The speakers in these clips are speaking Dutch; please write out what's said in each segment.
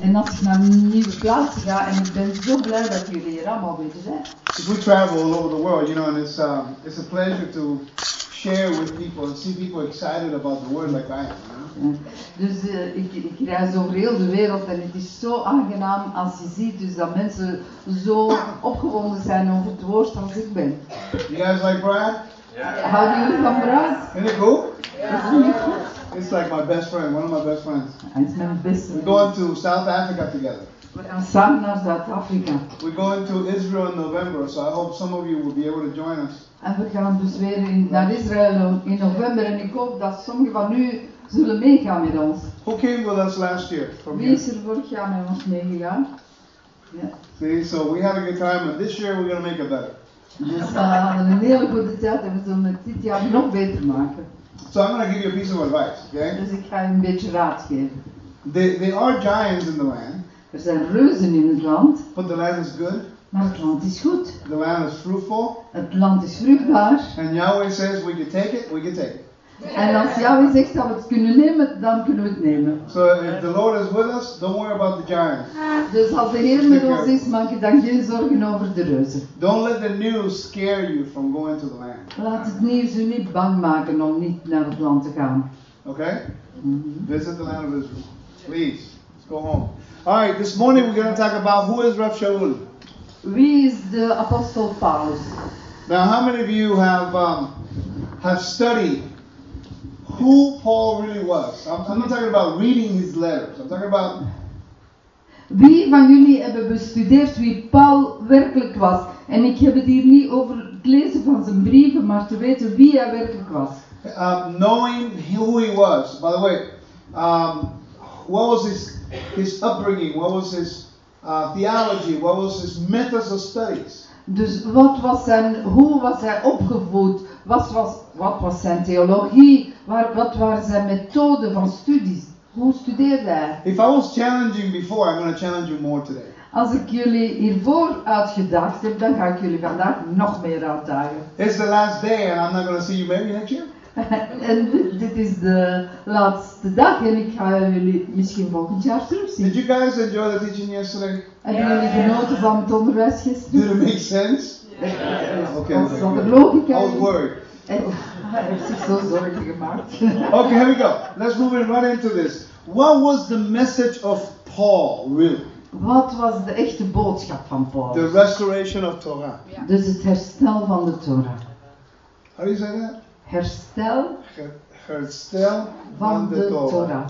en als je naar nieuwe plaatsen gaat, en ik ben zo blij dat jullie hier allemaal weer zijn. Because we travel all over the world, you know, and it's um, it's a pleasure to share with people and see people excited about the word like I am. You know? Dus eh, ik, ik reis over heel de wereld en het is zo aangenaam als je ziet dus dat mensen zo opgewonden zijn over het woord als ik ben. You guys like Brad? Houden jullie van Brad? Isn't it cool? Dat is niet goed. It's like my best friend, one of my best friends. Hij is mijn beste. We're going to South Africa together. We gaan samen naar Zuid-Afrika. We're going to Israel in November, so I hope some of you will be able to join us. En we gaan dus weer in, naar Israël in november en ik hoop dat sommigen van u zullen meegaan met ons. Who came with us last year from Wie is er vorig jaar met ons meegegaan? Ja. See, so we had a good time, and this year we're going to make it better. Dus we hadden een hele goede tijd en we zullen het dit jaar nog beter maken. So I'm going to give you a piece of advice, okay? Dus ik ga je een beetje raad geven. There, there are giants in the land, Er zijn reuzen in het land, but the land is good, maar het land is goed. the land is fruitful, Het land is vruchtbaar. and Yahweh says we can take it, we can take it. En als Yahweh zegt dat we het kunnen nemen, dan kunnen we het nemen. So if the Lord is with us, don't worry about the giants. Dus als de Heer met ons is, maak je dan geen zorgen over de reuzen. Don't let the news scare you from going to the land, Laat het nieuws u niet bang maken om niet naar het land te gaan. okay? Visit the land of Israel. Please, let's go home. All right, this morning we're going to talk about who is Rav Shaul. Wie is de apostel Paulus? Now, how many of you have um, have studied who Paul really was? I'm, I'm not talking about reading his letters. I'm talking about Wie van jullie hebben bestudeerd wie Paul werkelijk was? En ik heb het hier niet over het lezen van zijn brieven, maar te weten wie hij werkelijk was. um, knowing who he was. By the way, um, what was his his upbringing? What was his uh, theology? What was his methods of studies? Dus wat was zijn, hoe was hij opgevoed? Wat was, wat was zijn theologie? Waar, wat waren zijn methoden van studies? Hoe studeerde hij? If I was challenging before, I'm going to challenge you more today. Als ik jullie hiervoor uitgedaagd heb, dan ga ik jullie vandaag nog meer uitdagen. It's the last day, and I'm not going to see you maybe next year. en dit, is de laatste dag en ik ga jullie misschien volgend jaar terugzien. Did you guys enjoy the teaching yesterday? Hebben jullie genoten van het onderwijs gisteren? Did it make sense? Okay. Als okay, logica. I was worried. En hij heeft zich zo zorgen gemaakt. Okay, here we go. Let's move in right into this. What was the message of Paul really? Wat was de echte boodschap van Paul? The restoration of Torah. Yeah. Dus het herstel van de Torah. How do you say that? Herstel Her- Herstel van de Torah.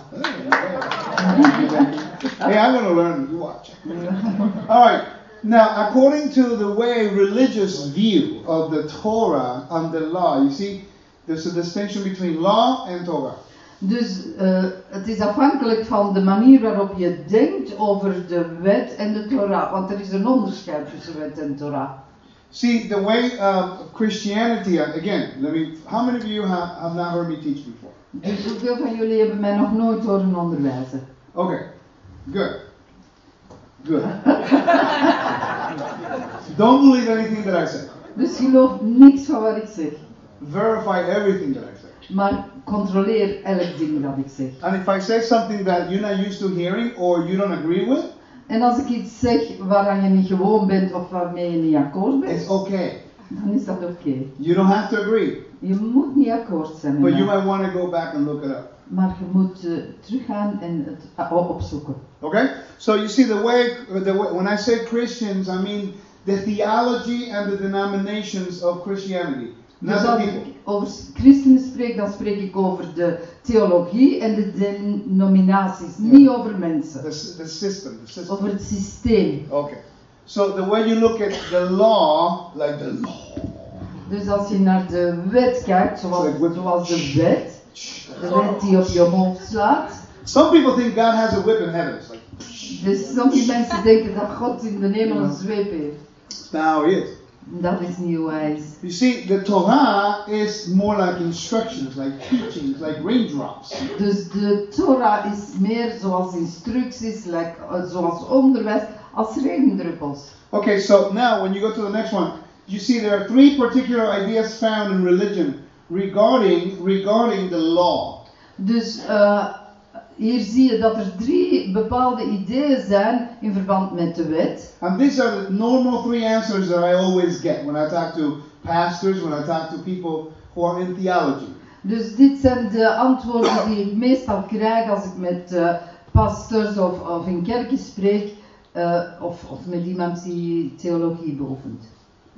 Hey, I'm going to learn. You watch. All right. Now, according to the way religious view of the Torah and the law, you see, there's a distinction between law and Torah. Dus eh, het is afhankelijk van de manier waarop je denkt over de wet en de Torah. Want er is een onderscheid tussen wet en Torah. See, the way um, Christianity, again, let me, how many of you have, have not heard me teach before? Dus hoeveel van jullie hebben mij nog nooit horen onderwijzen? Okay, good. Good. Don't believe anything that I say. Dus geloof niks van wat ik zeg. Verify everything that I say. Maar controleer elk ding dat ik zeg. And if I say something that you're not used to hearing or you don't agree with, En als ik iets zeg waaraan je niet gewoon bent of waarmee je niet akkoord bent, it's okay. dan is dat oké. You don't have to agree, Je moet niet akkoord zijn but you might want to go back and look it up. Maar je moet eh, teruggaan en het ah, opzoeken. Okay? So you see the way, the way when I say Christians, I mean the theology and the denominations of Christianity, Dus als ik over christenen spreek, dan spreek ik over de theologie en de denominaties, niet over mensen. the system, the system. Over het systeem. Okay. So the way you look at the law, like the law, Dus als je naar de wet kijkt, zoals, Like zoals de wet, de wet die op je hoofd slaat. some people think God has a whip in heaven. It's like, Dus sommige mensen denken dat God in de hemel een zweep heeft. how he is. Dat is niet hoe. You see, the Torah is more like instructions, like teachings, like raindrops. Dus de Torah is meer zoals instructies, like, eh, zoals onderwijs, als regendruppels. Okay, so now when you go to the next one, you see there are three particular ideas found in religion regarding regarding the law. Dus eh, Hier zie je dat er drie bepaalde ideeën zijn in verband met de wet. And these are the normal three answers that I always get when I talk to pastors, when I talk to people who are in theology. Dus dit zijn de antwoorden die ik meestal krijg als ik met eh, pastors of, of in kerken spreek. eh, of, of met iemand die theologie beoefent.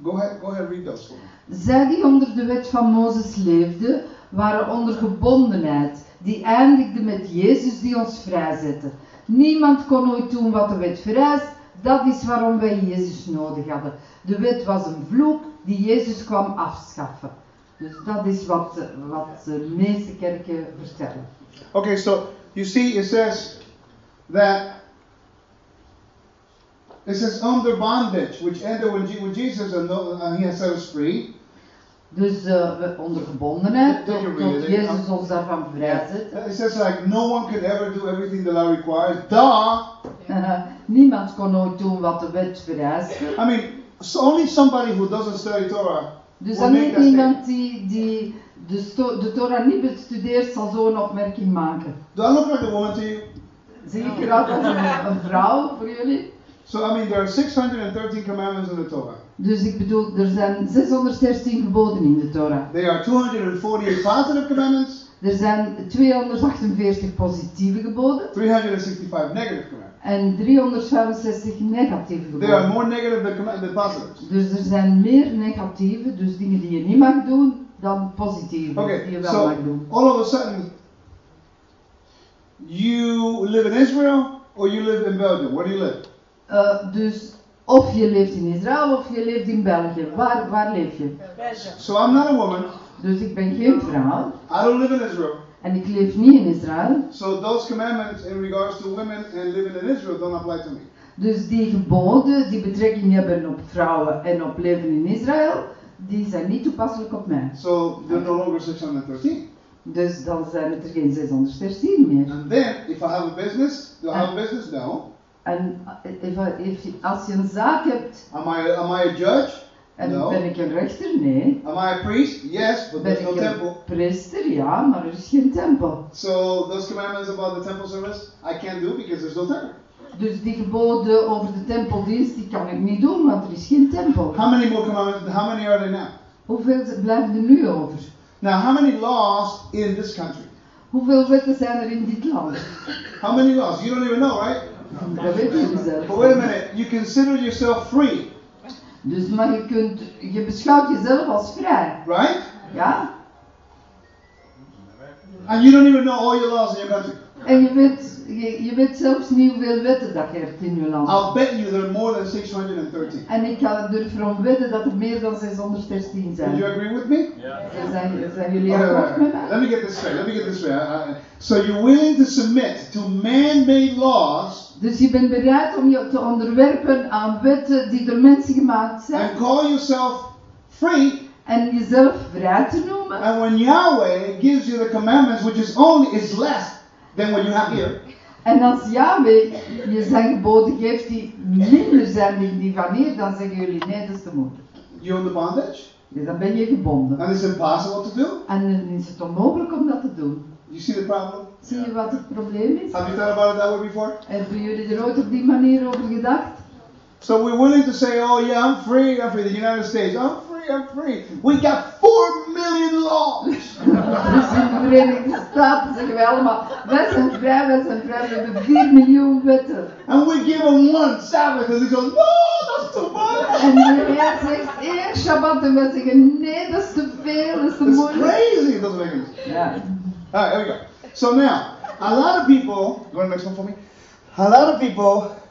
Go ahead, go ahead, read those. Zij die onder de wet van Mozes leefden, waren onder gebondenheid, die eindigde met Jezus die ons vrijzette. Niemand kon ooit doen wat de wet vereist, dat is waarom wij Jezus nodig hadden. De wet was een vloek die Jezus kwam afschaffen. Dus dat is wat, wat de meeste kerken vertellen. Okay, so you see, it says that it says under bondage, which ended when, Je- when Jesus and uh, he has us free. Dus eh, we onder gebondenheid, tot, tot? Jezus ons daarvan vrijzet. It says like no one could ever do everything the law requires. Duh. Niemand kon ooit doen wat de wet vereiste. I mean, so only somebody who doesn't study Torah Dus alleen iemand die, die de, de Torah niet bestudeert zal zo'n opmerking maken. Do I look like a woman to you? Zie ik eruit als een, een vrouw voor jullie? So I mean, there are 613 commandments in the Torah. Dus ik bedoel, er zijn 616 geboden in de Torah. There are 248 positive commandments, Er zijn 248 positieve geboden 365 negative commandments. en 365 negatieve There are geboden. more negative than, than positives. Dus er zijn meer negatieve, dus dingen die je niet mag doen, dan positieve die Okay, je wel so mag doen. all of a sudden, you live in Israel or you live in Belgium. Where do you live? Eh, dus of je leeft in Israël of je leeft in België. Waar, waar leef je? So I'm not a woman. Dus ik ben geen vrouw I don't live in Israel. en ik leef niet in Israël. So those commandments in regards to women and living in Israel don't apply to me. Dus die geboden die betrekking hebben op vrouwen en op leven in Israël, die zijn niet toepasselijk op mij. So they're no longer 613. Dus dan zijn het er geen 616 meer. And then, if I have a business, do I have a business? No. En if- if je- als je een zaak hebt, Am I am I a judge? en No. ben ik een rechter? Nee. Am I a priest? Yes, but Ben there's no ik een temple. priester? Ja, maar er is geen tempel. So those commandments about the temple service, I can't do because there's no temple. Dus die geboden over de tempeldienst, die kan ik niet doen, want er is geen tempel. How many more commandments? How many are there now? Hoeveel blijven er nu over? Now, how many laws in this country? Hoeveel wetten zijn er in dit land? How many laws? You don't even know, right? Dat weten jullie zelf. But wait a minute. You consider yourself free, Dus maar je, kunt, je beschouwt jezelf als vrij. right? Ja? And you don't even know all your laws in your country. En je weet, je, je weet zelfs niet hoeveel wetten dat je hebt in je land. I'll bet you there are more than 613. En ik ga durf erom wedden dat er meer dan 616 Would you zijn. agree with me? Zijn, zijn jullie Okay, akkoord okay. met mij? Let me get this straight. Let me get this straight. I- I- so you're willing to submit to man-made laws Dus je bent bereid om je te onderwerpen aan wetten die door mensen gemaakt zijn. and call yourself free. En jezelf vrij te noemen. And when Yahweh gives you the commandments, which is only is less than what you have here, En als Yahweh je zijn geboden geeft die minder zijn dan die van hier, dan zeggen jullie nee, dat is te moeilijk. you're under bondage, Dus dan ben je gebonden. and it's impossible to do. En dan is het onmogelijk om dat te doen. You see the problem? Zie je wat het probleem is? Have you thought about it that way before? Hebben jullie er ooit op die manier over gedacht? So we're willing to say, oh yeah, I'm free, I'm free. The United States, I'm free, I'm free. We got four million laws. Dus in de Verenigde Staten zeggen wij allemaal, wij zijn vrij, wij zijn vrij, we hebben 4 miljoen wetten. And we give them one Sabbath, and they go, no, that's too much. En de Heer zegt één Shabbat en wij zeggen nee, dat is te veel, dat is te It's moeilijk. crazy. It doesn't make any sense. Ja. All right, here we go. So now, a lot of people, go to the next one for me. A lot of people I have to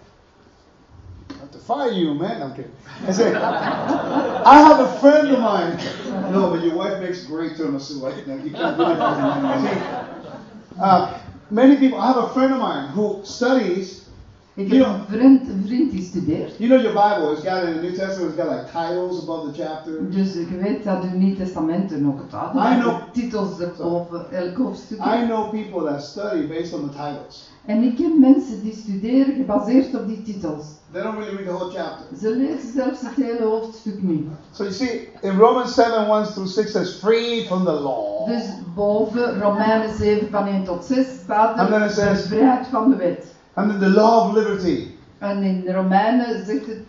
fire you, man. I'm kidding. I say, I have a friend of mine. No, but your wife makes great tiramisu. I think you can't do it. See, uh, many people. I have a friend of mine who studies Ik You know, een vriend, een vriend die studeert. you know your Bible. It's got in the New Testament. It's got like titles above the chapter. Dus je weet dat uw Nieuw Testament nog het had. I know. Titels erboven elk hoofdstuk. I know people that study based on the titles. En ik ken mensen die studeren gebaseerd op die titels. They don't really read the whole chapter. Ze lezen zelfs het hele hoofdstuk niet. So you see, in Romans 7 1 through 6 says, free from the law. Dus boven Romeinen 7 van 1 tot 6 staat And then er it says- de vrijheid van de wet. And then the law of liberty. En in de Romeinen zegt het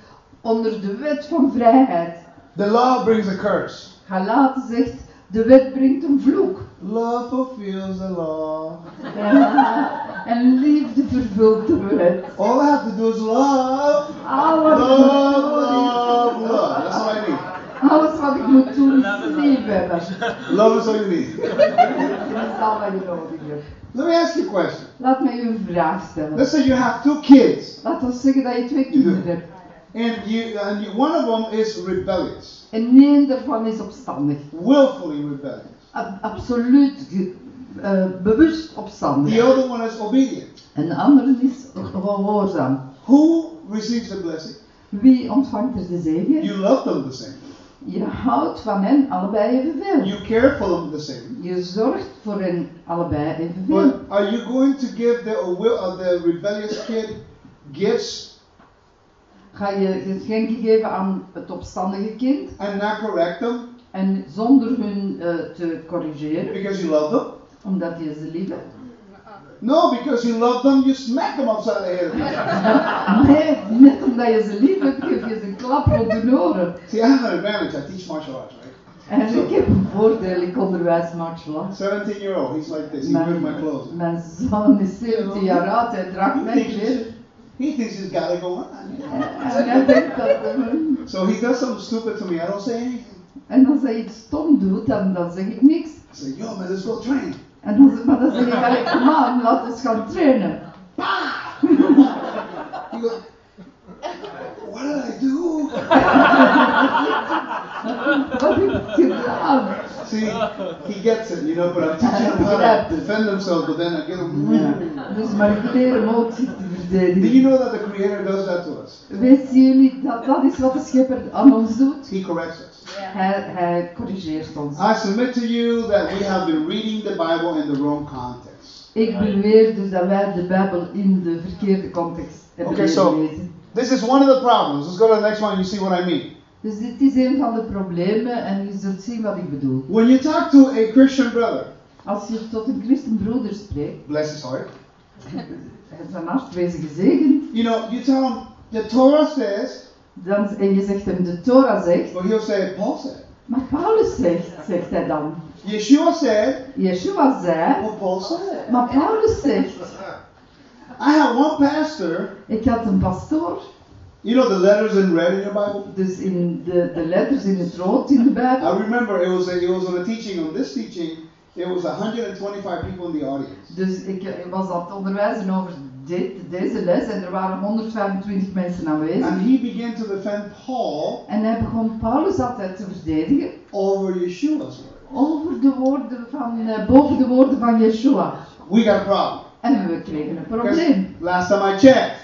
onder de wet van vrijheid. The law brings a curse. Galaten zegt de wet brengt een vloek. Love fulfills the law. Ja, en liefde vervult de wet. All I have to do is love. Alles, Love, love, love. That's all I need. alles wat ik moet doen is lief hebben. Love is all you need. Dat is al wat je nodig hebt. Let me ask you a question. Laat mij u een vraag stellen. Let's say you have two kids, Laat ons zeggen dat je twee kinderen hebt. and you and you, one of them is rebellious, En één daarvan is opstandig. willfully rebellious. Ab- absoluut eh, bewust opstandig. The other one is obedient. En de andere is gehoorzaam. Who receives the blessing? Wie ontvangt er de zegen? You love them the same. Je houdt van hen allebei evenveel. You care for them the same. Je zorgt voor hen allebei evenveel. But are you going to give the will of the rebellious kid gifts Ga je geschenken geven aan het opstandige kind and not correct them en zonder hun eh, te corrigeren, because you love them? omdat je ze lief hebt? No, because you love them, you smack them upside the head. Nee, net omdat je ze lief hebt, geef je ze een klap op de oren. See, I have an advantage. I teach martial arts, right? En ik heb een voordeel, ik onderwijs martial arts. 17 year old, he's like this. He wears my clothes. Mijn zoon is 17 jaar oud, hij draagt mijn kleren. he thinks he's got it going on. So he does something stupid to me. I don't say anything. En als hij iets stom doet, dan, dan zeg ik niks. I say, yo, man, let's go train. En dan, maar dan zeg ik, "Allee, kom aan, laat ons gaan trainen. Goes, what did I do? Wat heb ik gedaan? See, he gets it, you know, but I'm teaching him how to defend themselves, but then I get him. Dus maar ik leer hem ook zich te Do verdedigen. you know that the Creator does that to us? Weten jullie dat dat is wat de schepper aan ons doet? He corrects us. Hij, hij corrigeert ons. I submit to you that we have been reading the Bible in the wrong context. Ik beweer dus dat wij de Bijbel in de verkeerde context hebben Okay, so-. This is one of the problems. Let's go to the next one. You see what I mean. Dus dit is een van de problemen en je zult zien wat ik bedoel. When you talk to a Christian brother, Als je tot een christenbroeder spreekt, bless his heart, hij zijn hart wezen gezegend, you know, you tell him the Torah says, dan, en je zegt hem de Torah zegt, he'll say, Paul said. maar Paulus zegt, zegt hij dan. Yeshua said, Yeshua zei, well, Paul said. maar Paulus zegt. I have one pastor. Ik had een pastoor, You know the letters in red in your Bible? dus in de, de letters in het rood in de Bijbel. I remember it was a, it was on a teaching on this teaching. It was 125 people in the audience. Dus ik was aan het onderwijzen over dit, deze les en er waren 125 mensen aanwezig. And he began to defend Paul En hij begon Paulus altijd te verdedigen over Yeshua's over de woorden van, eh, boven de woorden van Yeshua. We got a problem. En we kregen een probleem. last time I checked,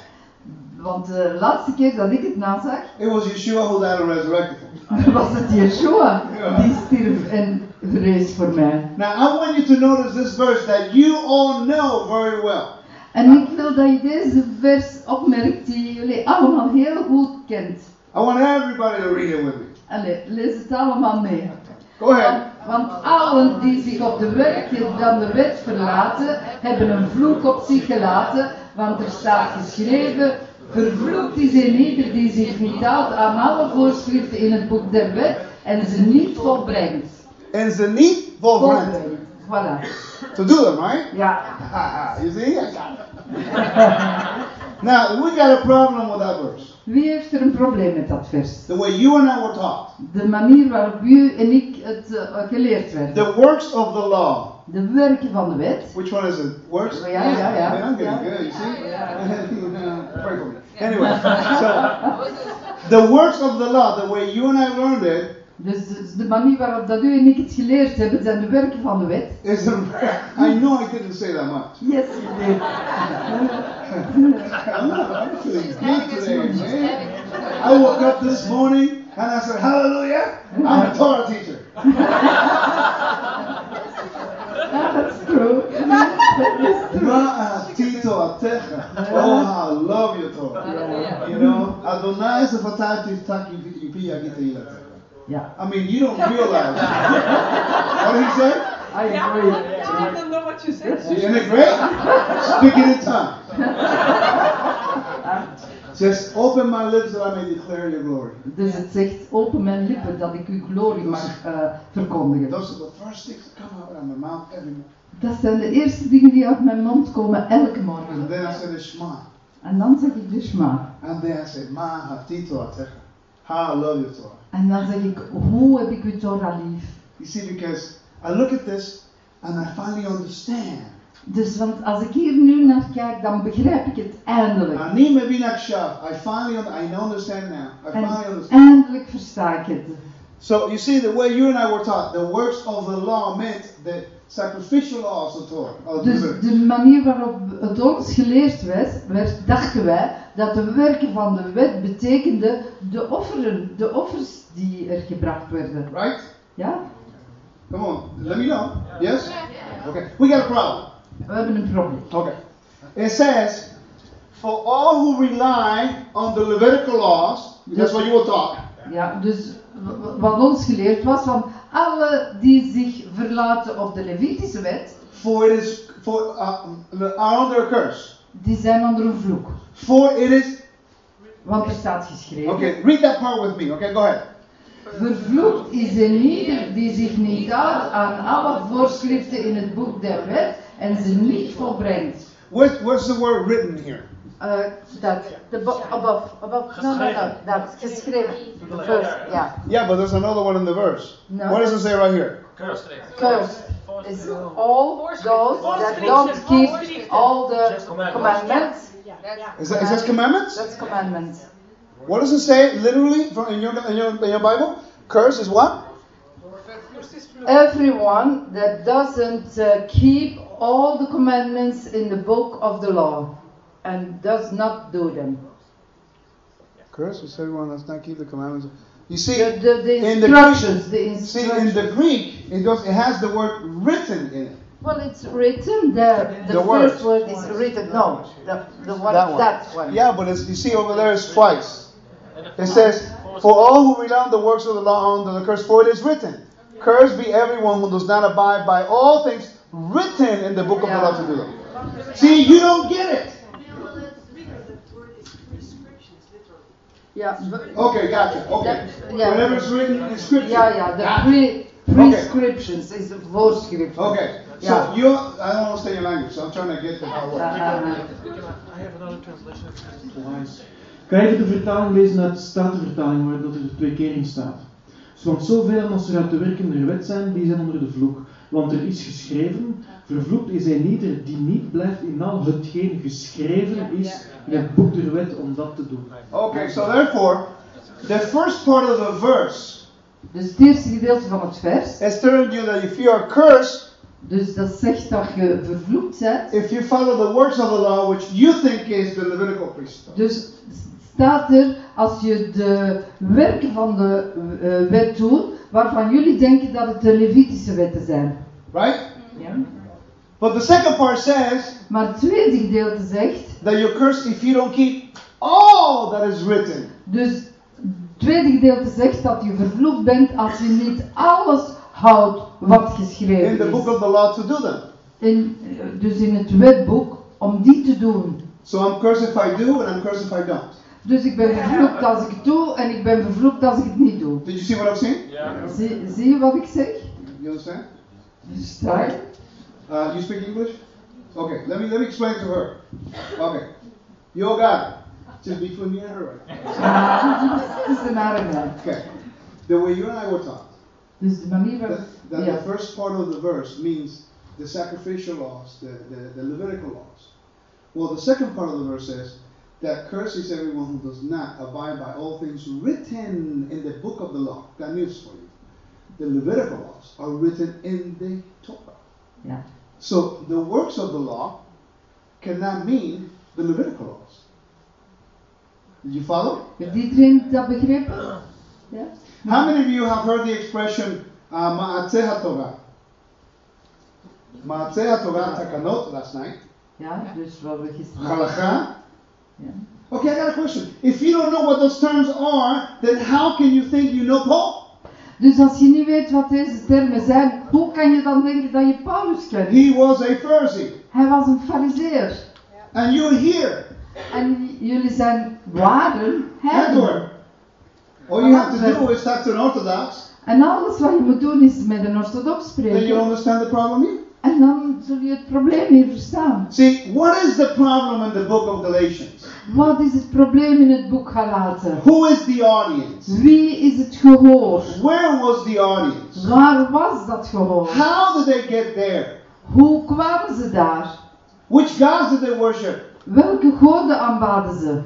Want de laatste keer dat ik het nazag, it was Yeshua who died and resurrected was het Yeshua die stierf en verrees voor mij. Now I want you to notice this verse that you all know very well. En ik wil dat je deze vers opmerkt die jullie allemaal heel goed kent. I want everybody to read it with me. Allee, lees het allemaal mee. Go ahead. Want allen die zich op de werken dan de wet verlaten, hebben een vloek op zich gelaten. Want er staat geschreven, vervloekt is een ieder die zich niet houdt aan alle voorschriften in het boek der wet en ze niet volbrengt. And ze niet volbrengt. Volbrengt. Voilà. To do them, right? Ja. you see? I got it. now, we got a problem with that verse. Wie heeft er een probleem met dat vers? The way you and I were taught. De manier waarop u en ik het eh, geleerd werden. The works of the law. De werken van de wet. Which one is it? Works? Ja, ja, ja. Man, I'm getting Ja. good, you see? Ja. Pray for me. Anyway, so the works of the law, the way you and I learned it, Dus de- manier waarop dat u en ik het geleerd hebben, zijn de werken van de wet. is a, I know I didn't say that much. Yes, you did. I'm I woke up this morning and I said, Hallelujah, I'm a Torah teacher. That's true. That is true. Ma'atito atecha. Oh, I love you, Torah. You know, Adonai is a fatati taki agita ilatecha. Yeah, I mean, you don't realize. what did he say? I agree. Yeah, I don't know what you said. Isn't it great? Speaking in tongues. Just open my lips that I may declare your glory. Dus het zegt, open mijn lippen dat ik uw glorie mag eh, verkondigen. Those are the first things that come out of my mouth every morning. Dat zijn de eerste dingen die uit mijn mond komen elke And morgen. then I say the Shema. En dan zeg ik de Shema. And then I say, Ma hatito atecha. How I love you, Torah. En dan zeg ik, hoe heb ik uw Torah lief? You see, because I look at this and I finally understand. Dus want als ik hier nu naar kijk, dan begrijp ik het eindelijk. I finally I understand now. I finally understand. eindelijk versta ik het. So you see, the way you and I were taught, the works of the law meant the sacrificial laws of Torah. Of Dus de manier waarop het ons geleerd werd, werd, dachten wij dat de werken van de wet betekende de offeren, de offers die er gebracht werden. Right? Ja? Come on, let me know. Yes? Okay. We got a problem. We hebben een probleem. Okay. It says, for all who rely on the Levitical laws, that's what you will talk. Ja, dus wat ons geleerd was van alle die zich verlaten op de Levitische wet, For it is for uh, under a curse. Die zijn onder een vloek. For it is Want er staat geschreven. okay. Read that part with me. Okay, go ahead. Vervloekt is een ieder die zich niet houdt aan alle voorschriften in het boek der wet en ze niet volbrengt. Where's, where's the word written here? Uh, dat, de bo- above, above, no, no, no, dat, geschreven, the first, ja. Yeah, but there's another one in the verse. No. What does it say right here? Cursed is all those that don't keep all the commandments. Is that is this commandments? That's commandments. What does it say literally from in your in your in your Bible? Curse is what? Everyone that doesn't uh, keep all the commandments in the book of the law and does not do them. Curse is everyone that does not keep the commandments. You see, The, the, the in the instructions, the see in the Greek, it does it has the word written in it. Well, it's written there. The, The first word. word is written. No, the, the one, That one. that one. Yeah, but it's, you see over there it's twice. It says, "For all who rely on the works of the law under the curse, for it is written, Cursed be everyone who does not abide by all things written in the book of the law to do them." See, you don't get it. Yeah, but- Okay, gotcha. Okay, yeah. whatever's written in scripture. yeah, yeah. The Gotcha. pre prescriptions is the voorschrift. Okay, so Yeah. you I don't understand your language, so I'm trying to get the how it works. Uh, uh, I have another translation. Wise. Kan je even de vertaling lezen uit de Statenvertaling, waar dat er twee keer in staat? Want zoveel als er uit de werken der wet zijn, die zijn onder de vloek. Want er is geschreven, vervloekt is hij ieder die niet blijft in al hetgeen geschreven is in het boek der wet om dat te doen. Okay, so therefore, the first part of the verse dus het eerste gedeelte van het vers. is telling you that if you are cursed, Dus dat zegt dat je vervloekt bent. if you follow the works of the law, which you think is the Levitical priesthood. Dus staat er, als je de werken van de eh, wet doet, waarvan jullie denken dat het de Levitische wetten zijn. Right? Ja. But the second part says Maar het tweede gedeelte zegt, that you're cursed if you don't keep all that is written. dus het tweede gedeelte zegt dat je vervloekt bent als je niet alles houdt wat In geschreven the book is. of the law to do them. In, eh, dus in het wetboek, om die te doen. So I'm cursed if I do and I'm cursed if I don't. Dus ik ben vervloekt als ik het doe en ik ben vervloekt als ik het niet doe. Did you see what I'm saying? Zie, zie je wat ik zeg? You understand? Versta je? Uh, you speak English? Okay, let me let me explain to her. Okay. yoga. Just between me and her? Het is een aardige. Okay. The way you and I were taught. This is manier That, Ja. the first part of the verse means the sacrificial laws, the, the, the Levitical laws. Well, the second part of the verse says that curses everyone who does not abide by all things written in the book of the law. Got news for you. The Levitical laws are written in the Torah. Ja. So the works of the law cannot mean the Levitical laws. Did you follow? Heeft iedereen dat begrepen? Ja? How many of you have heard the expression uh, Ma'atzeh Torah? Ma'atzeh Torah Takanot last night. Ja, dus wat we gisteren Okay, I got a question. If you don't know what those terms are, then how can you think you know Paul? Dus als je niet weet wat deze termen zijn, hoe kan je dan denken dat je Paulus kent? He was a Pharisee. Hij was een fariseer. And you're here. En jullie zijn waren Heidorn. heidenen. All you have to do is talk to an Orthodox, En alles wat je moet doen is met een orthodox then you spreken. understand the problem here. En dan zul je het probleem hier verstaan. See, what is the problem in the book of Galatians? Wat is het probleem in het boek Galaten? Who is the audience? Wie is het gehoor? Where was the audience? Waar was dat gehoor? How did they get there? Hoe kwamen ze daar? Which gods did they worship? Welke goden aanbaden ze?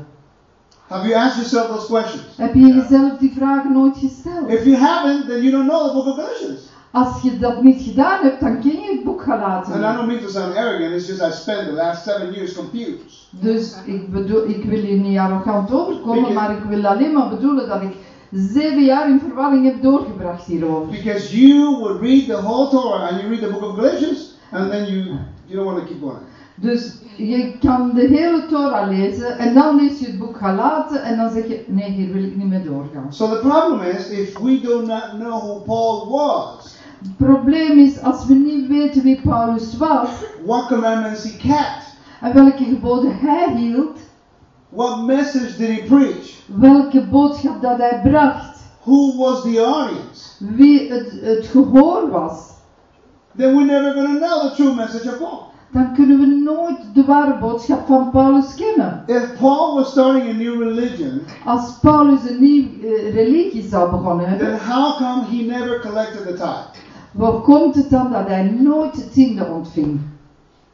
Have you asked yourself those questions? Heb je jezelf die vragen nooit gesteld? If you haven't, then you don't know the book of Galatians. Als je dat niet gedaan hebt, dan ken je het boek Galaten. And I don't mean to sound arrogant, it's just I spent the last seven years confused. Dus ik, bedoel, ik wil hier niet arrogant overkomen, maar ik wil alleen maar bedoelen dat ik zeven jaar in verwarring heb doorgebracht hierover. Because you would read the whole Torah and you read the book of Galatians, and then you you don't want to keep going. Dus je kan de hele Torah lezen en dan lees je het boek Galaten en dan zeg je, nee, hier wil ik niet mee doorgaan. So the problem is, if we do not know who Paul was, Het probleem is, als we niet weten wie Paulus was what commandments he kept, en welke geboden hij hield, what message did he preach, welke boodschap dat hij bracht, who was the audience, wie het, het gehoor was, then we're never going to know the true message of Paul. dan kunnen we nooit de ware boodschap van Paulus kennen. If Paul was starting a new religion, Als Paulus een nieuwe eh, religie zou begonnen then hebben, how come he never collected the tithe? Hoe komt het dan dat hij nooit de tiende ontving?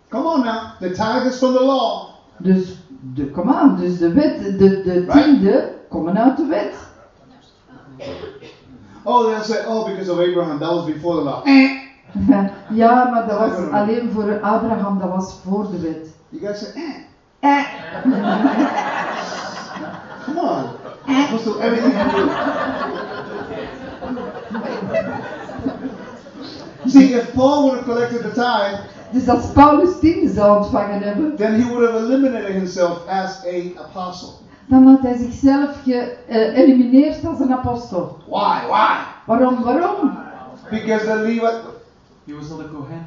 Come on now, the tithe is from the law. Dus, de, kom aan, dus de wet, de, de Right. tiende komen uit de wet. Oh, they'll say, oh, because of Abraham, that was before the law. Ja, maar dat was alleen voor Abraham, dat was voor de wet. You guys say, eh. Come on. Do everything you do. See, if Paul would have collected the tithe, Dus als Paulus tiende zou ontvangen hebben, then he would have eliminated himself as a apostle. dan had hij zichzelf geëlimineerd als een apostel. Why? Why? Waarom? Waarom? Because the Levite, He was not a Kohen.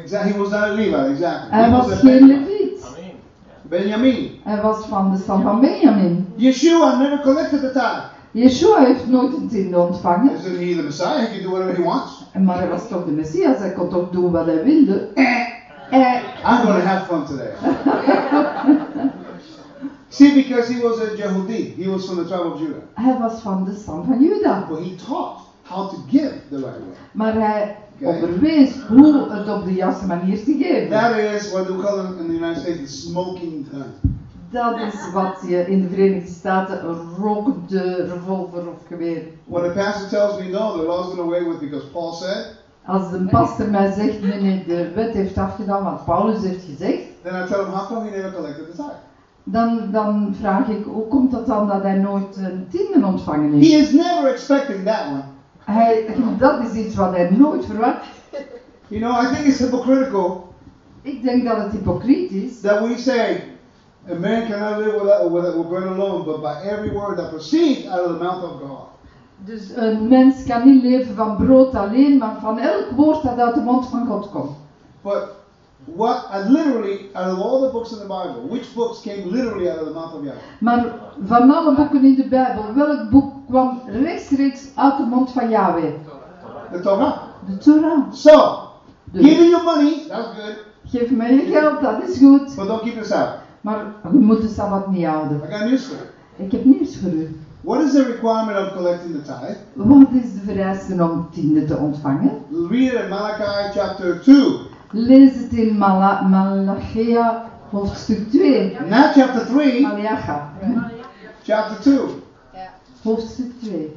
exactly, he was not a Levite, exactly. Hij He was was a geen leviet. Benjamin. Hij was van de stam van Benjamin. Yeshua never collected the tithe. Yeshua heeft nooit een tiende ontvangen. Isn't he the Messiah? He can do whatever he wants. Maar hij was toch de Messias, hij kon toch doen wat hij wilde. Eh, I'm going to have fun today. See, because he was a Yehudi, he was from the tribe of Judah. hij was van de stam van Juda. But he taught how to give the right way. Maar hij onderwees hoe het op de juiste manier te geven. That is what we call in the United States the smoking gun. Dat is wat je in de Verenigde Staten een rokende revolver of geweer. When the pastor tells me no, the law's done away with because Paul said, Als de pastor mij zegt, nee, nee, de wet heeft afgedaan wat Paulus heeft gezegd, then I tell him, how come he never collected the tithe? dan, dan vraag ik, hoe komt het dan dat hij nooit een tiende ontvangen He heeft? is never expecting that one. Hij, dat is iets wat hij nooit verwacht. You know, I think it's hypocritical Ik denk dat het hypocriet is that we say a man cannot live without, with, with bread alone, but by every word that proceeds out of the mouth of God. Dus een mens kan niet leven van brood alleen, maar van elk woord dat uit de mond van God komt. But what, and literally, out of all the books in the Bible, which books came literally out of the mouth of Yahweh? Maar van alle boeken in de Bijbel, welk boek kwam rechtstreeks uit de mond van Yahweh? The Torah. De Torah. So, Dus giving your money, that's good, geef mij je geld, dat is goed. but don't keep out. Maar je moet de Sabbat niet houden. I got news for you. Ik heb nieuws voor u. What is the requirement of collecting the tithe? Wat is de vereiste om tiende te ontvangen? Read it in Malachi chapter 2. Lees het in Mala Malachia hoofdstuk 2. Not chapter 3, Malacha. chapter 2. Hoofdstuk 2.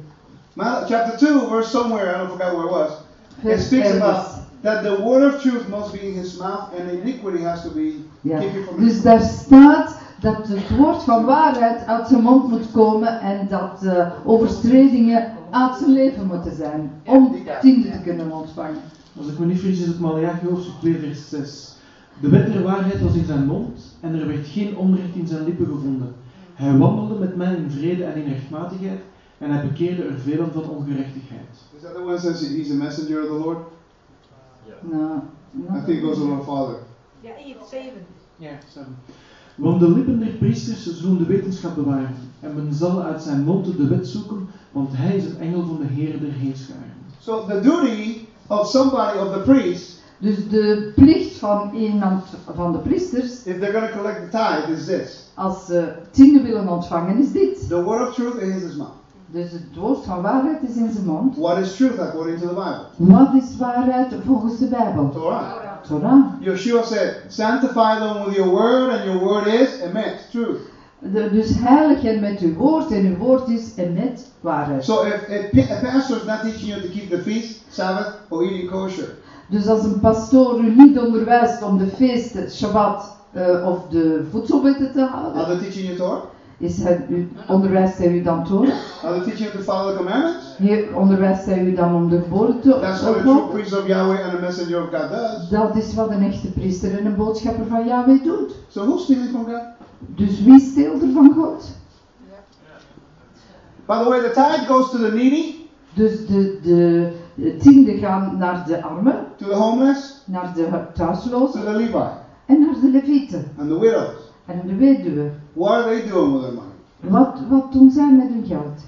Mal- chapter 2, verse somewhere, I don't forget where it was. It Vers speaks ergens. about that the word of truth must be in his mouth and iniquity has to be Ja. from Dus daar staat dat het woord van waarheid uit zijn mond moet komen en dat eh, overtredingen uit zijn leven moeten zijn. Om tiende te kunnen ontvangen. Als ik me niet vergis is het Malachi hoofdstuk 2 vers 6. De wet der waarheid was in zijn mond en er werd geen onrecht in zijn lippen gevonden. Hij wandelde met mij in vrede en in rechtmatigheid en hij bekeerde er velen van ongerechtigheid. Is that the one says he's a messenger of the Lord? Nou, I think it goes a little farther. Ja, hier, zeven. Ja, seven. Want de lippen der priesters zullen de wetenschap bewaren en men zal uit zijn mond de wet zoeken, want hij is een engel van de Heer der Heerscharen. So the duty of somebody of the priest, Dus de plicht van iemand van de priesters, if they're going to collect the tithe, is this: als ze tiende willen ontvangen, is dit. the word of truth is his mouth. Dus het woord van waarheid is in zijn mond. What is truth according to the Bible? Wat is waarheid volgens de Bijbel? Torah. Torah. Yeshua said, "Sanctify them with your word, and your word is emet, truth." De- dus heilig hen met uw woord en uw woord is en met waarheid. So if, if a pastor is not teaching you to keep the feast, Sabbath, or eating kosher, Dus als een pastoor u niet onderwijst om de feesten, Shabbat eh, of de voedselwetten te are houden, they teaching you Torah? Is hij, u, onderwijst hij u dan Torah? Are they teaching to follow the commandments? Hier onderwijst hij u dan om de geboden te That's what a true priest of Yahweh and a messenger of God does. Dat is wat een echte priester en een boodschapper van Yahweh doet. So who's stealing from God? Dus wie steelt er van God? By the way, the tithe goes to the needy, Dus de, de, de tiende gaan naar de armen, to the homeless, naar de to thuislozen the Levite, en naar de levieten and the widows. En de weduwe. What are they doing with their money? Wat, wat doen zij met hun geld?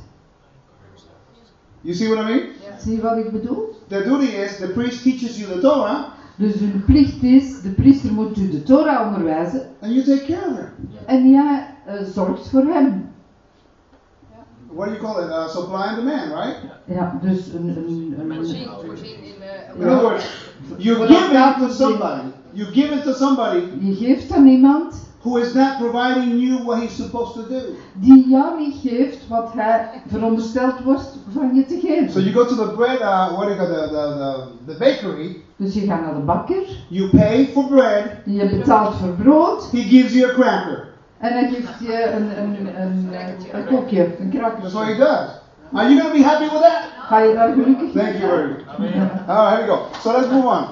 You see what I mean? Zie je wat ik bedoel? The duty is the priest teaches you the Torah, Dus hun plicht is, de priester moet u de Torah onderwijzen and you take care of her. en jij eh, zorgt voor hem. What do you call it? Uh, supply and demand, right? Ja, dus een, een, een, in eh, In other words, you give it to somebody. You give it to somebody je geeft aan iemand who is not providing you what he's supposed to do. die jou niet geeft wat hij verondersteld wordt van je te geven. So you go to the bread, uh, what do you call the, the, the, the bakery, Dus je gaat naar de bakker, you pay for bread, je betaalt voor brood he gives you a cracker. en hij geeft je een, een, een, een, een koekje, een That's what he does. Are you going to be happy with that? Ga je daar gelukkig Thank you very much. All right, here we go. So let's move on.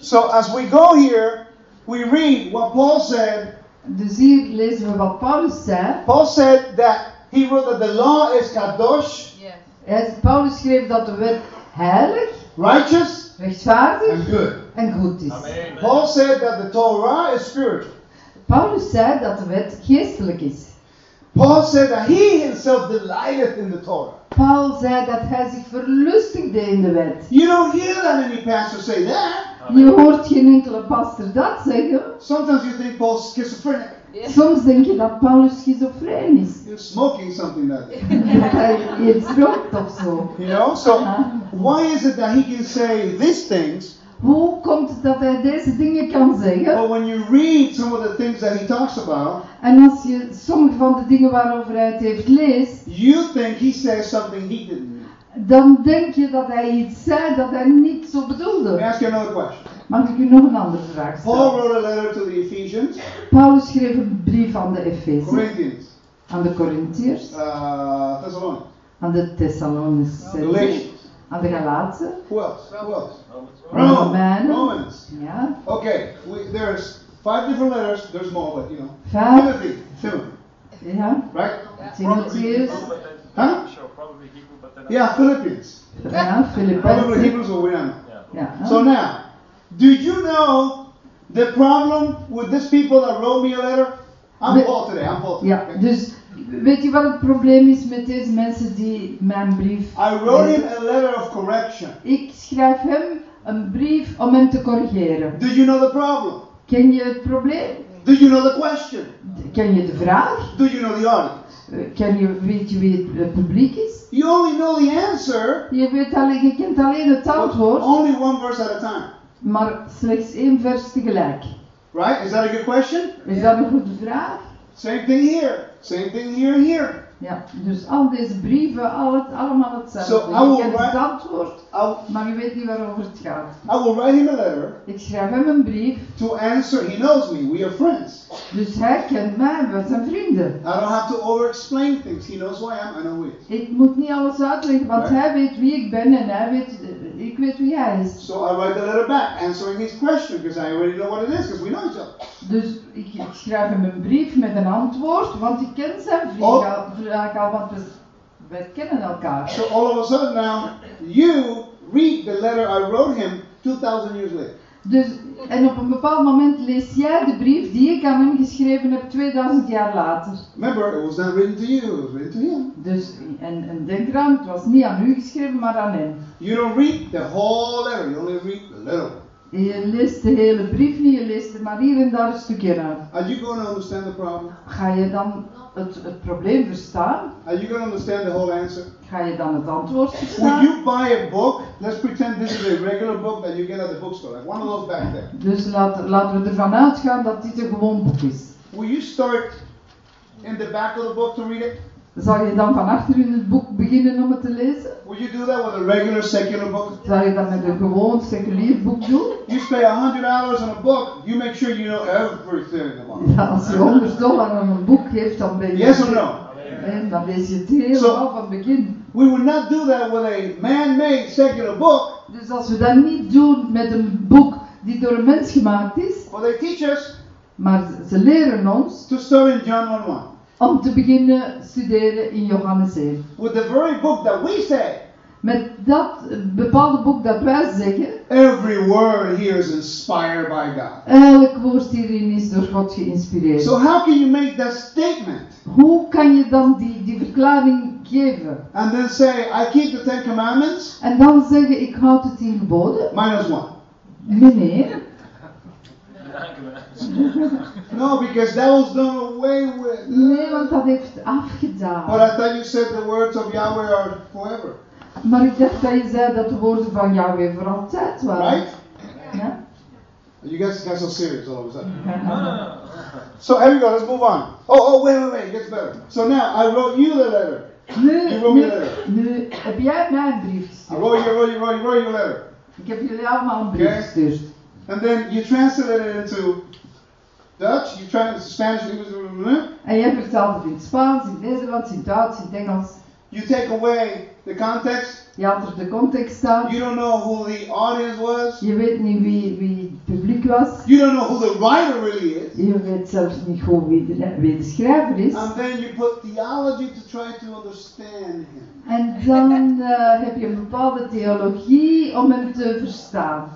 So as we go here, we read what Paul said. Dus hier lezen we wat Paulus zei. Paul said that he wrote that the law is kadosh, Yes. Hij- Paulus schreef dat de wet heilig, righteous, rechtvaardig and good. en goed is. Paul said that the Torah is spiritual. Paulus zei dat de wet geestelijk is. Paul said that he himself delighteth in the Torah. Paul zei dat hij zich verlustigde in de wet. You don't hear that any pastor say that. Je hoort geen enkele pastor dat zeggen. Sometimes you think Paul's schizophrenic. Soms denk je dat Paulus schizofreen is. He's smoking something that day. Dat hij iets rookt of zo. You know? So why is it that he can say these things, Hoe komt het dat hij deze dingen kan zeggen? but when you read some of the things that he talks about, En als je sommige van de dingen waarover hij het heeft leest, you think he says something he didn't. Dan denk je dat hij iets zei dat hij niet zo Let me bedoelde. ask you another question. Mag ik u nog een andere vraag Paul stellen? wrote a letter to the Ephesians, Paulus schreef een brief aan de Corinthians, aan de Corinthiërs, uh, Thessalonians, aan de Thessalonicenzen, Galatians. aan de Galaten, Who else? Who else? Romeinen. Rome. Romans. ja, Okay, we, there's five different letters. There's more, but you know. vijf, Timothy. Timothy. ja, Right? Timotheus, Huh? Probably Hebrew, but then Yeah, Philippians. Probably Hebrews or we don't know. ja. So now, do you know the problem with these people that wrote me a letter? I'm We- Paul today. I'm Paul today. Ja, okay? dus weet je wat het probleem is met deze mensen die mijn brief I wrote him a letter of correction. Ik schrijf hem een brief om hem te corrigeren. Do you know the problem? Ken je het probleem? Do you know the question? Ken je de vraag? Do you know the audience? Eh, Ken je, weet je wie het eh, publiek is? You only know the answer, Je, weet alleen, je kent alleen het antwoord, only one verse at a time. maar slechts één vers tegelijk. Right? Is that a good question? Is dat een goede vraag? Same thing here. Same thing here and here. Ja, dus al deze brieven, al het, allemaal hetzelfde. So, I will je kent het antwoord, maar je weet niet waarover het gaat. I will write him a letter Ik schrijf hem een brief, to answer. He knows me. We are friends. dus hij kent mij, we zijn vrienden. I don't have to over-explain things. He knows who I am. I know who he is. Ik moet niet alles uitleggen, want Right. hij weet wie ik ben en hij weet, is. So I write the letter back, answering his question because I already know what it is because we know each other. Dus ik, ik schrijf hem een brief met een antwoord, want ik ken zijn vriend Oh. al, vraag al, want we, wij kennen elkaar. So all of a sudden now, you read the letter I wrote him 2,000 years later. Dus, en op een bepaald moment lees jij de brief die ik aan hem geschreven heb 2000 jaar later. Remember, it was not written to you, it was written to him. Dus, en, en denk eraan, het was niet aan u geschreven, maar aan hem. You don't read the whole letter, you only read the little. Je leest de hele brief niet, je leest er maar hier en daar een stukje uit. Are you going to understand the problem? Ga je dan het, het probleem verstaan? Are you going to understand the whole answer? Ga je dan het antwoord verstaan? you buy a book, let's pretend this is a regular book that you get at the bookstore, like one of those back there. Dus laat, laten we ervan uitgaan dat dit een gewoon boek is. Will you start in the back of the book to read it? Zal je dan van achter in het boek beginnen om het te lezen? Will you do that with a regular secular book? Zal je dat met een gewoon seculier boek doen? You spend $100 on a book, you make sure you know everything about it. Ja, als je 100 dollar aan een boek geeft, dan ben je... Yes or no? En dan lees je het helemaal Zo. van het begin. We would not do that with a man-made secular book, Dus als we dat niet doen met een boek die door een mens gemaakt is, but they teach us maar ze leren ons to start in John 1 1. Om te beginnen studeren in Johannes 1. With the very book that we say, Met dat bepaalde boek dat wij zeggen, every word here is inspired by God. elk woord hierin is door God geïnspireerd. So how can you make that statement Hoe kan je dan die, die verklaring geven? and then say, I keep the Ten Commandments En dan zeggen, ik houd het in geboden? minus one? Meneer, No, because that was done away with. nee, want dat heeft But afgedaan. I thought you said the words of Yahweh are forever, Maar ik dacht dat je zei dat de woorden van Yahweh voor altijd waren. right? Ja? You guys got so serious all of a sudden. So here we go. Let's move on. Oh, oh, wait, wait, wait. It gets better. So now I wrote you the letter. Nu, You wrote me nu, a letter. nu heb jij mij een brief I gestuurd. wrote you, wrote you, wrote you, wrote you a letter. Ik heb jullie allemaal een brief Oké. gestuurd. And then you translate it into Dutch. You it Spanish, English. blah, blah, blah. En jij vertaalt het in het Spaans, in het Nederlands, in Duits, in Engels. You take away the context. Je had er de context staan. You don't know who the audience was. Je weet niet wie, wie het publiek was. You don't know who the writer really is. Je weet zelfs niet goed wie de, wie de schrijver is. And then you put theology to try to understand him. En dan eh, heb je een bepaalde theologie om hem te verstaan.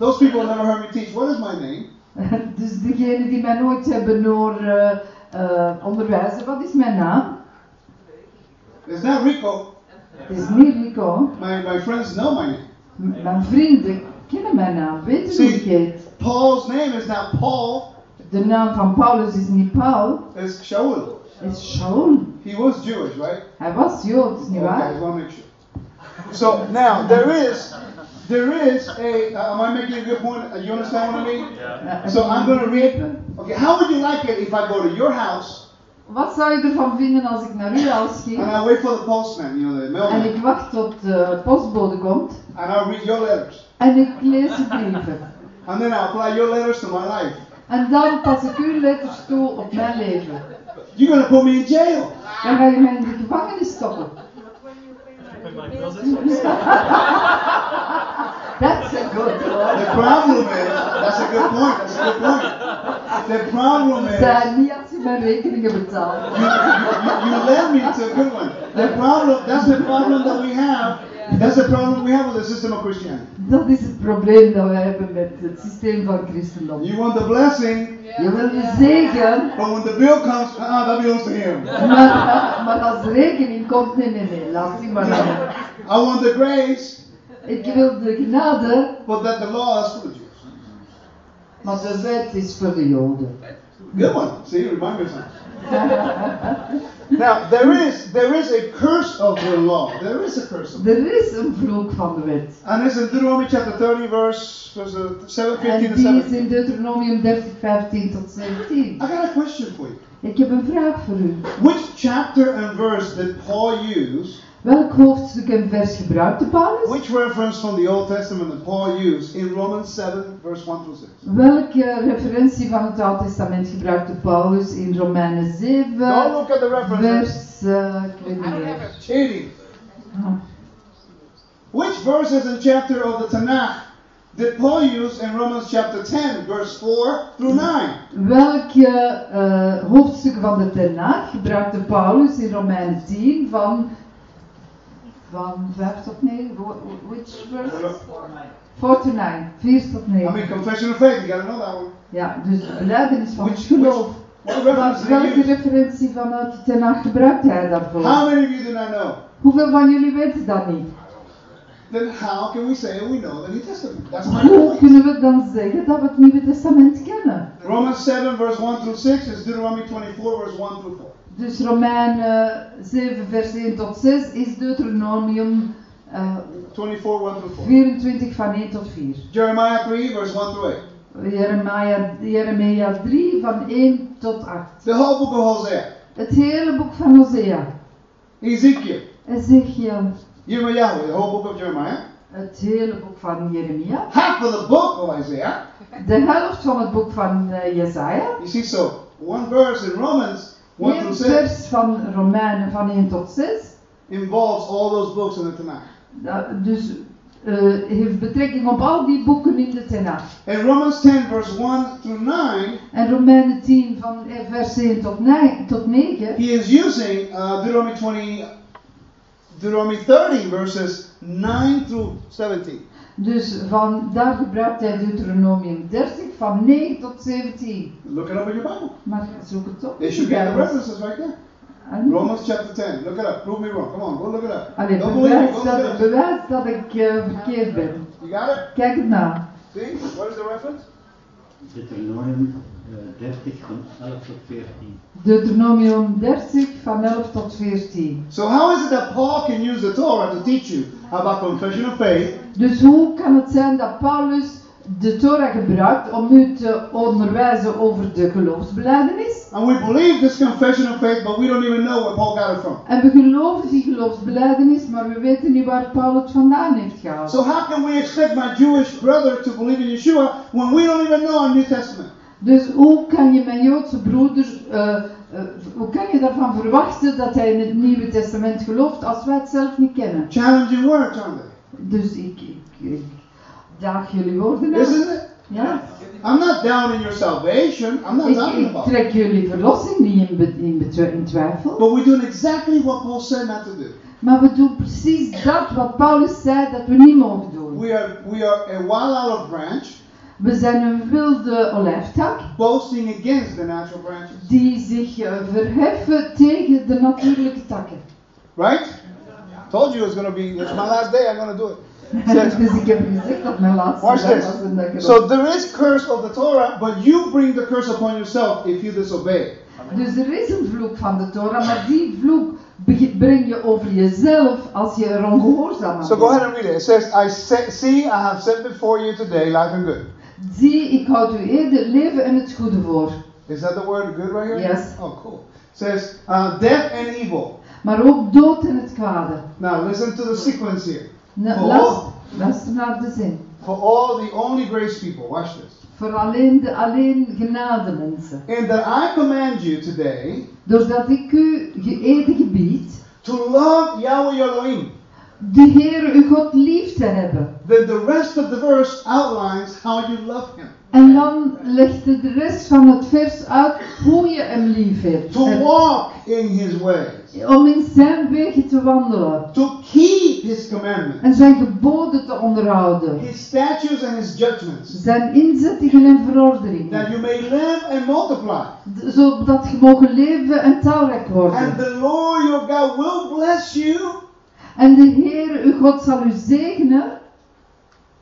Those people never heard me teach. What is my name? dus degenen die mij nooit hebben horen eh, onderwijzen, wat is mijn naam? It's not Rico. Het is niet Rico. My, my friends know my name. M- Mijn vrienden kennen mijn naam, weten hoe ik heet. Paul's name is not Paul. De naam van Paulus is niet Paul, It's Shaul. is Shaul. He was Jewish, right? Hij was Joods, niet Okay, I waar? just want to make sure. So now there is, there is a. Uh, am I making a good point? Uh, you understand what I mean? Eh, So I'm gonna read. begrepen? Okay, how would you like it if I go to your house Wat zou je ervan vinden als ik naar uw huis ging and I wait for the postman, you know, the en mailman, ik wacht tot de postbode komt and I'll read your letters, en ik lees de brieven? and then I'll apply your letters to my life. En dan pas ik uw letters toe op mijn leven. You're gonna put me in jail. Dan ga je mij in de gevangenis stoppen. Met mijn bills is That's a good The problem is, that's a good point. That's a good point. The problem is. Zijn niet als je mijn rekeningen betaalt. you, you, you led me to a good one. The problem, that's the problem that we have. That's the problem we have with the system of Christianity. Dat is het probleem dat we hebben met het systeem van christendom. You want the blessing, Je wil de zegen, but when the bill comes, ah, that belongs to him. maar, maar als de rekening komt, nee, nee, nee, laat die maar aan. I want the grace, Ik wil de genade, but that the law is for the Jews. maar de wet is voor de Joden. Good one. See, remind me of something. Now there is there is a curse of the law. There is a curse of. the Er is een vloek van de wet. And it's in Deuteronomy chapter 30, verse, verse uh, 7, 15 En and die is 17. in Deuteronomium 30, 15 tot 17. I got a question for you. Ik heb een vraag voor u. Which chapter and verse did Paul use? Welk hoofdstuk en vers gebruikte Paulus? Which reference from the Old Testament did Paul use in Romans 7, verse 1 through 6? Welke referentie van het Oude Testament gebruikte Paulus in Romeinen Don't 7, look at the references. vers, uh, ik weet niet meer. 80. Which verses and chapter of the Tanakh did Paul use in Romans chapter 10, verse 4 through 9? Welke eh, hoofdstukken van de Tenach gebruikte Paulus in Romeinen 10 van, van 5 tot 9? Wh- wh- Which verse? 4 to 9. 4 tot I 9. mean, confession of faith, you gotta know that one. Ja, dus de beleidenis van Which, geloof. which, Wat- welke referentie vanuit de Tenach gebruikte hij daarvoor? How many of you do not know? Hoeveel van jullie weten dat niet? Then how can we say we know the New Testament? That's my Hoe point. kunnen we dan zeggen dat we het Nieuwe Testament kennen? Romans 7, verse 1 through 6 is Deuteronomy 24, verse 1 through 4. Dus Romeinen 7 vers 1 tot 6 is Deuteronomium eh, 24, 1 through 4. 24 van 1 tot 4. Jeremiah 3, verse 1 through 8. Jeremia, Jeremia 3 van 1 tot 8. The whole book of Hosea. Het hele boek van Hosea. Ezekiel. Ezekiel. Jeremiah, the whole book of Jeremiah. Het hele boek van Jeremia. Half of the book of Isaiah. De helft van het boek van eh, Jesaja. You see, so one verse in Romans 1 Eén through 6 vers van Romeinen van 1 tot 6. involves all those books in the Tanakh. Dat dus eh, heeft betrekking op al die boeken in de Tenach. In Romans 10, verse 1 through 9, En Romeinen 10 van vers 1 tot 9, tot 9 he is using uh, Deuteronomy 20, Deuteronomy 30, verses 9 through 17. Dus van, daar gebruikt hij Deuteronomium 30 van 9 tot 17. Look it up in your Bible. Maar zoek het op. It should be in the references right there. En- Romans chapter 10. Look it up. Prove me wrong. Come on, go look it up. Allee, Don't believe me. bewijs Go dat, bewijs dat ik eh, verkeerd ben. You got it? Kijk het na. See? What is the reference? Deuteronomium 30 van 11 tot 14. Deuteronomium 30 van 11 tot 14. So how is it that Paul can use the Torah to teach you about confession of faith Dus hoe kan het zijn dat Paulus de Torah gebruikt om u te onderwijzen over de geloofsbelijdenis? and we believe this confession of faith, but we don't even know where Paul got it from. En we geloven die geloofsbelijdenis, maar we weten niet waar Paulus het vandaan heeft gehaald. So how can we expect my Jewish brother to believe in Yeshua when we don't even know our New Testament? Dus hoe kan je mijn Joodse broeder, eh, eh, hoe kan je daarvan verwachten dat hij in het Nieuwe Testament gelooft als wij het zelf niet kennen? Challenging words, aren't they? Dus ik, ik, ik daag jullie woorden Isn't aan. it? Ja? I'm not down in your salvation. I'm not Ik, talking ik about. trek jullie verlossing niet in, be- in, twijfel. But we're doing exactly what Paul said not to do. Maar we doen precies dat wat Paulus zei dat we niet mogen doen. We are we are a wild olive branch We zijn een wilde olijftak boasting against the natural branches. die zich eh, verheffen tegen de natuurlijke takken. Right? Told you it's gonna be it's my last day, I'm gonna do it. Dus ik heb gezegd dat mijn laatste Watch dag this. was en dat ik So there is curse of the Torah, but you bring the curse upon yourself if you disobey. Dus er is een vloek van de Torah, maar die vloek breng je over jezelf als je er ongehoorzaam aan So go ahead bent. and read it. It says, I see, I have set before you today life and good. Zie, ik houd u eerder leven en het goede voor. Is that the word good right here? Yes. Oh, cool. It says, uh, death and evil. Maar ook dood en het kwade. Now listen to the sequence here. Oh. last- Luister naar de zin. For all the only grace people, watch this. Voor alleen, de, alleen genade mensen. And that I command you today Doordat ik u geëerde gebied, to love Yahweh Elohim. De Heer uw God lief te hebben. Then the rest of the verse outlines how you love him. En dan legt de rest van het vers uit hoe je hem lief hebt. To walk in his ways. Om in zijn wegen te wandelen. To keep his commandments. En zijn geboden te onderhouden. His statutes and his judgments. Zijn inzettingen en verordeningen. That you may live and multiply. Zodat je mogen leven en talrijk And worden. the Lord your God will bless you En de Heer uw God zal u zegenen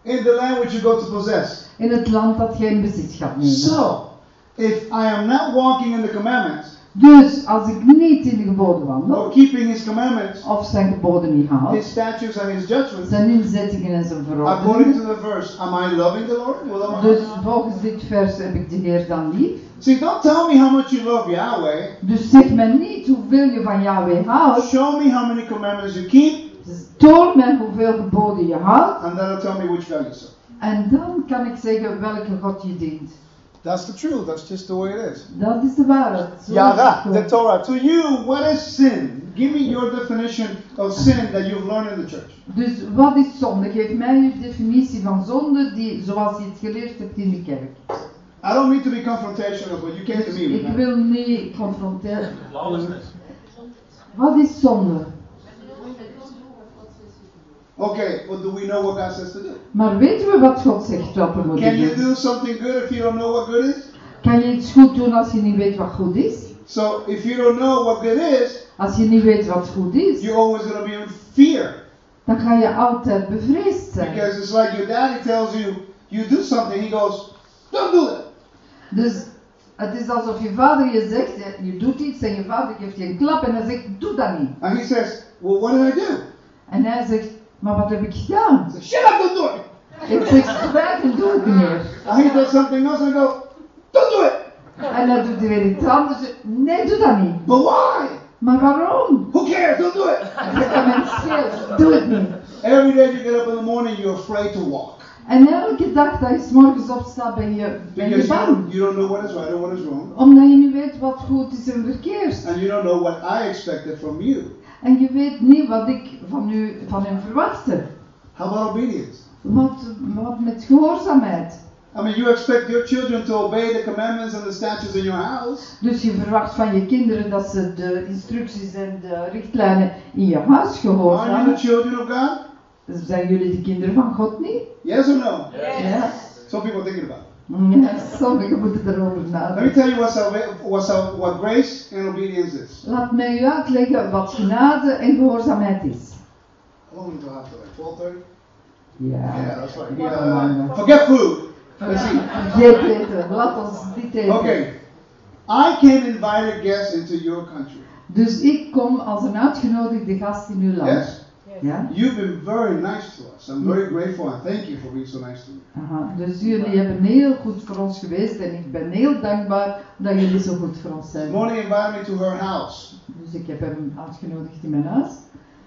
in the land which you go to possess. in het land dat gij in bezit gaat nemen. So, if I am not walking in the commandments, Dus als ik niet in de geboden wandel, or keeping his commandments, of zijn geboden niet houd, his statutes and his judgments, zijn inzettingen en zijn according verordeningen. to the verse, am I loving the Lord all my Dus volgens dit vers heb ik de Heer dan lief. See, don't tell me how much you love Yahweh. Dus zeg mij niet hoeveel je van Yahweh houdt. Show me how many commandments you keep, Dus toon mij hoeveel geboden je houdt. and that'll tell me which God you serve. En dan kan ik zeggen welke God je dient. That's the truth. That's just the way it is. Dat is de waarheid. Yara, the Torah. To you, what is sin? Give me your definition of sin that you've learned in the church. Dus wat is zonde? Geef mij uw definitie van zonde, die, zoals je het geleerd hebt in de kerk. I don't mean to be confrontational, but you came to me with Ik wil niet confronteren. Lawlessness. Wat is zonde? Okay, well, do we know what God says to do? Maar weten we wat God zegt wat we moeten Can you do something good if you don't know what good is? Kan je iets goed doen als je niet weet wat goed is? So, if you don't know what good is, Als je niet weet wat goed is, you're always going to be in fear. dan ga je altijd bevreesd zijn. Because it's like your daddy tells you, you do something, he goes, don't do it. Dus het is alsof je vader je zegt, je doet iets en je vader geeft je een klap en hij zegt, doe dat niet. And he says, well, what did I do? En hij zegt, maar wat heb ik gedaan? Say, shut up, don't do it. Ik zeg, zwijg en doe het niet meer. And he does something else and go, don't do it. En dan doet hij weer iets anders. Nee, doe dat niet. But why? Maar waarom? Who cares? Don't do it. Doe het niet. Every day you get up in the morning, you're afraid to walk. En elke dag dat je 's morgens opstaat, ben je, ben je Because you bang. don't, you don't know what is right and what is wrong. Omdat je niet weet wat goed is en verkeerd. And you don't know what I expected from you. En je weet niet wat ik van u, van hem verwachtte. How about obedience? Wat, wat met gehoorzaamheid. I mean, you expect your children to obey the commandments and the statutes in your house. Dus je verwacht van je kinderen dat ze de instructies en de richtlijnen in je huis Are you gehoorzamen. the children of God? Zijn jullie de kinderen van God niet? Yes or no? Ja. Some people are thinking about it. Sommigen moeten erover Let me nadenken. tell you what, what, what grace and obedience is. Laat mij u uitleggen wat genade en gehoorzaamheid is. How long do I have to like? 12:30? Ja. Yeah, that's right. Yeah. Forget food. Let's eten, laat ons dit eten. Okay. I can invite a guest into your country. Dus ik kom als een uitgenodigde gast in uw land. Yes? Ja? You've been very nice to us. I'm very grateful and thank you for being so nice to me. Aha. Dus jullie hebben heel goed voor ons geweest en ik ben heel dankbaar dat jullie zo goed voor ons This zijn. morning invited me to her house. Dus ik heb hem uitgenodigd in mijn huis.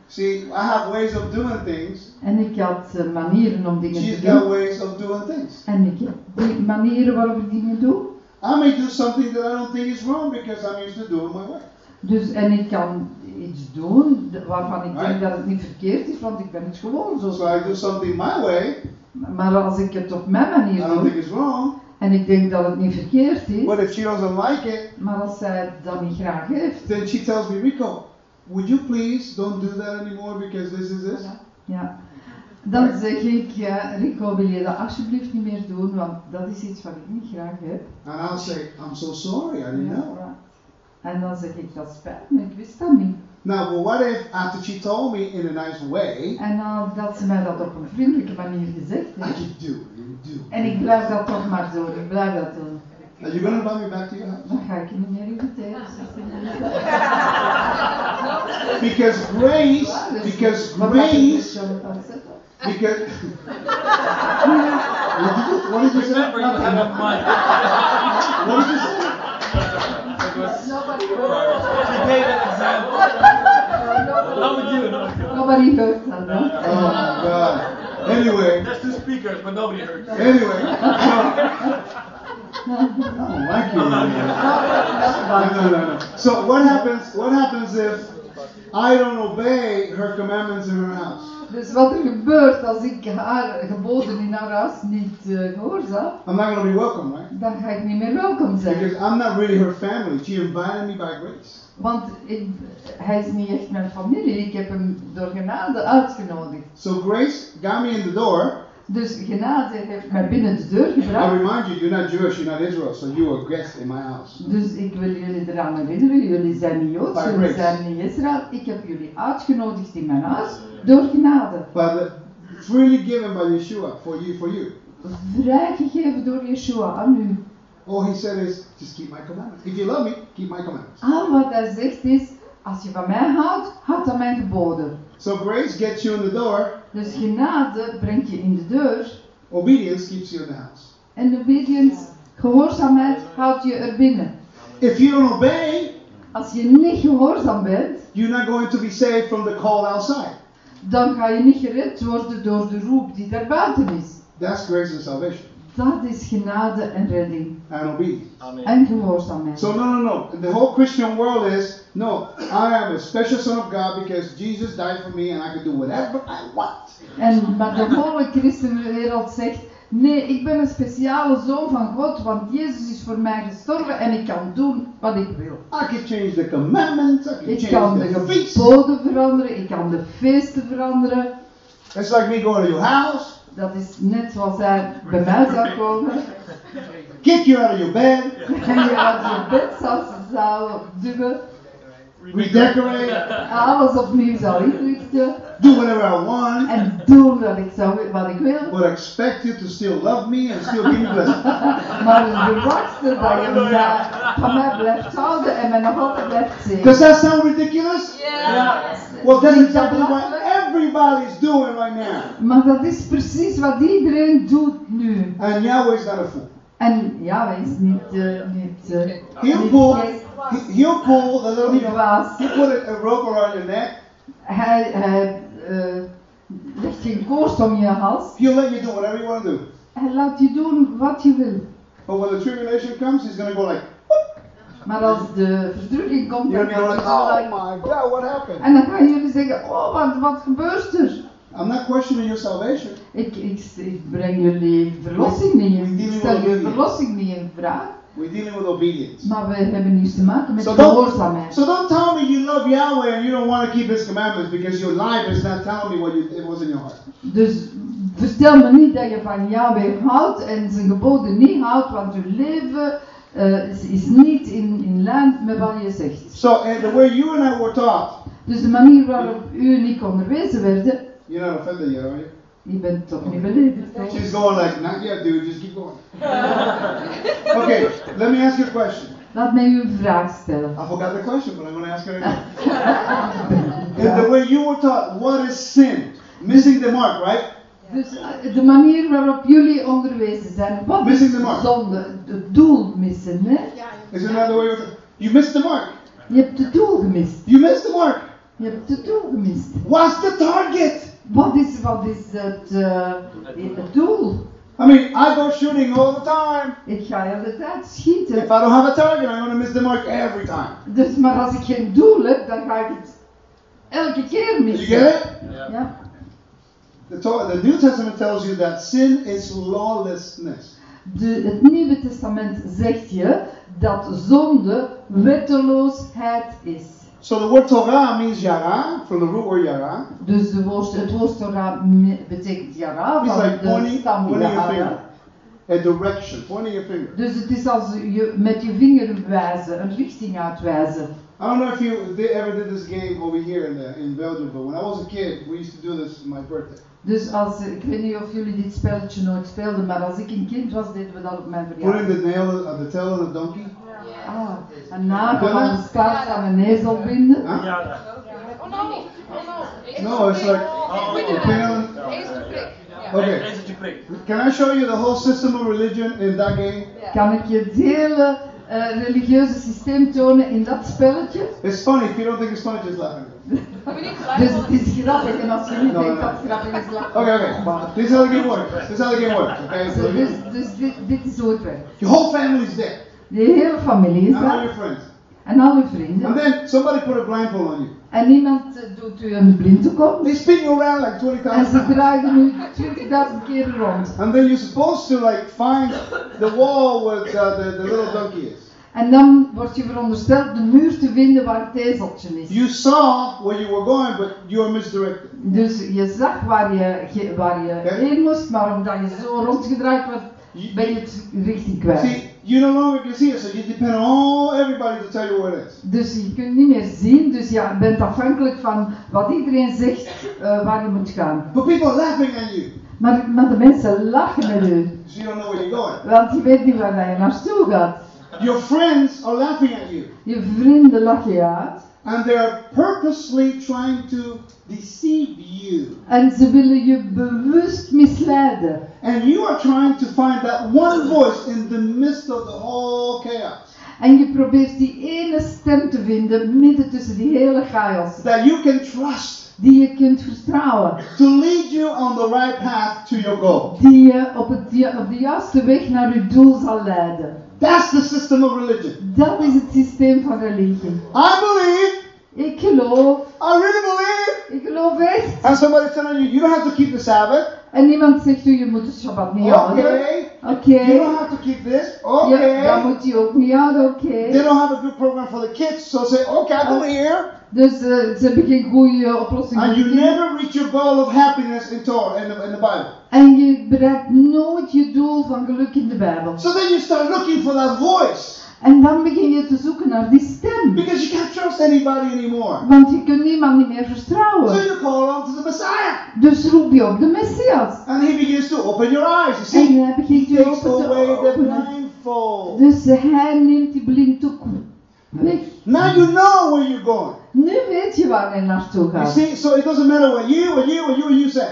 See, I have ways of doing things. En ik had eh, manieren om dingen She's te got doen. ways of doing things. En ik heb die manieren waarop ik dingen doe. I may do something that I don't think is wrong because I'm used to doing my way. Dus, en ik kan iets doen waarvan ik Right. denk dat het niet verkeerd is, want ik ben het gewoon zo. So I do something my way. Maar als ik het op mijn manier don't think doe, it's wrong. en ik denk dat het niet verkeerd is, But if she doesn't like it, maar als zij het dan niet graag heeft, then she tells me, Rico, would you please don't do that anymore because this is this? ja, dan zeg ik, ja, Rico, wil je dat alsjeblieft niet meer doen, want dat is iets wat ik niet graag heb. And I'll say, I'm so sorry, I didn't know. Ja. En dan zeg ik, dat spijt me, ik wist dat niet. Now, well, what if after she told me in a nice way, En nadat ze mij dat op een vriendelijke manier gezegd I heeft, just do, you do. en ik blijf dat toch maar doen, ik blijf dat doen. Are you gonna invite me back to your house? Dan ga ik je niet meer inviteren. Because grace, because grace, because. what did you say? Remember, you have a mic. What did you say? It was, she gave an example. Not with you, not with you. Nobody heard that, Oh my God. Anyway, There's two speakers, but nobody heard. anyway. I don't like you. No, no, no, no. So what happens? What happens if I don't obey her commandments in her house? Dus wat er gebeurt als ik haar geboden in haar huis niet uh, gehoorzaam, I'm not gonna be welcome, right? dan ga ik niet meer welkom zijn. Because I'm not really her family. She invited me by grace. Want ik, hij is niet echt mijn familie, ik heb hem door genade uitgenodigd. So grace got me in the door. Dus genade heeft mij binnen de deur I gebracht. remind you, you're not Jewish, you're not Israel, so you are guest in my house. Dus ik wil jullie eraan herinneren, jullie zijn niet Joods, jullie zijn niet Israël. Ik heb jullie uitgenodigd in mijn huis door genade. But freely given by Yeshua for you, for you. Vrijgegeven door Yeshua aan u. All he said is, just keep my commandments. If you love me, keep my commandments. Al wat hij zegt is, als je van mij houdt, houd aan mijn geboden. So grace gets you in the door, Dus genade brengt je in de deur. obedience keeps you in the house. En obedience, gehoorzaamheid, houdt je er binnen. If you don't obey, Als je niet gehoorzaam bent, you're not going to be saved from the call outside. dan ga je niet gered worden door de roep die daar buiten is. That's grace and salvation Dat is genade en redding. and obedience. Amen. En gehoorzaamheid. So no, no, no. The whole Christian world is no. I am a special son of God because Jesus died for me and I can do whatever I want. En, maar de hele christenwereld zegt, nee, ik ben een speciale zoon van God, want Jezus is voor mij gestorven en ik kan doen wat ik wil. I can change the commandments. I can Ik kan change de the feasts. geboden veranderen, ik kan de feesten veranderen. It's like me going to your house, Dat is net zoals hij bij mij zou komen. kick you out of your bed, En je uit je bed zou, zou duwen, redecorate, alles opnieuw zou inrichten do whatever I want, en doen wat ik, zou, wat ik wil. but expect you to still love me and still give me blessings. Maar het er dat je mij- van mij blijft houden en mij nog altijd blijft zien. Does that sound ridiculous? Ja. Well, that's exactly what belachelijk? Everybody's doing right now. Maar dat is precies wat iedereen doet nu. And Yahweh's not a fool. En wij is niet, eh, niet, eh, He'll pull, he- he'll pull the little, he'll put a, a rope around your neck. Hij, hij eh, legt geen koorts om je hals. He'll let you do whatever you want to do. Hij laat je doen wat je wil. But when the tribulation comes, he's gonna go like, Maar als de verdrukking komt, dan like, hij zo oh my God, what happened? En dan gaan jullie zeggen, oh wat, wat gebeurt er? I'm not questioning your salvation. Ik, ik, ik breng jullie verlossing niet in. Ik stel je verlossing niet in vraag. We're dealing with obedience. Maar we hebben hier te maken met So gehoorzaamheid. so don't tell me you love Yahweh and you don't want to keep His commandments because your life is not telling me what you, it was in your heart. Dus vertel me niet dat je van Yahweh houdt en zijn geboden niet houdt, want je leven eh, is, niet in, in lijn met wat je zegt. So, and the way you and I were taught, Dus de manier waarop u en ik onderwezen werden, you're not offended yet, are you? je bent toch niet beledigd. She's going like, not yet, dude. Just keep going. okay, let me ask you a question. Laat mij u een vraag stellen. I forgot the question, but I'm going to ask it again. In the way you were taught, what is sin? Missing the mark, right? Dus eh, de manier waarop jullie onderwezen zijn, wat is Missing the mark. zonde? Het doel missen, hè? Is there another way? taught? You missed the mark. Je hebt het doel gemist. You missed the mark. Je hebt het doel gemist. What's the target? Wat is, wat is het, eh, het doel? I mean, I go shooting all the time. Ik ga de hele tijd If schieten. I don't have a target, I'm going to miss the mark every time. Dus, maar als ik geen doel heb, dan ga ik het elke keer Did you missen. get it? Ja. The, Tor- the New Testament tells you that sin is lawlessness. De, het Nieuwe Testament zegt je dat zonde wetteloosheid is. So the word Torah means yara, from the root word yara. Dus de woord, het woord Torah betekent yara It's van like de pointing, stam pointing your Yara. finger. A direction, pointing your finger. Dus het is als je met je vinger wijzen, een richting uitwijzen. I don't know if you ever did this game over here in, the, in Belgium, but when I was a kid, we used to do this on my birthday. Dus als, ik weet niet of jullie dit spelletje nooit speelden, maar als ik een kind was, deden we dat op mijn Putting verjaardag. the nail of the tail of the donkey. Ah, een nagel aan de staart van een ezel binden. Huh? Ja, Oh no, oh no. No, it's like Oh, on-. Ja. Okay. Can I show you the whole system of religion in that game? Kan ik je het eh, religieuze systeem tonen in dat spelletje? It's funny. If you don't think it's funny, just laugh Dus het is grappig en als je niet No, denkt no. dat het grappig is, lach. Okay, okay. This is how the game works. This is how the game works. Okay. Dus, So dus, dit, dit is hoe het werkt. your whole family's there, De hele familie is and all daar your friends. En al uw And vrienden. then somebody put a blindfold on you. En iemand eh, doet u een blinddoek They spin you around like twenty en times. ze draaien u 20.000 keer rond. And then you're supposed to like find the wall where uh, the, the little donkey is. En dan wordt je verondersteld de muur te vinden waar het ezeltje is. You saw where you were going, but you were misdirected. Dus je zag waar je, waar je heen moest, maar omdat je zo rondgedraaid werd, ben je het richting kwijt. see, you no longer can see it, so you depend on all everybody to tell you where it is. Dus je kunt niet meer zien, dus ja, je bent afhankelijk van wat iedereen zegt eh, waar je moet gaan. But people are laughing at you, Maar, maar de mensen lachen met u, so you don't know where you're going. want je weet niet waar je naartoe gaat. Your friends are laughing at you. Je vrienden lachen je uit. And they're purposely trying to deceive you. En ze willen je bewust misleiden. And you are trying to find that one voice in the midst of the whole chaos. En je probeert die ene stem te vinden midden tussen die hele chaos. That you can trust Die je kunt vertrouwen. to lead you on the right path to your goal. Die je op, het, op de juiste weg naar je doel zal leiden. That's the system of religion. Dat is het systeem van religie. I believe, Ik geloof, I really believe. ik geloof echt. And somebody's telling you, you don't have to keep the Sabbath. En niemand zegt u, je moet de Shabbat niet houden. Okay. Oké. You don't have to keep this. Ja, dat Okay. moet je ook niet houden, oké. They don't have a good program for the kids, so say, okay, I believe. Dus eh, ze hebben geen goede oplossing And you never reach your goal of happiness in Torah, in the, in the Bible. En je bereikt nooit je doel van geluk in de Bijbel. So then you start looking for that voice. En dan begin je te zoeken naar die stem. Because you can't trust anybody anymore. Want je kunt niemand niet meer So vertrouwen. you call on to the Messiah. Dus roep je op de Messias. And he begins to open your eyes. You En see, hij begint he je open te openen. Dus hij neemt die blinddoek weg. Now you know where you're going. Nu weet je waar hij naartoe You gaat. see, so it doesn't matter what you, what you, what you, what you say.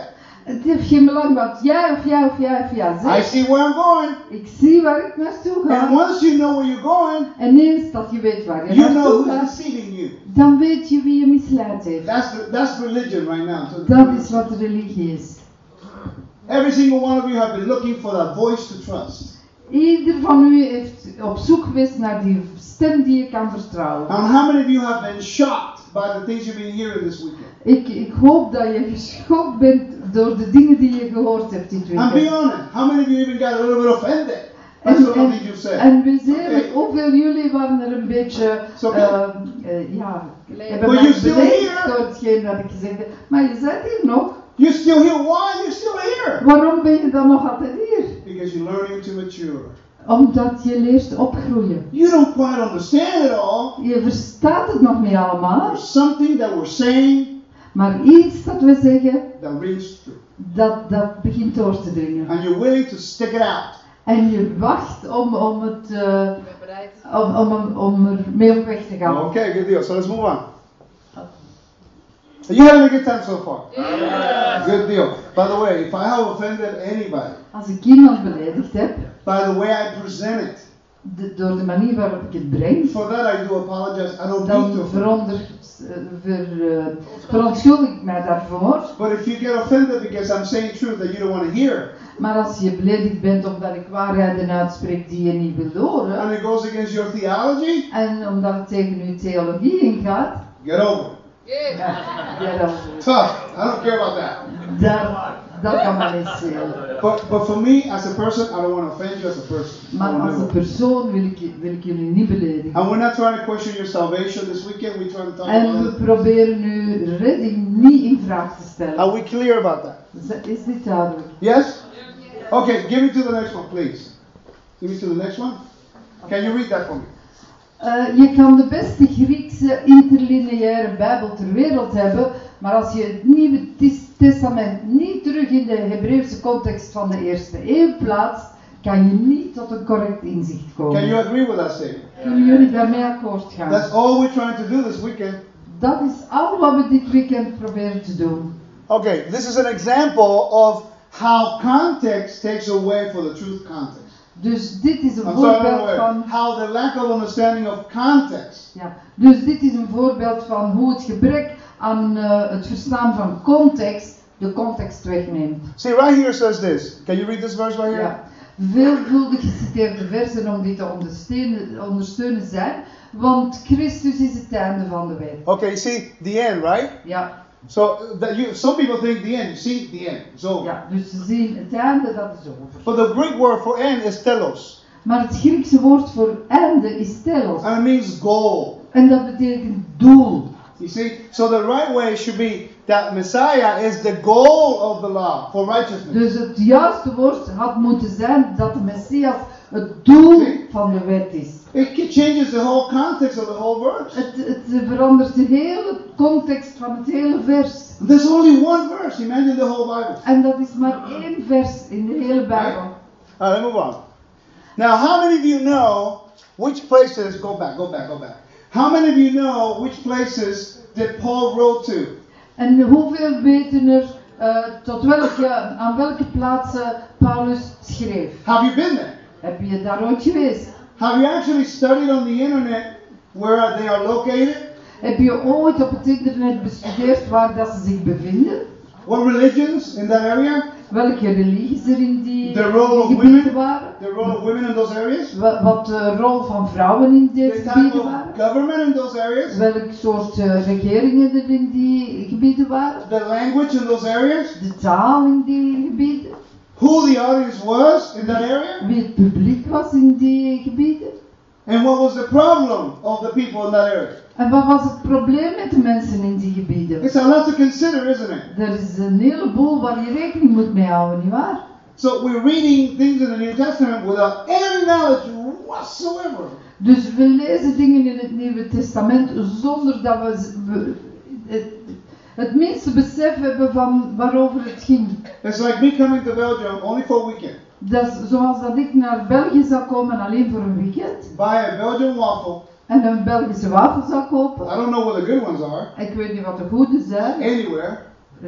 Het heeft geen belang wat jij of jij of jij of jij I zegt. see where I'm going. Ik zie waar ik naartoe And ga. once you know where you're going, En eens dat je weet waar je you know naartoe who's gaat, you. dan weet je wie je misleid heeft. That's the, that's religion right now. So Dat is wat religie is. Every single one of you have been looking for that voice to trust. Ieder van u heeft op zoek geweest naar die stem die je kan vertrouwen. And how many of you have been shocked by the things you've been hearing this weekend? Ik, ik hoop dat je geschokt bent door de dingen die je gehoord hebt dit And be weekend. honest, how many of you even got a little bit offended En, en, en eerlijk, Okay. hoeveel jullie waren er een beetje, Zo- eh, eh, ja, hebben mij you here. door hetgeen dat ik gezegd heb. Maar je bent hier nog. You're still here. Why? You're still here. Waarom ben je dan nog altijd hier? Because you're learning to mature. Omdat je leert opgroeien. You don't quite understand it all. Je verstaat het nog niet allemaal, There's something that we're saying maar iets dat we zeggen, that rings true. dat, dat begint door te dringen. And you're willing to stick it out. En je wacht om, om, het, eh, ben bereid. om, om, om er mee op weg te gaan. Okay, good deal. So let's move on. Are you having a good time so far? Good deal. By the way, if I have offended anybody, Als ik iemand beledigd heb, by the way I present it, de- door de manier waarop ik het breng, for that I do apologize. I don't need dan to veronder, eh, ver, eh, verontschuldig ik mij daarvoor. But if you get offended because I'm saying truth that you don't want to hear, Maar als je beledigd bent omdat ik waarheden uitspreek die je niet wil horen, and it goes against your theology, en omdat het tegen uw theologie ingaat, get over it. Yeah. ja, ja, dan, Tough. I don't care about that. dat, dat kan maar niet schelen. But but for me as a person, I don't want to offend you as a person. I Maar don't als een know. persoon wil ik, wil ik jullie niet beledigen. And we're not trying to question your salvation this weekend. We're trying to talk En about we it. proberen uw redding niet in vraag te stellen. Are we clear about that? Is- Is dit duidelijk? Yes? Okay, give me to the next one, please. Give me to the next one. Can you read that for me? Eh, je kan de beste Griekse interlineaire Bijbel ter wereld hebben, maar als je het Nieuwe Testament niet terug in de Hebreeuwse context van de eerste eeuw plaatst, kan je niet tot een correct inzicht Can you komen. agree with statement? Kunnen jullie daarmee akkoord gaan? That's all we're trying to do this weekend. Dat is al wat we dit weekend proberen te doen. Okay, this is an example of how context takes away for the truth context. Dus dit is een I'm voorbeeld van. how the lack of understanding of context Ja, dus dit is een voorbeeld van hoe het gebrek aan eh, het verstaan van context de context wegneemt. See, right here says this. Can you read this verse right here? Ja. Veelvuldig geciteerde versen om dit te ondersteunen, ondersteunen zijn, want Christus is het einde van de wet. Okay, see, the end, right? Ja, So uh, that you, some people think the end. See, the end. Over. ja, dus ze zien het einde, dat is over. But the Greek word for end is telos, Maar het Griekse woord voor einde is telos. and it means goal. En dat betekent doel. You see, so the right way should be that Messiah is the goal of the law for righteousness. Dus het juiste woord had moeten zijn dat de Messias het doel van de wet is. It changes the whole context of the whole verse. Het, het verandert de hele context van het hele vers. There's only one verse. Imagine the whole Bible. En dat is maar één vers in de hele Bijbel. All right, let's move on. Now, how many of you know which places? Go back, go back, go back. How many of you know which places that Paul wrote to? En hoeveel weten er eh, tot welke, aan welke plaatsen Paulus schreef? Have you been there? Heb je daar ooit geweest? Have you actually studied on the internet where they are located? Heb je ooit op het internet bestudeerd waar dat ze zich bevinden? What religions in that area? Welke religies er in die The role of gebieden women? waren? The role of women in those areas? Wa- Wat de rol van vrouwen in The type gebieden waren? government in those areas? Welk soort eh, regeringen er in die gebieden waren? The language in those areas? De taal in die gebieden? Who the audience was in that area? Wie het publiek was in die gebieden? And what was the problem of the people in that area? En wat was het probleem met de mensen in die gebieden? It's a lot to consider, isn't it? Er is een heleboel waar je rekening moet mee houden, nietwaar? So we're reading things in the New Testament without any knowledge whatsoever. Dus we lezen dingen in het Nieuwe Testament zonder dat we- het, minste besef hebben van waarover het ging. It's like me coming to Belgium only for a weekend. Dat is zoals dat ik naar België zou komen alleen voor een weekend Buy a Belgian waffle. en een Belgische wafel zou kopen. I don't know what the good ones are. Ik weet niet wat de goede zijn, Anywhere.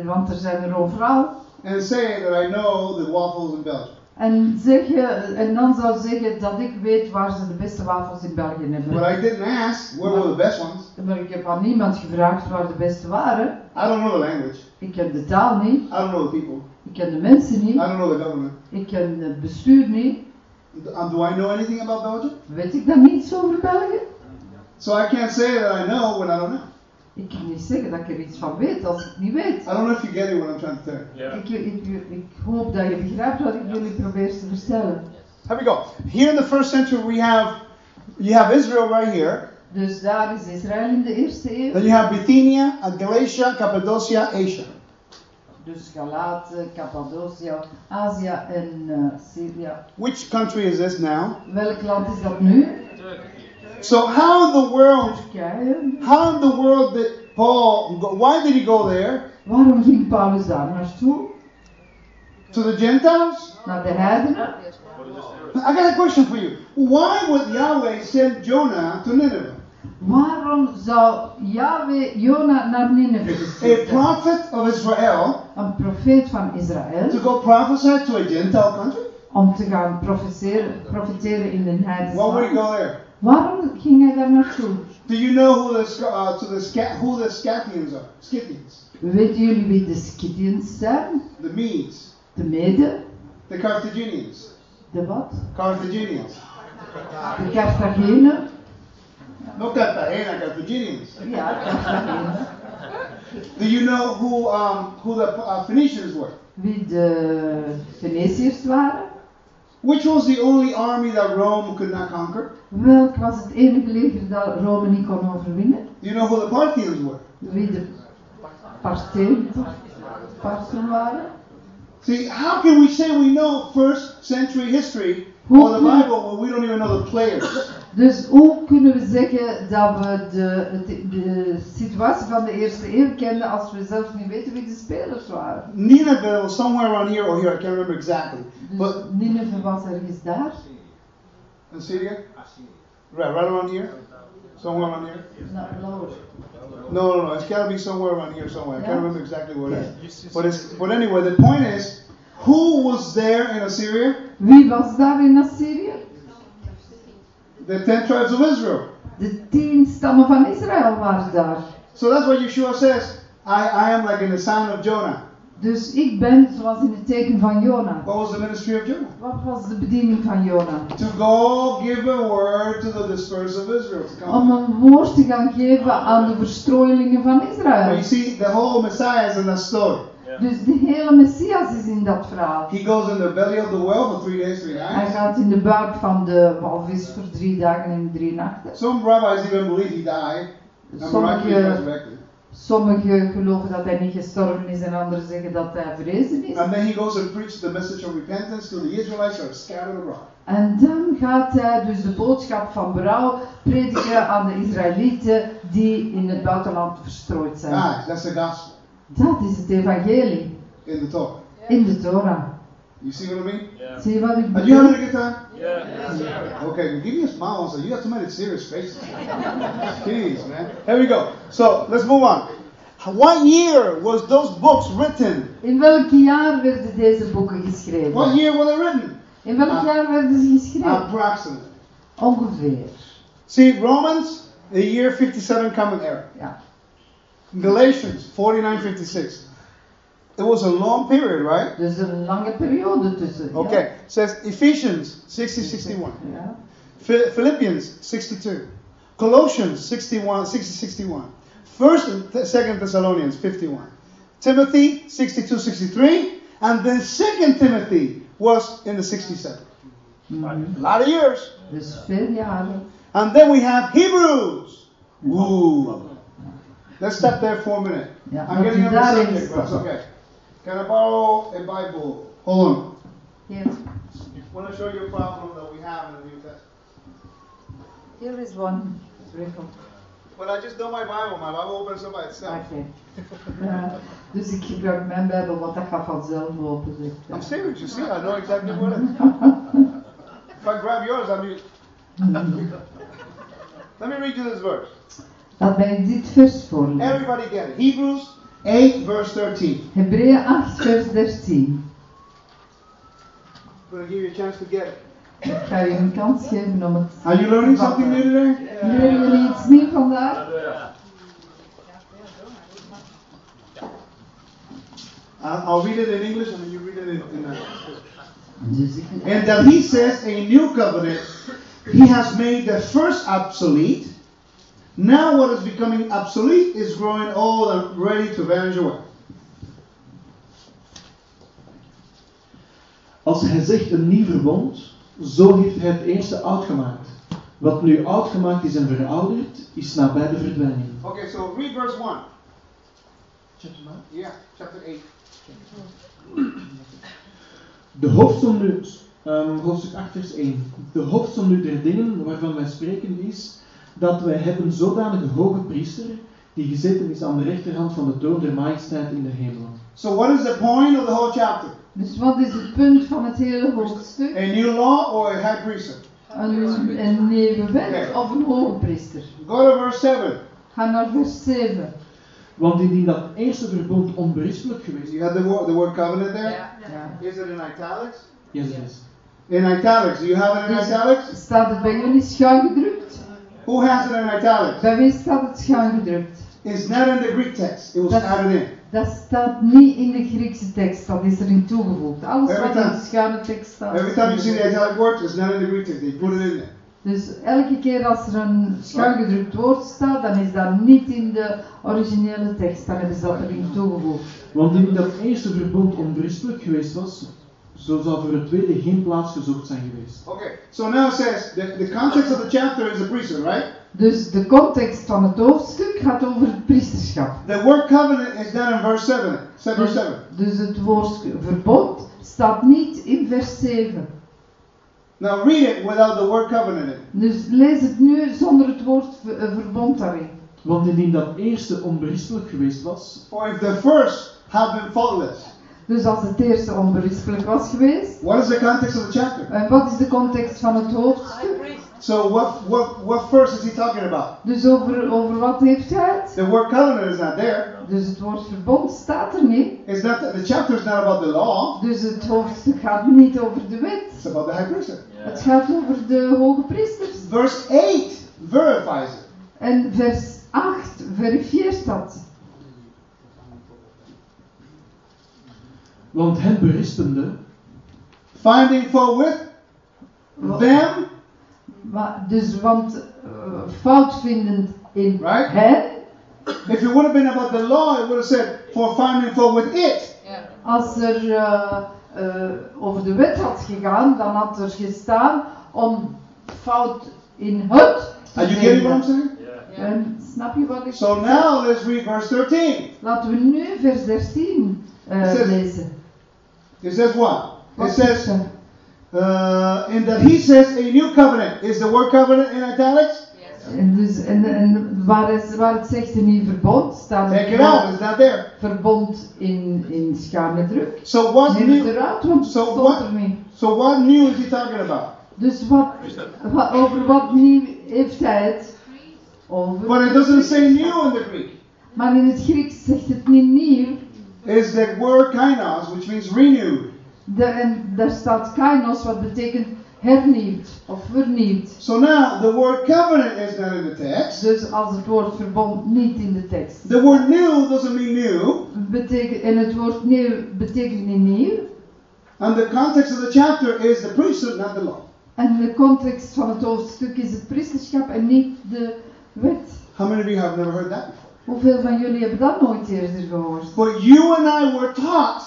want er zijn er overal. And say that I know the waffles in Belgium. En, zeggen, en dan zou zeggen dat ik weet waar ze de beste wafels in België But hebben. I didn't ask where were the best ones. Maar ik heb aan niemand gevraagd waar de beste waren. I don't know the language. Ik ken de taal niet, I don't know the people. ik ken de mensen I niet, don't know the government. ik ken het bestuur niet. Do I know anything about Belgium? Weet ik dan niets over België? So I can't say that I know when I don't know. Ik kan niet zeggen dat ik er iets van weet als ik het niet weet. I don't know if you get it what I'm trying to. Yeah. Ik, ik, ik hoop dat je begrijpt wat ik jullie probeer te vertellen. Here we go. Here in the first century we have you have Israel right here. Dus daar is Israël in de eerste eeuw. Then you have Bithynia, Galatia, Cappadocia, Asia. Dus Galaten, Cappadocia, Azië en eh, Syrië. Which country is this now? Welk land is dat nu? So how in the world how in the world did Paul go, why did he go there? Waarom ging Paulus daar naartoe? To the Gentiles? Naar de heidenen? I got a question for you. Why would Yahweh send Jonah to Nineveh? Waarom zou Yahweh Jonah naar Nineveh A gestuurd prophet of Israel Een profeet van Israël. to go prophesy to a Gentile country? Om te gaan profeteren, profeteren in de heidense Why would he go there? Waarom ging hij daar naartoe? Do you know who the uh, to the Sca- who the Scythians are? Scythians, Weten jullie wie de Scythians zijn? the Medes, De Mede? the Carthaginians, De wat? Carthaginians. De Carthagenen? No Cartagena, Carthaginians. Ja, Carthagenen. Do you know who um, who the uh, Phoenicians were? Wie de Venetiërs waren? Which was the only army that Rome could not conquer? Welk was het enige leger dat Rome niet kon overwinnen? You know who the Parthians were? Wie de Parten waren? See, how can we say we know first century history or the Bible when we don't even know the players? Dus hoe kunnen we zeggen dat we de, de, de situatie van de eerste eeuw kenden als we zelfs niet weten wie de spelers waren? Nineveh was somewhere around here or here, I can't remember exactly. Dus But Nineveh was ergens daar, in Syria? Right, right around here? Somewhere around here? naar Lower. No, no, no. It's got to be somewhere around here somewhere. I can't remember exactly where it is. But it's but anyway, the point is, who was there in Assyria? Wie was daar in Assyrië? The ten tribes of Israel. De tien stammen van Israël waren daar. So that's what Yeshua says. I, I am like in the sign of Jonah. Dus ik ben zoals in het teken van Jona. What was the ministry of Jonah? Wat was de bediening van Jona? To go give a word to the dispersed of Israel come. Om een woord te gaan geven aan de verstrooilingen van But you Israël. see, the whole Messiah is in that story. Dus de hele Messias is in dat verhaal. He goes in the belly of the whale for three days, three Hij nights. gaat in de buik van de walvis voor drie dagen en drie nachten. Some rabbis even believe he died Sommige, sommigen geloven dat hij niet gestorven is en anderen zeggen dat hij verrezen is. And then he goes and preaches the message of repentance to the Israelites who are scattered abroad. En dan gaat hij dus de boodschap van berouw prediken aan de Israëlieten die in het buitenland verstrooid zijn. Guys, that's the gospel Dat is het evangelie in the Torah. in de Torah. You see what I mean? Yeah. Zie je wat ik Are you having a good time? Yeah. Okay, give me a smile also. You have too many serious faces. Jeez, man. Here we go. So let's move on. What year was those books written? In welk jaar werden deze boeken geschreven? What year were they written? In welk Ah. jaar werden ze geschreven? Approximately. Ongeveer. See, Romans, the year 57 Common Era. Ja. Galatians, 49, 56. It was a long period, right? Dus een lange periode tussen. ja. Okay. It says Ephesians, 60, 61. Ja. Phil- Philippians 62. Colossians 61, 60, 61. First and Second Thessalonians 51. Timothy 62, 63. And then Second Timothy was in the 67. Mhm. A lot of years. Dus veel jaren. And then we have Hebrews. Ooh. Let's stop there for a minute. Ja, I'm dat getting u on the subject, but it's okay. Can I borrow a Bible? Hold on. Hier, I want to show you a problem that we have in the New Testament. hier is one. Rekel. But I just know my Bible. My Bible opens up by itself. Oké. Ja, dus ik gebruik mijn Bijbel, want dat gaat vanzelf open. zegt hij. I'm serious. You see, I know exactly what it is. If I grab yours, I mean. Let me read you this verse. Laat mij dit vers voorlezen. Everybody get it. Hebrews 8, verse 13. Hebreeën 8, vers 13. I'm going to give you a chance to get it. Ik ga je een kans geven om het Are you learning something new today? Leren jullie iets nieuws vandaag? I'll, read it in English and then you read it in. in uh, and that he says a new covenant, he has made the first obsolete. Now what is becoming obsolete is growing old and ready to vanish away. Als hij zegt een nieuw verbond, zo heeft hij het eerste oud gemaakt. Wat nu oud gemaakt is en verouderd, is nabij de verdwijning. Okay, so read verse 1. Yeah, chapter 8. De hoofdsom nu, ehm, hoofdstuk 8 vers 1. De hoofdsom nu der dingen waarvan wij spreken is, dat wij hebben zodanige hoge priester, die gezeten is aan de rechterhand van de troon der majesteit in de hemel. So what is the point of the whole chapter? Dus wat is het punt van het hele hoofdstuk? A new law or a high priesthood? Een, een nieuwe wet of een hoge priester? Go to verse 7. Ga naar vers 7. Want indien dat eerste verbond onberispelijk geweest You have the word, the word covenant there? Ja. Ja. Is it in italics? Yes, yes. In italics. Do you have it in Dus italics? staat het bij jullie schuin gedrukt? Who has it in italics? Bij wie staat het schuin gedrukt? It's not in the Greek text. It was That's- added in. Dat staat niet in de Griekse tekst, dat is erin toegevoegd. Alles Every wat in de schuine tekst staat. Every time you see the italic word, it's not in the Greek text. They put it in there. Dus elke keer als er een schuin gedrukt woord staat, dan is dat niet in de originele tekst, dan hebben ze dat erin toegevoegd. Want indien dat eerste verbond onberispelijk geweest was, zo zou voor het tweede geen plaats gezocht zijn geweest. Okay, so now it says the, the context of the chapter is the priesthood, right? Dus de context van het hoofdstuk gaat over het priesterschap. The word covenant is not in verse 7. Say verse Dus, 7. dus het woord verbod staat niet in vers 7. Now read it without the word covenant in. Dus lees het nu zonder het woord ver- eh, verbond daarin. Want indien dat eerste onberispelijk geweest was, For if the first had been faultless. Dus als het eerste onberispelijk was geweest. What is the context of the chapter? En wat is de context van het hoofdstuk? So what what what verse is he talking about? Dus over, over wat heeft hij het? The word covenant is not there. Dus het woord verbond staat er niet. It's not the chapter is not about the law. Dus het hoofdstuk gaat niet over de wet. It's about the high priesthood. Het gaat over de hoge priesters. Verse 8 verifies it. En vers 8 verifieert dat. Want hen berispende, Finding fault with them, Maar, dus, want eh, fout vindend in Right. hen. if it would have been about the law, it would have said for finding fault with it. Als er eh, eh, over de wet had gegaan, dan had er gestaan om fout in het te Are you getting what I'm vinden. saying? Yeah. En snap je wat ik So now let's read verse 13. Laten we nu vers 13 eh, Het zegt- lezen. It says what? Wat It says, uh, in that he says a new covenant. Is the word covenant in italics? En, dus, en, en waar, is, waar het zegt een nieuw verbond, staat Take het it out. It's not there. verbond in, in met druk. So Neem het new? eruit, want het So stond what- er niet. So what new is he talking about? Dus wat, wa- over wat nieuw heeft hij het? Over. But it doesn't say new in the Greek. Maar in het Grieks zegt het niet nieuw. It's that word kainos, which means renewed. De, en daar staat kainos, wat betekent hernieuwd of vernieuwd. So now the word covenant is not in the text. Dus als het woord verbond niet in de tekst The word new doesn't mean new. betekent, en het woord nieuw betekent niet nieuw. And the context of the chapter is the priesthood, not the law. En de context van het hoofdstuk is het priesterschap en niet de wet. How many of you have never heard that before? Hoeveel van jullie hebben dat nooit eerder gehoord? But you and I were taught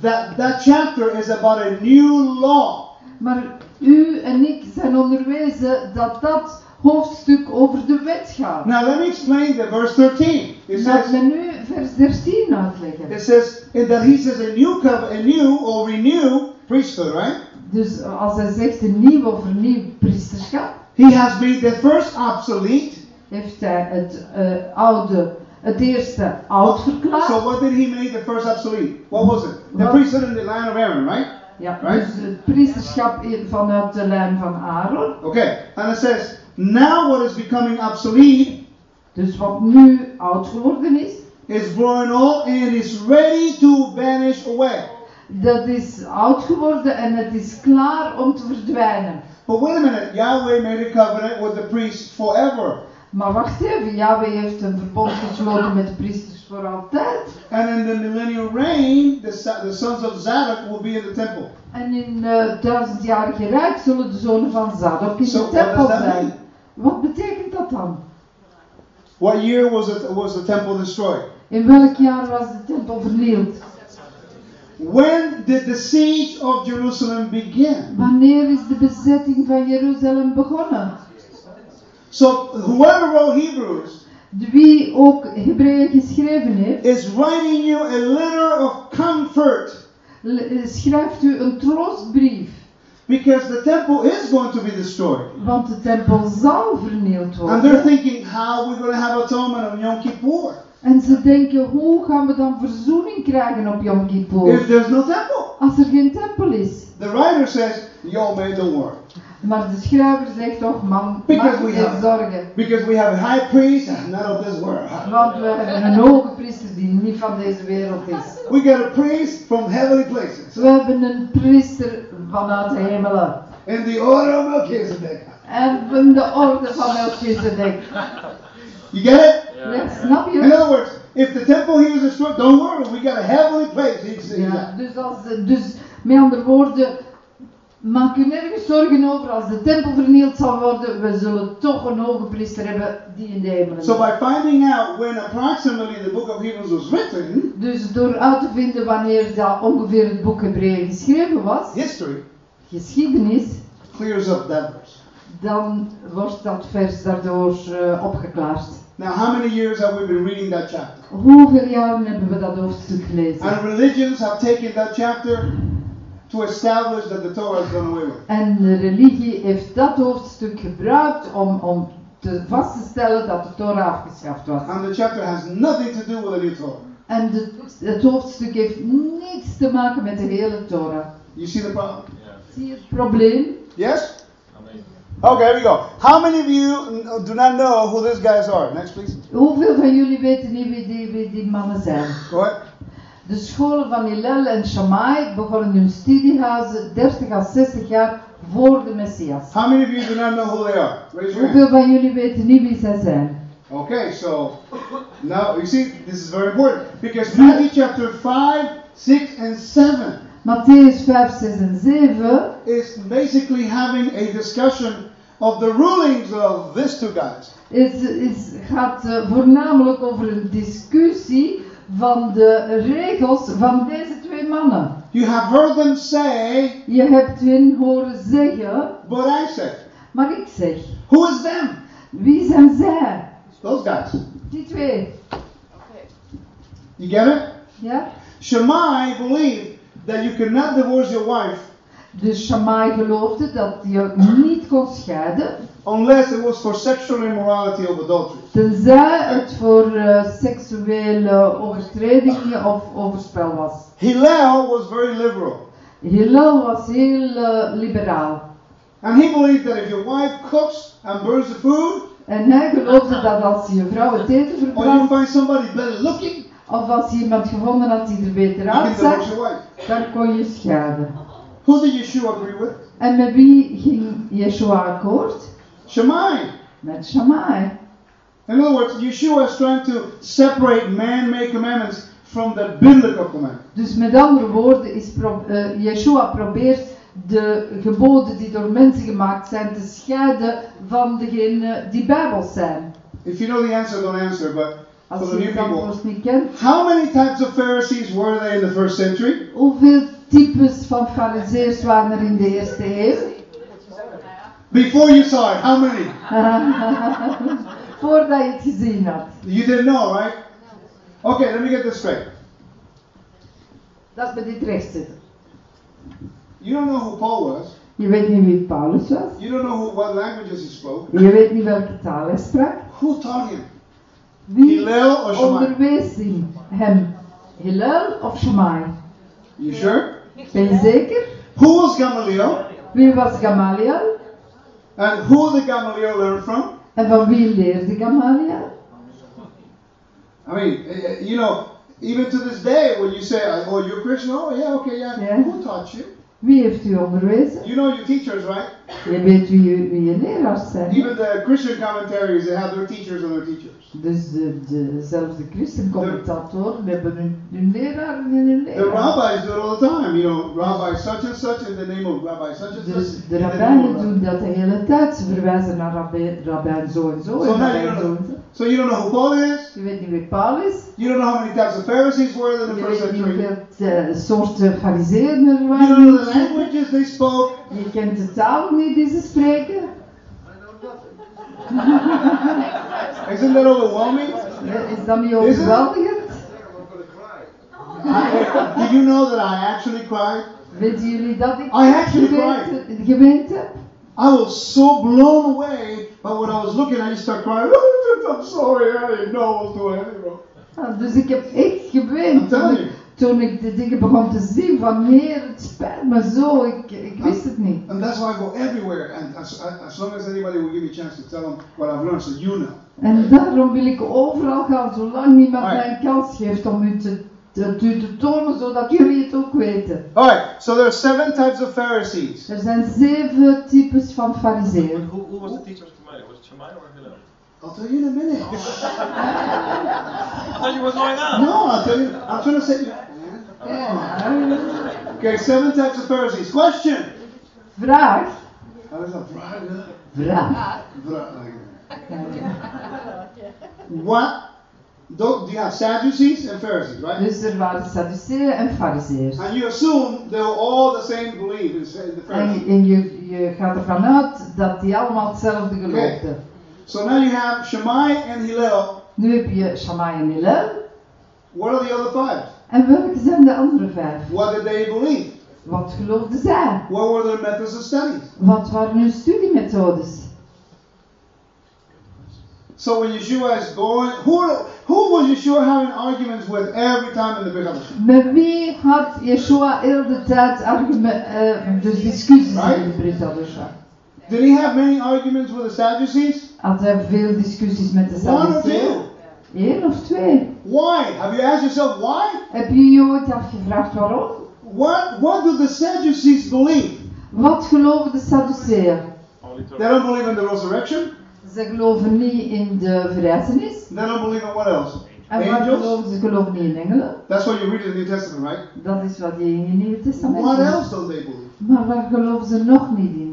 that that chapter is about a new law. Maar u en ik zijn onderwezen dat dat hoofdstuk over de wet gaat. Now let me explain the verse 13. It Laat says, me nu vers 13 uitleggen. it says in that he says a new covenant, a new or renew priesthood, right? Dus als hij zegt een nieuw of een nieuw priesterschap, He has made the first obsolete. Heeft hij het eh, oude, het eerste oud verklaard. So what did he make the first obsolete? What was it? The What? priesthood in the line of Aaron, right? ja, right? dus het priesterschap in- vanuit de lijn van Aaron. Okay. And it says now what is becoming obsolete Dus wat nu oud geworden is, is growing old and is ready to vanish away. dat is oud geworden en het is klaar om te verdwijnen. But wait a minute, Yahweh made a covenant with the priests forever. Maar wacht even, Yahweh heeft een verbond gesloten met de priesters voor altijd. And in the millennial reign, the, the sons of Zadok will be in the temple. En in het duizendjarige rijk zullen de zonen van Zadok in So de tempel zijn. Wat betekent dat dan? What year was it was the temple destroyed? In welk jaar was de tempel vernield? When did the siege of Jerusalem begin? Wanneer is de bezetting van Jeruzalem begonnen? So whoever wrote Hebrews wie ook Hebreeën geschreven heeft, is writing you a letter of comfort schrijft u een troostbrief. because the temple is going to be destroyed. Want de tempel zal vernield And they're worden. thinking how we're going to have atonement on Yom Kippur En ze denken, hoe gaan we dan verzoening krijgen op Yom if Kippur? there's no temple. Als er geen tempel is. The writer says, "Yo, man, don't worry, Maar de schrijver zegt toch, man, Because maak je we geen have- zorgen. because we have a high priest, not of this world. Want we hebben een hoge priester die niet van deze wereld is. We got a priest from heavenly places We hebben een priester vanuit de hemelen. in the order of Melchizedek. En van de orde van Melchizedek. You get it? Ja, snap In je? other words, if the temple here is destroyed, don't worry, we got a heavenly place. He says Ja, dus, als, dus met andere woorden, maak je nergens zorgen over als de tempel vernield zal worden. We zullen toch een hoge priester hebben die in de hemelen So is. by finding out when approximately the book of Hebrews was written, Dus door uit te vinden wanneer dat ongeveer het boek Hebreeën geschreven was, history geschiedenis, clears up that verse. dan wordt dat vers daardoor eh, opgeklaard. Now, how many years have we been reading that chapter? Hoeveel jaren hebben we dat hoofdstuk gelezen? And religions have taken that chapter to establish that the Torah is done away with. En de religie heeft dat hoofdstuk gebruikt om, om te, vast te stellen dat de Torah afgeschaft was. And the chapter has nothing to do with a new Torah. En de, het hoofdstuk heeft niets te maken met de hele Torah. You see the problem? Zie je het probleem? Yes? Okay, here we go. How many of you do not know who these guys are? Next, please. Hoeveel van jullie weten niet wie die, wie die mannen zijn? Go ahead. De scholen van Hillel en Shammai begonnen hun studiehuizen 30 à 60 jaar voor de Messias. How many of you do not know who they are? Raise your hand. Hoeveel van jullie weten niet wie zij zijn? Okay, so now you see this is very important because Matthew chapter 5, 6, and 7 Matthäus 5, 6 en 7 is basically having a discussion of the rulings of these two guys. is, is, gaat eh, voornamelijk over een discussie van de regels van deze twee mannen. You have heard them say, Je hebt hen horen zeggen, but I say. maar ik zeg, Who is them? wie zijn zij? Those guys. Die twee. You get it? Ja? Shammai believed that you cannot divorce your wife Dus Shammai geloofde dat je niet kon scheiden, unless it was for sexual immorality of adultery. tenzij het voor eh, seksuele overtredingen of overspel was. Hillel was very liberal. Hillel was heel eh, liberaal. And he believed that if your wife cooks and burns the food, En hij geloofde dat als je vrouw het eten or you verbrandt, find somebody better looking, of als je iemand gevonden had die er beter uitzag, dan kon je scheiden. Who did Yeshua agree with? Met wie ging Yeshua akkoord? Shammai. Met Shammai. In other words, Yeshua is trying to separate man-made commandments from the biblical commandments. Dus met andere woorden, is pro- eh, Yeshua probeert de geboden die door mensen gemaakt zijn te scheiden van degene die bijbels zijn. If you know the answer, don't answer. But for the new people, niet kent. how many types of Pharisees were there in the first century? Hoeveel types van fariseërs waren er in de eerste eeuw? Before you saw it, how many? Voordat je het gezien had. You didn't know, right? Okay, let me get this straight. Dat we dit recht zitten. You don't know who Paul was. Je weet niet wie Paulus was. You don't know who, what languages he spoke. Je weet niet welke taal hij sprak. Who taught him? Wie Hillel onderwees hem? Hillel of Shammai? You sure? Ben je zeker? Who was Gamaliel? Wie was Gamaliel? And who did Gamaliel learn from? En van wie leerde Gamaliel? I mean, eh, eh, you know, even to this day, when you say, "Oh, you're Christian," oh yeah, okay, yeah. Yeah. Who taught you? Wie heeft u onderwezen? You know your teachers, right? Je weet wie, wie je leraars zijn. Even the Christian commentaries, they have their teachers and their teachers. Dus de, dezelfde christencommentatoren hebben hun, hun leraar en hun The leraar. rabbis do it all the time. You know, Rabbi such and such in the name of Rabbi such and Dus such. de the name rabbijnen doen dat de hele tijd. Ze verwijzen naar rabbi- rabbijn zo en zo So en you rabbijn don't zo know. en zo. So you don't know who Paul is. Je weet niet wie Paul is. You don't know how many types of Pharisees were in the Je first weet niet century. hoeveel eh, soorten fariseeën er You waren. don't know the languages they spoke. Je kent de taal niet die ze spreken. Isn't that overwhelming? Is Is het? Did you know that I actually cried? Jullie dat ik I actually geweend heb? I was so blown away by what I was looking at. I just started crying. I'm sorry, I didn't know I was doing. Ah, Dus ik heb echt I'm geweend telling you. Toen ik de dingen begon te zien van Heer, het spijt me zo, ik, ik wist het niet. And that's why I go everywhere. And as, as long as anybody will give me a chance to tell them what I've learned, so you know. En daarom wil ik overal gaan, zolang niemand Alright. mij een kans geeft om u te, te, te, te tonen, zodat jullie het ook weten. All right. So there are seven types of Pharisees. Er zijn zeven types van fariseeën. Who, who was the teacher of Shammai? Was it Shammai or Hillel? I'll tell you in a minute. I thought you were going on. no, I'll tell you. I'm trying to say. Okay, seven types of Pharisees. Question. Vraag. How does that vraag? Vraag. What? Do you have Sadducees and Pharisees, right? Dus er waren Sadduceeën en Fariseërs. And you assume they were all the same belief in the En, Pharisees. en je, je gaat ervan uit dat die allemaal hetzelfde geloofden. So now you have Shammai and Hillel. Nu heb je Shammai en Hillel. What are the other five? En welke zijn de andere vijf? What did they believe? Wat geloofden zij? What were their methods of study? Wat waren hun studiemethodes? So when Yeshua is going, who, who was Yeshua having arguments with every time in the Hadashah? Met wie had Yeshua heel de tijd argument, eh, dus discussies Right. in de Brit? Did he have many arguments with the Sadducees? Had hij veel discussies met de One or two? Eén of twee? Why? Have you asked yourself why? Heb je je ooit afgevraagd waarom? What What do the Sadducees believe? Wat geloven de Sadduceeën? They don't believe in the resurrection. Ze geloven niet in de verrijzenis. They don't believe in what else? En wat geloven ze? Geloven niet in engelen. That's what you read in the New Testament, right? Dat is wat je in je Nieuwe Testament What else don't they believe? Maar waar geloven ze nog niet in?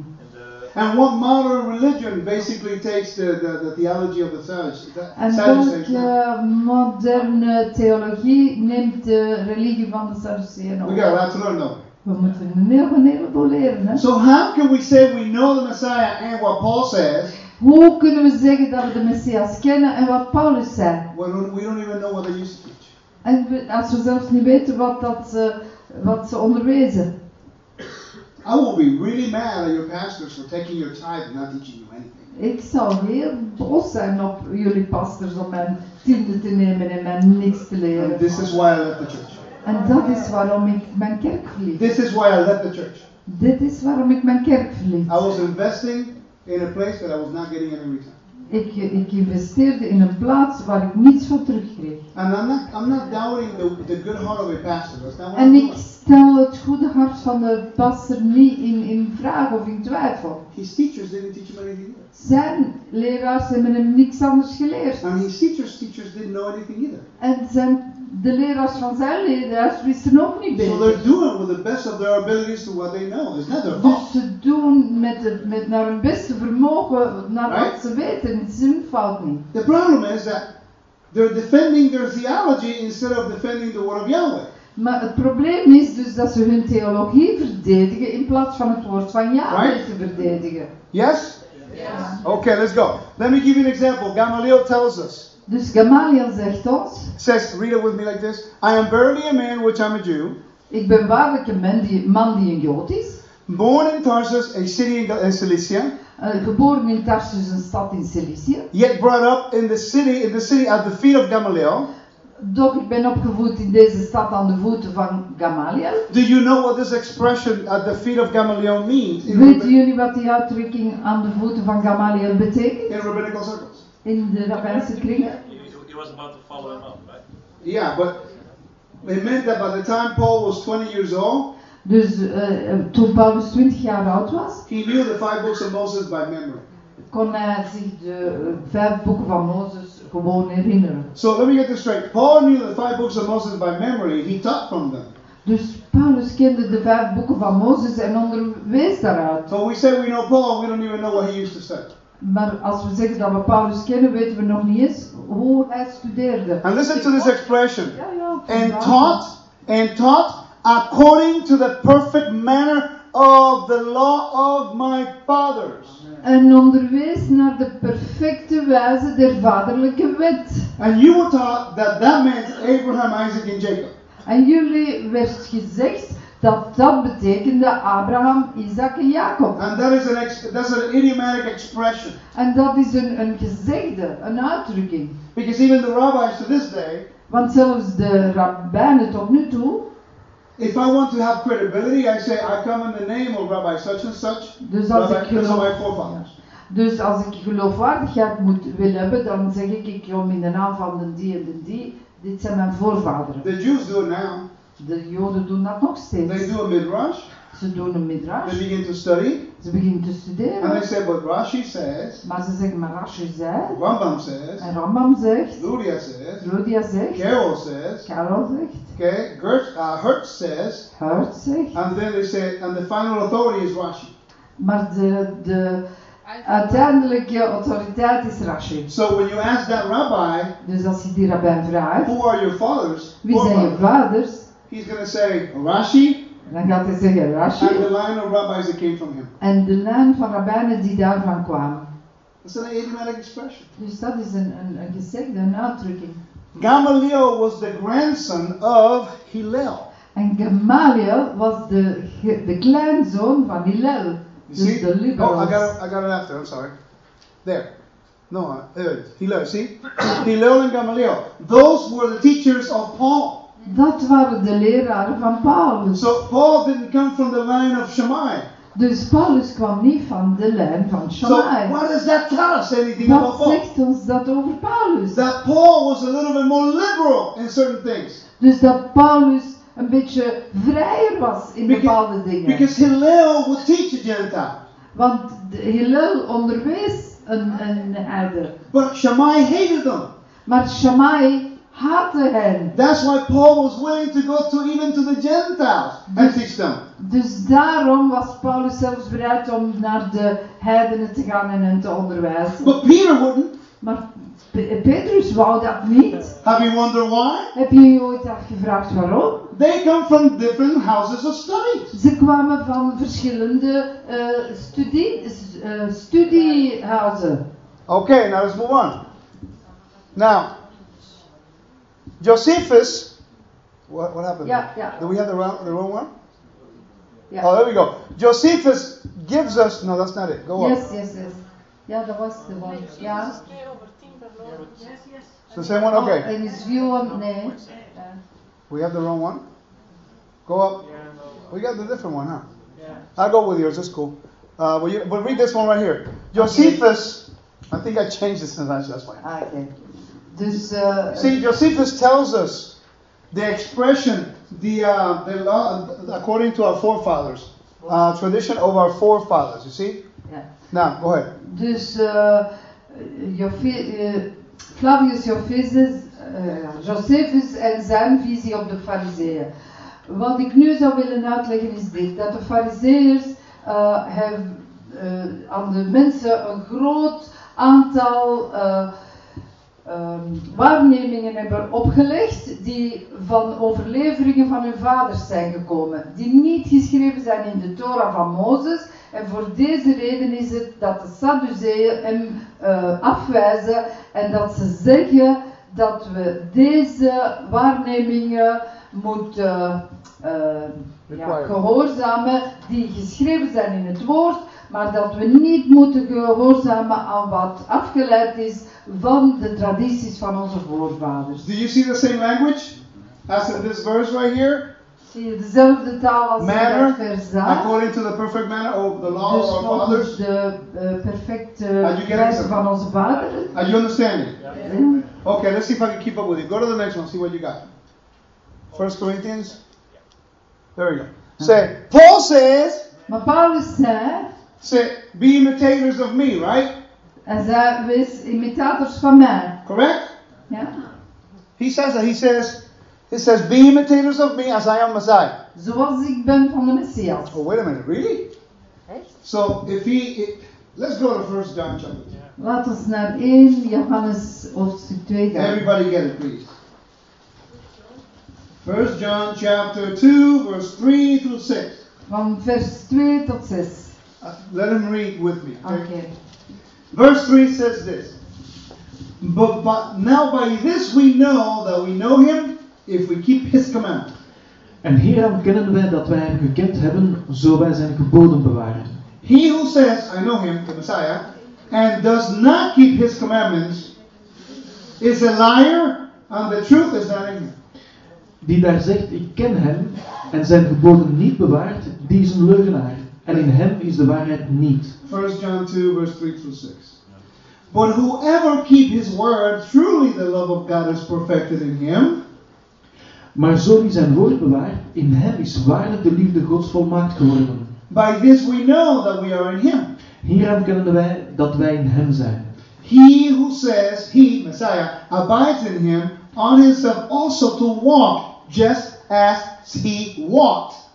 And what modern religion basically takes the, the, the theology of the Sadducees? En welke moderne theologie neemt de religie van de Sadduceeën We op? got a lot to learn, though. We moeten een heel, een heleboel leren. Hè? So how can we say we know the Messiah and what Paul says Hoe kunnen we zeggen dat we de Messias kennen en wat Paulus zei? when we don't even know what they used to teach? En we- als we zelfs niet weten wat, dat, ze- wat ze onderwezen. I will be really mad at your pastors for taking your tithe and not teaching you anything. Ik zou heel boos zijn op jullie pastors om mijn tiende te nemen en mij niks te And leren. this is why I left the church. En dat is waarom ik mijn kerk verliet. This is why I left the church. Dit is waarom ik mijn kerk verliet. I was investing in a place that I was not getting any return. Ik, ik investeerde in een plaats waar ik niets van terugkreeg. And I'm not, I'm not doubting the, the good heart of a pastor. That's not what En I'm ik doing. Stel het goede hart van de pastor niet in, in vraag of in twijfel. His teachers didn't teach him anything either. Zijn leraars hebben hem niks anders geleerd. And his teachers' teachers didn't know anything either. En zijn, de leraars van zijn leraars wisten ook niet So beter. they're doing with the best of their abilities to what they know. It's not their fault. Dus ze doen met, het, met naar hun beste vermogen, naar Right. wat ze weten. Het is hun fout niet. The problem is that they're defending their theology instead of defending the word of Yahweh. Maar het probleem is dus dat ze hun theologie verdedigen in plaats van het woord van Yahweh Right. te verdedigen. Yes? Okay, let's go. Let me give you an example. Gamaliel tells us. Dus Gamaliel zegt ons, says, read it with me like this. I am verily a man which I'm a Jew, ik ben waarlijk een man die, man die een Jood is, born in Tarsus, a city in, Cilicia, eh, geboren in Tarsus, een stad in Cilicië. yet brought up in the city, in the city at the feet of Gamaliel. Doch ik ben opgevoed in deze stad aan de voeten van Gamaliel. Do you know what this expression at the feet of Gamaliel means in, Weten jullie wat die uitdrukking aan de voeten van Gamaliel betekent? in rabbinical circles? In de rabbijnse kringen? He, was about to follow him up, right? Yeah, but it meant that by the time Paul was 20 years old, Dus eh, eh, toen Paulus 20 jaar oud was, he knew the five books of Moses by memory. kon hij zich de eh, vijf boeken van Mozes. So let me get this straight. Paul knew the five books of Moses by memory. He taught from them. Dus Paulus kende de vijf boeken van Mozes en onderwees daaruit. So we say we know Paul, we don't even know what he used to study. Maar als we zeggen dat we Paulus kennen, weten we nog niet eens hoe hij studeerde. And listen to this expression. Ja, ja. and taught and taught according to the perfect manner of the law of my fathers. En onderwees naar de perfecte wijze der vaderlijke wet. And you were taught that that meant Abraham, Isaac, and Jacob. En jullie werd gezegd dat dat betekende Abraham, Isaac en Jacob. And that is an ex- that's an idiomatic expression. En dat is een, een gezegde, een uitdrukking. Because even the rabbis to this day, Want zelfs de rabbijnen tot nu toe, if I want to have credibility, I say I come in the name of Rabbi such and such. dus als, Rabbi, ik are my geloof, forefathers. dus als ik geloofwaardigheid moet wil hebben, dan zeg ik, ik kom in de naam van de die en de die. Dit zijn mijn voorvaderen. The Jews do it now. De Joden doen dat nog They steeds. do a midrash. Ze doen een They midrash, begin to study, ze beginnen te and they studeren. say, but Rashi says, Maar ze zeggen, maar Rashi zei, Rambam says, en Rambam zegt, Luria says, Rodia zegt, Carol says, Karel zegt, okay, Gert, uh, Hertz says, Hurt zegt. and then they say, and the final authority is Rashi. Maar de, de uiteindelijke autoriteit is Rashi. So when you ask that rabbi, Dus als je die rabbijn vraagt, who are your fathers? wie zijn je vaders? He's going to say Rashi Dan gaat hij zeggen Rashi. and the line of rabbis that came from him. En de lijn van rabbijnen die daarvan kwamen. That's an idiomatic expression. Dus dat is een, een, een gezegde, een uitdrukking. Gamaliel was the grandson of Hillel. En Gamaliel was de, ge- de kleinzoon van Hillel. You Dus see? de Oh, I got it, I got it after. I'm sorry. There. No, uh, there it is. Hillel. See? Hillel and Gamaliel. Those were the teachers of Paul. Dat waren de leraren van Paulus. So Paul didn't come from the line of Shammai. Dus Paulus kwam niet van de lijn van So Shammai. what does that tell us? Anything about Wat Paul? zegt ons dat over Paulus? That Paul was a little bit more liberal in certain things. Dus dat Paulus een beetje vrijer was in Because- bepaalde dingen. Because Hillel would teach a Gentile. Want Hillel onderwees een, een heide. But Shammai hated them. Maar Shammai haatte hen. That's why Paul was willing to go to even to the Gentiles and teach them. Dus daarom was Paulus zelfs bereid om naar de heidenen te gaan en hen te onderwijzen. But Peter wouldn't. Maar Pe- Petrus wou dat niet. Have you wondered why? Heb je je ooit afgevraagd waarom? They come from different houses of study. Ze kwamen van verschillende eh, studie, eh, studiehuizen. Okay, now let's move on. Now, Josephus. What, what happened? Ja, ja. Do we have the wrong, the wrong one? Ja. Oh, there we go. Josephus gives us. No, that's not it. Go on. Yes, yes, yes. Ja, dat was de one. Ja. Twee over tien. The same one. Okay. Oh, en is view nee. Ja. We have the wrong one. Go up. Yeah. We got the different one, huh? Yeah. I'll go with yours. That's cool. Uh, well, you, but read this one right here. Josephus. I think I changed this translation. That's why. Ah, oké. Dus, eh, See, Josephus tells us the expression, the, uh, the law, according to our forefathers, uh, tradition of our forefathers. You see? ja. Now, go ahead. Dus eh, eh, Flavius Josephus, Josephus en zijn visie op de fariseeën. Wat ik nu zou willen uitleggen is dit, dat de fariseërs hebben, aan de mensen een groot aantal eh, ehm, waarnemingen hebben opgelegd die van overleveringen van hun vaders zijn gekomen, die niet geschreven zijn in de Torah van Mozes. En voor deze reden is het dat de Sadduceeën hem eh, afwijzen en dat ze zeggen dat we deze waarnemingen moeten eh, ja, Require. gehoorzamen die geschreven zijn in het woord, maar dat we niet moeten gehoorzamen aan wat afgeleid is van de tradities van onze voorvaders. Do you see the same language as in this verse right here? Zie je dezelfde taal als in Manner, dat vers daar? according to the perfect manner of the law Dus of fathers. de eh, perfecte wijze van onze vaderen. Are you understanding? Ja. Okay, let's see if I can keep up with it. Go to the next one, see what you got. First Corinthians. There we go. Say, Paul says, Maar Paulus zei, say, be imitators of me, right? hij zei, wees imitators van mij. Correct? Ja? He says that. He says, he says, be imitators of me as I am Messiah. Zoals ik ben van de Messias. Oh, wait a minute, really? Echt? So if he, it, let's go to First John chapter. two. Laten we naar 1 Johannes hoofdstuk 2 gaan. Everybody get it, please. First John chapter two, verse three through six. Van vers 2 tot 6. Uh, let him read with me. Oké. okay? Verse 3 says this but, but now by this we know that we know him if we keep his commandments. En hieraan kennen wij dat wij hem gekend hebben, zo wij zijn geboden bewaren. He who says, I know him, the Messiah, and does not keep his commandments is a liar, and the truth is not in him. Die daar zegt, ik ken hem, en zijn geboden niet bewaart, die is een leugenaar. En in hem is de waarheid niet. 1 John 2, verse 3 through 6. But whoever keep his word, truly the love of God is perfected in him. Maar zo die zijn woord bewaart, in hem is waarlijk de liefde Gods volmaakt geworden. By this we know that we are in him. Hieraan kennen wij dat wij in hem zijn. He who says he, Messiah, abides in him, on himself also to walk just as he walked.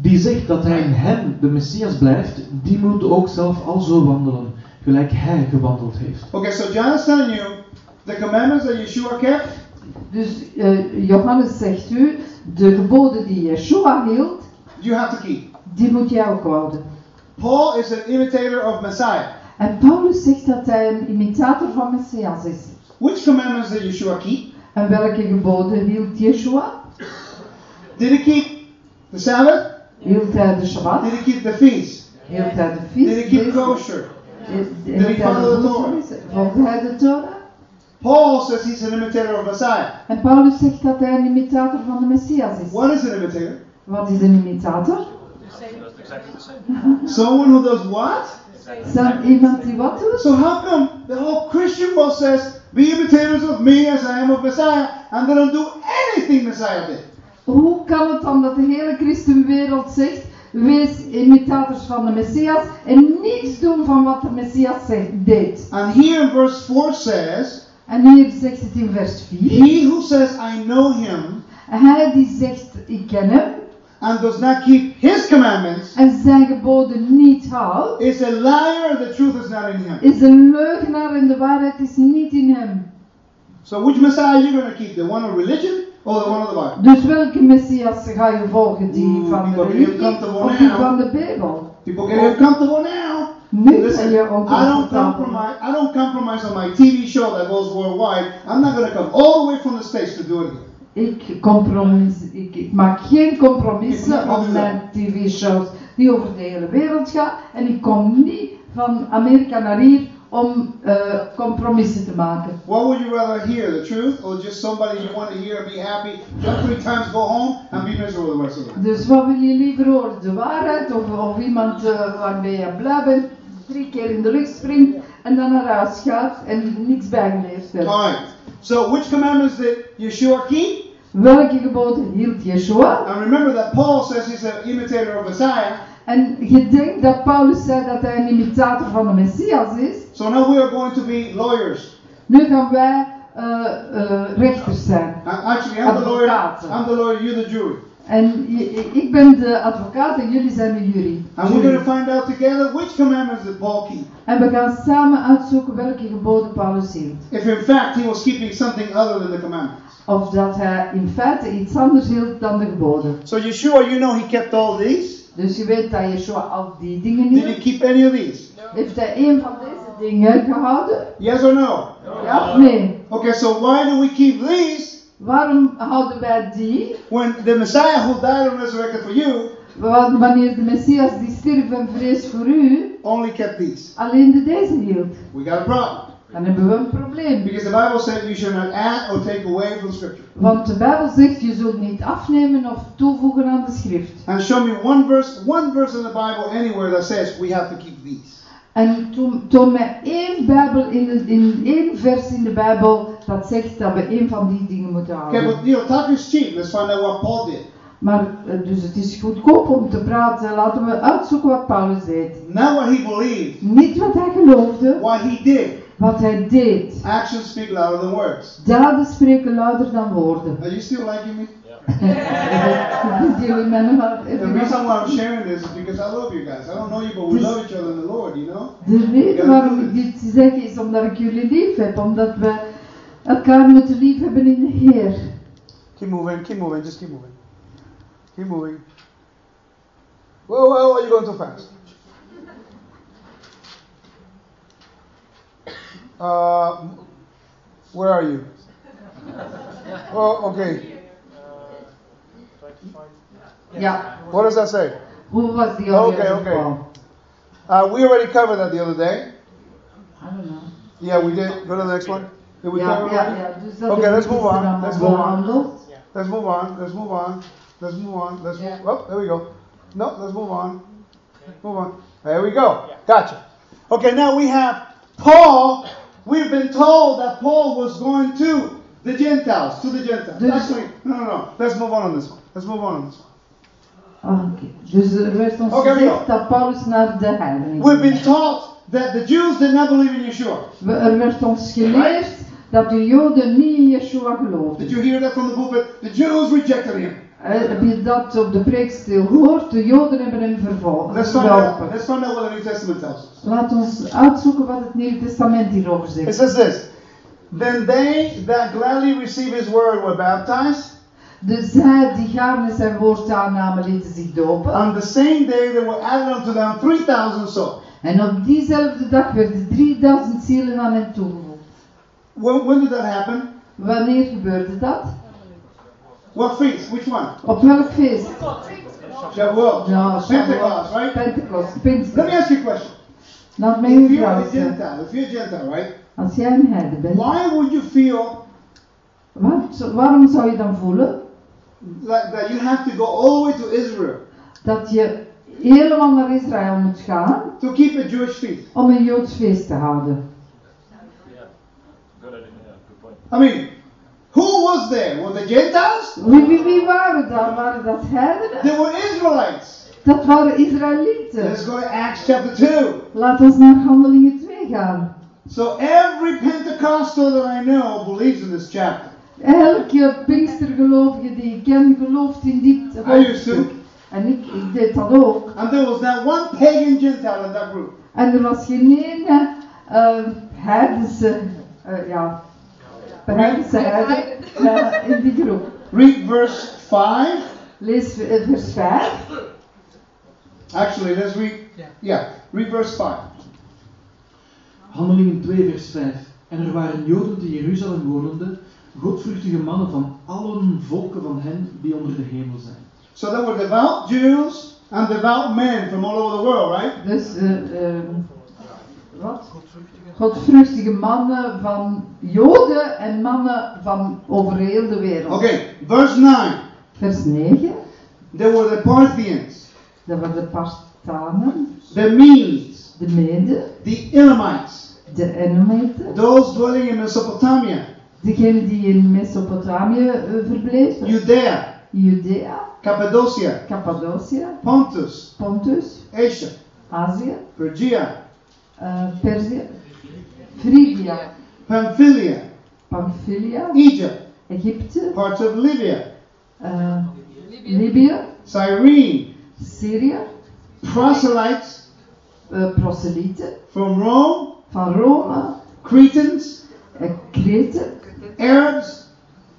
Die zegt dat hij in hem, de Messias, blijft, die moet ook zelf al zo wandelen, gelijk hij gewandeld heeft. Okay, so John is telling you the commandments that Yeshua kept, Dus eh, Johannes zegt u, de geboden die Yeshua hield, you have to keep. die moet jij ook houden. Paul is an imitator of Messiah. En Paulus zegt dat hij een imitator van Messias is. Which commandments did Yeshua keep? En welke geboden hield Yeshua? Did he keep the Sabbath? Hield hij de Shabbat? Did he keep the feast? Hield hij de Did he feest? keep kosher? hield hij follow the de Torah? Volgde hij de Torah? Paul says he's an imitator of Messiah. En Paulus zegt dat hij een imitator van de Messias is. What is an imitator? Wat is een imitator? Someone who does what? Zijn iemand die wat doet? So how come the whole Christian world says, be imitators of me as I am of Messiah, and they don't do anything Messiah did? Hoe kan het dan dat de hele christenwereld zegt, wees imitators van de Messias en niets doen van wat de Messias zegt, deed? And here in verse 4 says, En hier zegt het in vers 4. He who says, I know him, Hij die zegt, ik ken hem, and does not keep his commandments, en zijn geboden niet houdt, is a liar, the truth is not in him. is een leugenaar en de waarheid is niet in hem. So which Messiah are you going to keep? The one of religion the one of the Bible? Dus welke Messias ga je volgen? Die Oeh, van de die religie of die van de Bijbel? People get uncomfortable now. Listen, je I don't compromise. I don't compromise on my TV show that goes worldwide. I'm not going to come all the way from the states to do it here. ik, compromis, ik, ik maak geen compromissen op mijn tv-shows die over de hele wereld gaan. En ik kom niet van Amerika naar hier om eh, compromissen te maken. What would you rather hear, the truth, or just somebody you want to hear and be happy, jump three times, go home, and be miserable the rest of the time? Dus wat wil je liever horen? De waarheid of, of iemand eh, waarmee je blij bent, drie keer in de lucht springt en dan naar huis gaat en niks bijgeleerd hebt? Alright. So, which commandments did Yeshua keep? Welke geboden hield Yeshua? And remember that Paul says he's an imitator of Messiah. En je denkt dat Paulus zei dat hij een imitator van de Messias is. So now we are going to be lawyers. Nu gaan wij eh, eh, rechters zijn. Uh, Actually, I'm the lawyer. I'm the lawyer. You're the jury. En ik ben de advocaat en jullie zijn de jury. And we're going to find out together which commandments did Paul keep. En we gaan samen uitzoeken welke geboden Paulus hield. If in fact he was keeping something other than the commandments. Of dat hij in feite iets anders hield dan de geboden. So Yeshua, you know he kept all these. Dus je weet dat Yeshua al die dingen Did he hield. keep any of these? Heeft hij een van deze dingen gehouden? Yes or no? Ja of nee? Okay, so why do we keep these Waarom houden wij die? when the Messiah who died and resurrected for you Want wanneer de Messias die stierf en vrees voor u, only kept these? alleen de deze hield. We got a problem. Dan hebben we een probleem. Because the Bible says you should not add or take away from Scripture. Want de Bijbel zegt je zult niet afnemen of toevoegen aan de schrift. And show me one verse, one verse in the Bible anywhere that says we have to keep these. En toon, toon mij één, Bijbel in, de, in één vers in de Bijbel dat zegt dat we één van die dingen moeten Okay, houden. but you know, talk is cheap. Let's find out what Paul did. Maar eh, dus het is goedkoop om te praten. Laten we uitzoeken wat Paulus deed. Not what he believed, Niet wat hij geloofde, what he did. Wat hij deed. Actions speak louder than words. Daden spreken luider dan woorden. Are you still liking me? Dus jullie mijn hart The reason why I'm sharing this is because I love you guys. I don't know you, but we love each other in the Lord, you know? De reden waarom ik dit zeg is omdat ik jullie lief heb. Omdat we elkaar moeten lief hebben in de Heer. Keep moving, keep moving, just keep moving. Keep moving. Whoa, whoa, are you going too fast? Uh, where are you? Oh, okay. Ja, What does that say? hoe was die Okay, okay. geval? Uh, we already covered that the other day. I don't know. Yeah, we did. Go to the next one. Did we Ja, cover already? ja, Okay, let's move on. Let's move on. Let's move on. Let's move on. Let's move on. Let's Yeah. move. Oh, there we go. No, let's move on. Move on. There we go. Gotcha. Okay, now we have Paul. We've been told that Paul was going to the Gentiles, to the Gentiles. Dus- Actually, no, no, no. Let's move on on this one. Let's move on on this one. Oké. Dus werd ons Oké, we gezegd go. dat Paulus naar de heidenen We've been taught that the Jews did not believe in Yeshua. We- Er werd ons geleerd dat de Joden niet in Yeshua Did you hear that from the pulpit? The Jews rejected him. Eh, Heb je dat op de preekstil gehoord? De Joden hebben hem vervolgd. Let's find out. Let's find out what the New Testament tells us. Laat ons uitzoeken wat het Nieuwe Testament hierover It zegt. says this. Then they that gladly receive his word were baptized. Dus zij die gaarne zijn woord aannamen, lieten zich dopen. On the same day there were added unto them 3,000 souls. En op diezelfde dag werden 3000 zielen aan hen toegevoegd. When, when did that happen? Wanneer gebeurde dat? What feast? Which one? Op welk feest? Shavuot. Ja, Pentecost, right? Pentecost, Let me Pinkster. ask you a question. Laat mij If een you're vraag a. Gentile, if you're a Gentile, right? Als jij een heide bent, Why would you feel wat, waarom zou je dan voelen like that you have to go all the way to Israel dat je helemaal naar Israël moet gaan to keep a Jewish feast? om een Joods feest te houden? Good idea. Yeah, good point. I mean, who was there? Were the Gentiles? Wie, wie, wie waren dat? Waren dat heidenen? They were Israelites. Dat waren Israëlieten. Let's go to Acts chapter 2. Laat ons naar Handelingen 2 gaan. So every Pentecostal that I know believes in this chapter. Elke Pinkstergelovige die ik ken gelooft in dit I used to. hoofdstuk. En ik, ik deed dat ook. And there was not one pagan Gentile in that group. En er was geen ene uh, heidense, uh, ja, heidense heiden uh, in die groep. Read verse 5. Lees v- vers 5. Actually, let's read. Yeah, read verse 5. Handelingen 2, vers 5. En er waren Joden te Jeruzalem wonende, godvruchtige mannen van allen volken van hen die onder de hemel zijn. So there were devout Jews and devout men from all over the world, right? Dus, eh, eh, wat? Godvruchtige mannen van Joden en mannen van over heel de wereld. Okay, verse 9. Vers 9. There were the Parthians, Dat waren de Partanen, the Medes, de Meden, the Elamites, de Enometen, those dwelling in Mesopotamia, degenen die in Mesopotamië eh, verbleven, Judea, Judea, Cappadocia, Cappadocia, Pontus, Pontus, Asia, Azië, Phrygia, eh, Perzië, Phrygia, Pamphylia, Pamphylia, Egypt, Egypte, parts of Libya, eh, Libië, Cyrene, Syrië, proselytes. Proselyten from Rome, van Rome, Cretans, eh, Kreten, Arabs.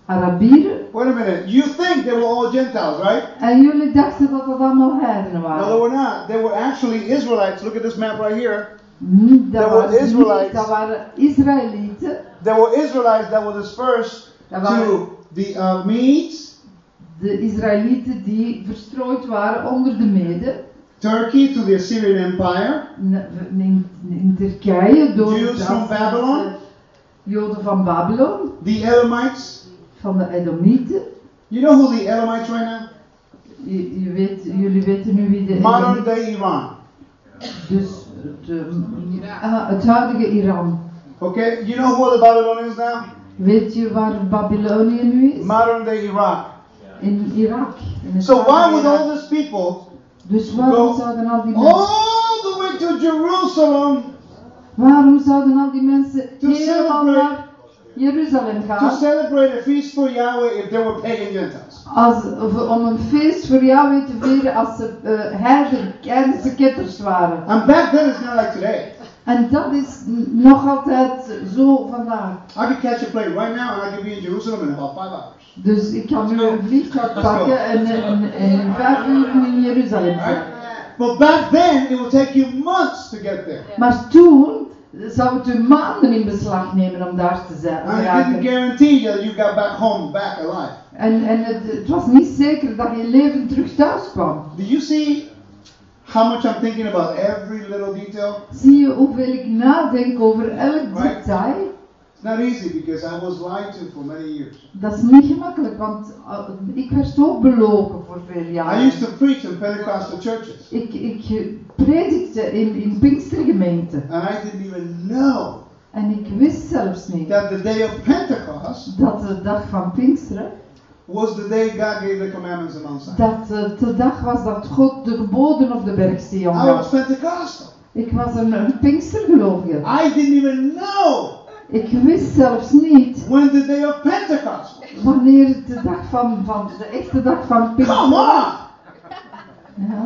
Arabieren. Wait a minute, you think they were all Gentiles, right? En jullie dachten dat dat allemaal heidenen No, they were not. They were actually Israelites. Look at this map right here. Hm, dat, waren niet, Israelites. dat waren Israëlieten. There were Israelites that were dispersed waren to the uh, Medes, de Israëlieten die verstrooid waren onder de Meden. Turkey, to the Assyrian Empire, In, in, Turkije door Jews de from Babylon. Joden van Babylon, the Elamites. van de Edomieten. You know who the Elamites right now? Je, je weet, jullie weten nu wie de Modern Edomieten day Iran. Dus het huidige Iran. Okay, you know who the Babylonians now? Weet je waar Babylonië nu is? Modern day Iraq. In Irak. In So why would all these people Dus waarom go zouden al die mensen, all the way to Jerusalem waarom zouden al die mensen To helemaal celebrate- naar Jeruzalem to gaan? celebrate a feast for Yahweh if they were pagan Gentiles? Als, of, om een feest voor Yahweh te vieren als ze uh, heiden, heidense ketters waren. And back then it's not like today. En dat is nog altijd zo vandaag. I could catch a plane right now and I could be in Jerusalem in about five hours. Dus ik kan nu een vliegtuig pakken en, in vijf uur in Jeruzalem zijn. Right? But back then it would take you months to get there. Maar toen zou het u maanden in beslag nemen om daar te zijn. Raken. guarantee that you got back home back alive. En, en het, het was niet zeker dat je leven terug thuis kwam. Do you see how much I'm thinking about every little detail? Zie je hoeveel ik nadenk over elk Right. detail? It's not easy because I was lied to for many years. Dat is niet gemakkelijk, want uh, ik werd ook belogen voor veel I jaren. used to preach in Pentecostal churches, Ik, ik eh, predikte in, in Pinkstergemeenten. and I didn't even know En ik wist zelfs niet that the day of Pentecost dat de dag van Pinksteren, was the day God gave the commandments on Mount Sinai. dat het de dag was dat God de geboden op de berg Sion I was. Pentecostal. Ik was een, een Pinkstergelovige. I didn't even know Ik wist zelfs niet when the day of Pentecost wanneer de dag van, van de echte dag van Come Pinksteren on! Ja.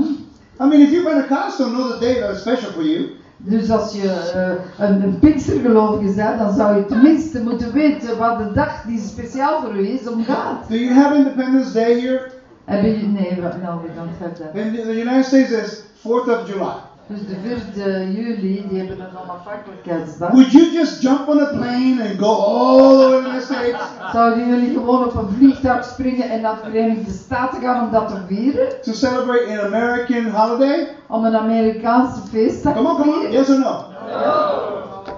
I mean, if you're Pentecostal, know the day that is special for you. Dus als je eh, een, een Pinkstergelovige bent, dan zou je tenminste moeten weten wat de dag die speciaal voor u is omgaat. Do you have Independence Day here? Hebben je, nee, no, we don't have that. In the United States, it's 4th of July. Dus de 4 juli, die hebben een onafhankelijkheidsdag. Would you just jump on a plane and go all the way to the States? Zouden jullie gewoon op een vliegtuig springen en naar de Verenigde Staten gaan om dat te vieren? To celebrate an American holiday? Om een Amerikaanse feestdag Come on, come on. Yes or no? Oh, okay.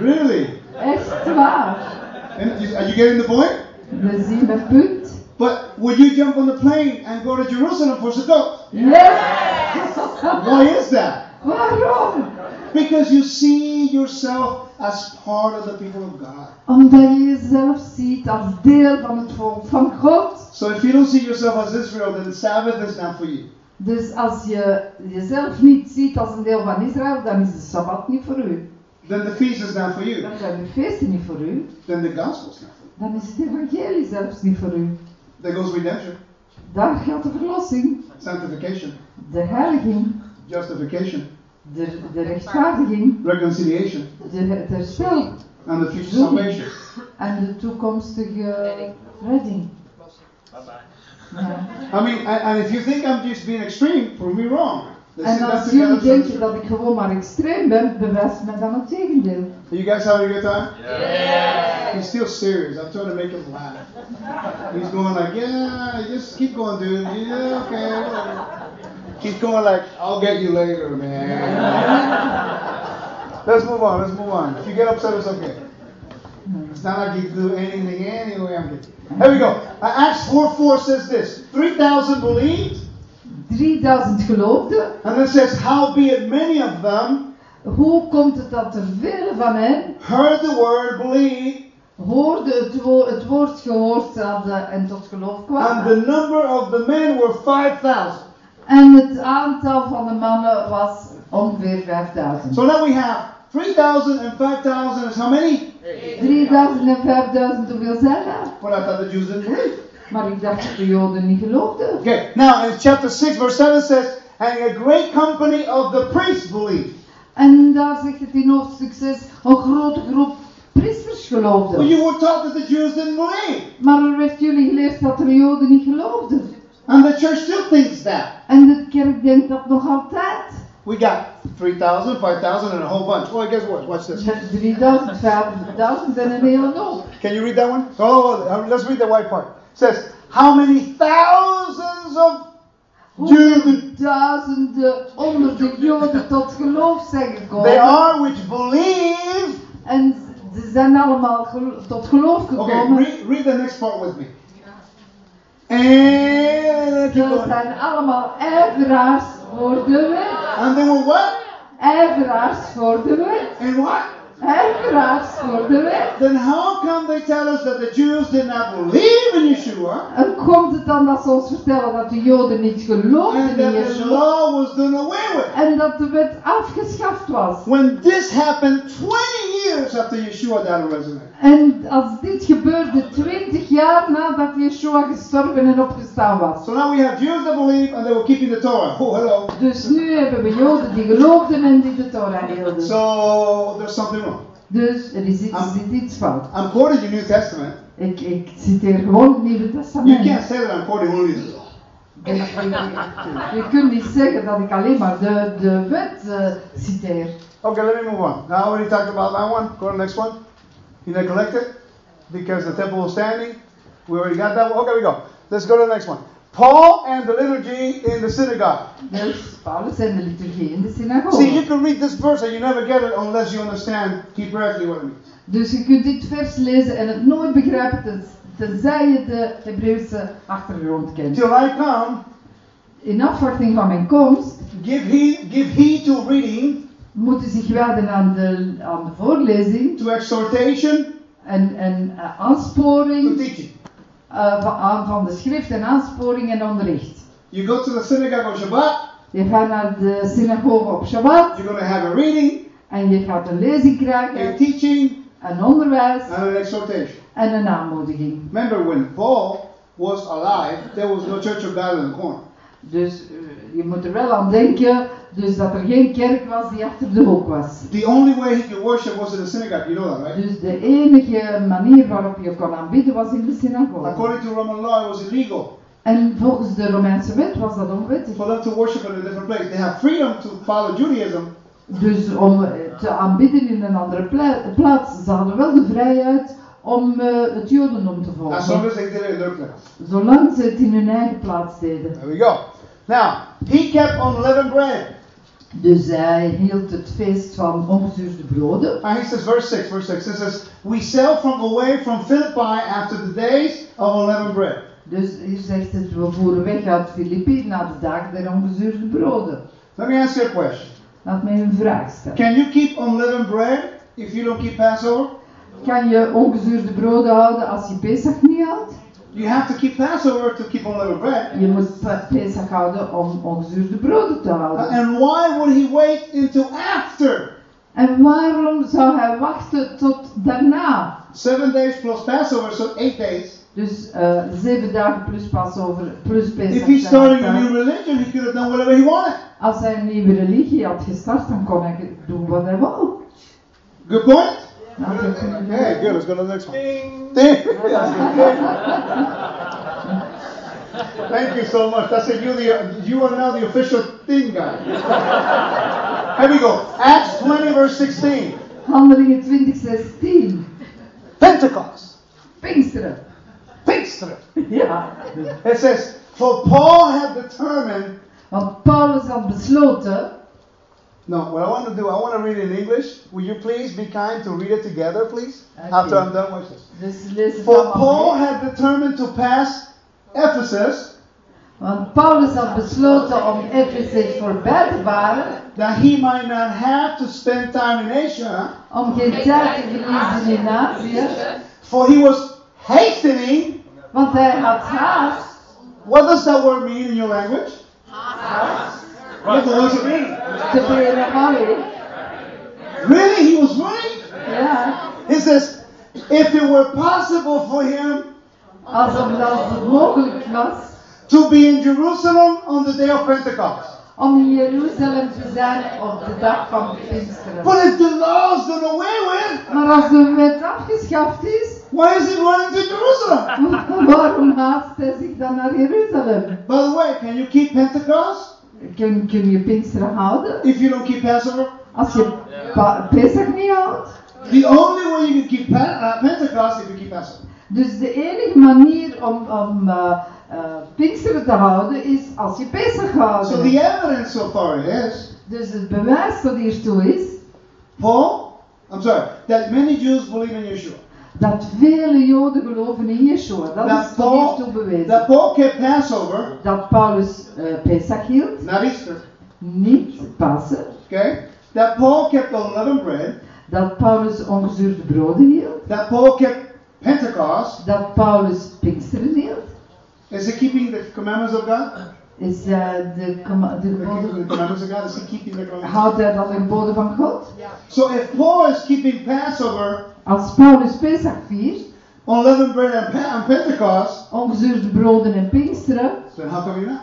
Really? Echt waar. And are you getting the point? We zien het punt. But would you jump on the plane and go to Jerusalem for Sukkot? Yes! Why is that? Waarom? Because you see yourself as part of the people of God. Omdat je jezelf ziet als deel van het volk van God. So if you don't see yourself as Israel, then Sabbath is not for you. Dus als je jezelf niet ziet als een deel van Israël, dan is de Sabbat niet voor u. Then the feast is not for you. Dan zijn de feesten niet voor u. Then the gospel is not for you. Dan is het evangelie zelfs niet voor u. There goes redemption, Daar gaat de verlossing, sanctification, de heiliging, justification, de, de rechtvaardiging, reconciliation, de, het herstel. And the future salvation. en de toekomstige redding. Ja. I mean, and, and if you think I'm just being extreme, prove me wrong. Let's En sit down als together jullie so denken it's- dat ik gewoon maar extreem ben, bewijst mij dan het tegendeel. You guys having a good time? Yeah. He's still serious. I'm trying to make him laugh. He's going like, yeah, just keep going, dude. Yeah, okay. whatever." He's going like, I'll get you later, man. let's move on. Let's move on. If you get upset, it's okay. It's not like you do anything anyway. I'm kidding. Here we go. Uh, Acts 4 4 says this 3,000 believed. 3000 geloofden. And it says, Howbeit many of them Hoe komt het dat er velen van hen heard the word, believed, hoorden het, wo- het woord gehoord hadden en tot geloof and kwamen? the number of the men were 5,000. En het aantal van de mannen was ongeveer 5000. So now we have 3,000 and 5,000 is how many? 3000 en 5000, hoeveel zijn er? But I thought the Jews didn't believe. Maar ik dacht dat de Joden niet geloofden. Okay, now in chapter 6, verse 7 says, And a great company of the priests believed. En daar zegt het in hoofdstuk 6, een grote groep priesters Well, geloofden. you were taught that the Jews didn't believe. Maar er werd jullie geleerd dat de Joden niet geloofden. And the church still thinks that. En de kerk denkt dat nog altijd. We got 3,000, 5,000, and a whole bunch. Well, guess what? Watch this. 3000, 5000 en een hele hoop. Can you read that one? Oh, let's read the white part. Says, How many thousands of duizenden onder de Joden tot geloof zijn they gekomen. are which believe? En ze zijn allemaal gelo- tot geloof Okay, gekomen. read, read the next part with me. Keep Ze zijn allemaal ijveraars voor de wet. And they were what? Ijveraars voor de wet. And what? Ijveraars voor de wet. Then how come they tell us that the Jews did not believe in Yeshua En komt het dan dat ze ons vertellen dat de Joden niet geloofden in that the Yeshua law was done away with? en dat de wet afgeschaft was? When this happened 20 years after Yeshua died resurrected. En als dit gebeurde 20 jaar nadat Yeshua gestorven en opgestaan was. So now we have Jews that believe and they were keeping the Torah. Oh, hello. Dus nu hebben we Joden die geloofden en die de Torah hielden. So there's something wrong. Dus er is iets, zit iets fout. I'm quoting the New Testament. Ik, ik citeer gewoon het Nieuwe You Testament. can't say that I'm quoting only the law. Je, kunt niet zeggen dat ik alleen maar de, de wet eh, citeer. Okay, let me move on. Now already talked about that one. Go to the next one. He neglected because the temple was standing. We already got that one. Okay, we go. Let's go to the next one. Paul and the liturgy in the synagogue. Dus Paulus en de liturgie in de synagoge. See, you can read this verse and you never get it unless you understand Hebraically what it means. Dus je kunt dit vers lezen en het nooit begrijpen tenzij je de Hebreeuwse achtergrond kent. Till I come, In afwachting van mijn komst give heed, give heed to reading, moeten zich wijden aan de, aan de voorlezing to exhortation, en, en to aansporing teaching. Eh, van, aan- van de schrift en aansporing en onderricht. You go to the synagogue on Shabbat, Je gaat naar de synagoge op Shabbat you're going to have a reading, en je gaat een lezing a krijgen, teaching, een onderwijs and an exhortation. en een aanmoediging. Remember when Paul was alive, there was no Church of God in the corner. Dus eh, je moet er wel aan denken dus dat er geen kerk was die achter de hoek was. The only way he could worship was in the synagogue. You know that, right? Dus de enige manier waarop je kon aanbidden was in de synagoge. According to Roman law, it was illegal En volgens de Romeinse wet was dat onwettig. for them to worship in a different place. They have freedom to follow Judaism, Dus om eh, te aanbidden in een andere pla- plaats, ze hadden wel de vrijheid om eh, het jodendom te as long volgen. as they did it in their place. Zolang ze het in hun eigen plaats deden. There we go. Now, he kept unleavened bread. Dus hij hield het feest van ongezuurde broden. And he says, verse 6, verse 6, it says, We sailed from away from Philippi after the days of unleavened bread. Dus hier zegt het, we voeren weg uit Filippi na de dagen der ongezuurde broden. Let me ask you a question. Laat mij een vraag stellen. Can you keep unleavened bread if you don't keep Passover? Kan je ongezuurde broden houden als je Pesach niet houdt? You have to keep Passover to keep unleavened bread. Je moet Pe- Pesach houden om ongezuurde broden te houden. And why would he wait until after? En waarom zou hij wachten tot daarna? Seven days plus Passover, so eight days. Dus eh, zeven dagen plus Passover plus Pesach. If zijn starting a new religion, he could have done whatever he wanted. Als hij een nieuwe religie had gestart, dan kon hij doen wat hij wou. Good point? Nou, dat vind ik wel. Okay, good. Let's go to the next one. Ding. Thank you so much. That's it. You the you are now the official thing guy. Here we go. Acts 20 verse 16. Handelingen 20, 16. Pentecost. Pinksteren. Pinksteren. Ja. It says, For Paul had determined. Want Paulus had besloten. No, what I want to do, I want to read it in English. Will you please be kind to read it together, please? Okay. After I'm done with this. Dus lees het For Paul mee. had determined to pass Ephesus, Want Paulus had besloten om Ephesus voorbij te varen. that he might not have to spend time in Asia, Om geen tijd te verliezen in Azië. for he was hastening. Want hij had haast. What does that word mean in your language? What does it mean? Te beren Harry. Really? He was right? Ja. He says, if it were possible for him Alsof dat mogelijk was. to be in Jerusalem on the day of Pentecost. Om in Jeruzalem te zijn op de dag van Pinksteren. But if the law is done away with, Maar als de wet afgeschaft is, why is he running to Jerusalem? waarom haast hij zich dan naar Jeruzalem? By the way, can you keep Pentecost Kun, kun je Pinksteren houden? if you don't keep Passover? Als je pa- Pesach niet houdt? The only way you can keep uh, Pentecost is if you keep Passover. Dus de enige manier om, om uh, uh, Pinksteren te houden is als je Pesach houdt. So the evidence so far is, Dus het bewijs tot hiertoe is Paul, I'm sorry, that many Jews believe in Yeshua. Dat vele Joden geloven in Yeshua. Dat That is Paul, hiertoe bewezen. that Paul kept Passover, Dat Paulus uh, Pesach hield, not Easter, niet Pasen. okay? That Paul kept unleavened bread, Dat Paulus ongezuurde broden hield. that Paul kept Pentecost. Dat Paulus Pinksteren hield. Is he keeping the commandments of God? Is uh, de, comma- de geboden, commandments of God? Is he keeping the commandments? houdt hij dan de geboden van God? So if Paul is keeping Passover, Als Paulus Pesach viert, unleavened bread, and, Pe- and Pentecost, ongezuurde broden en Pinksteren, then how come you're not?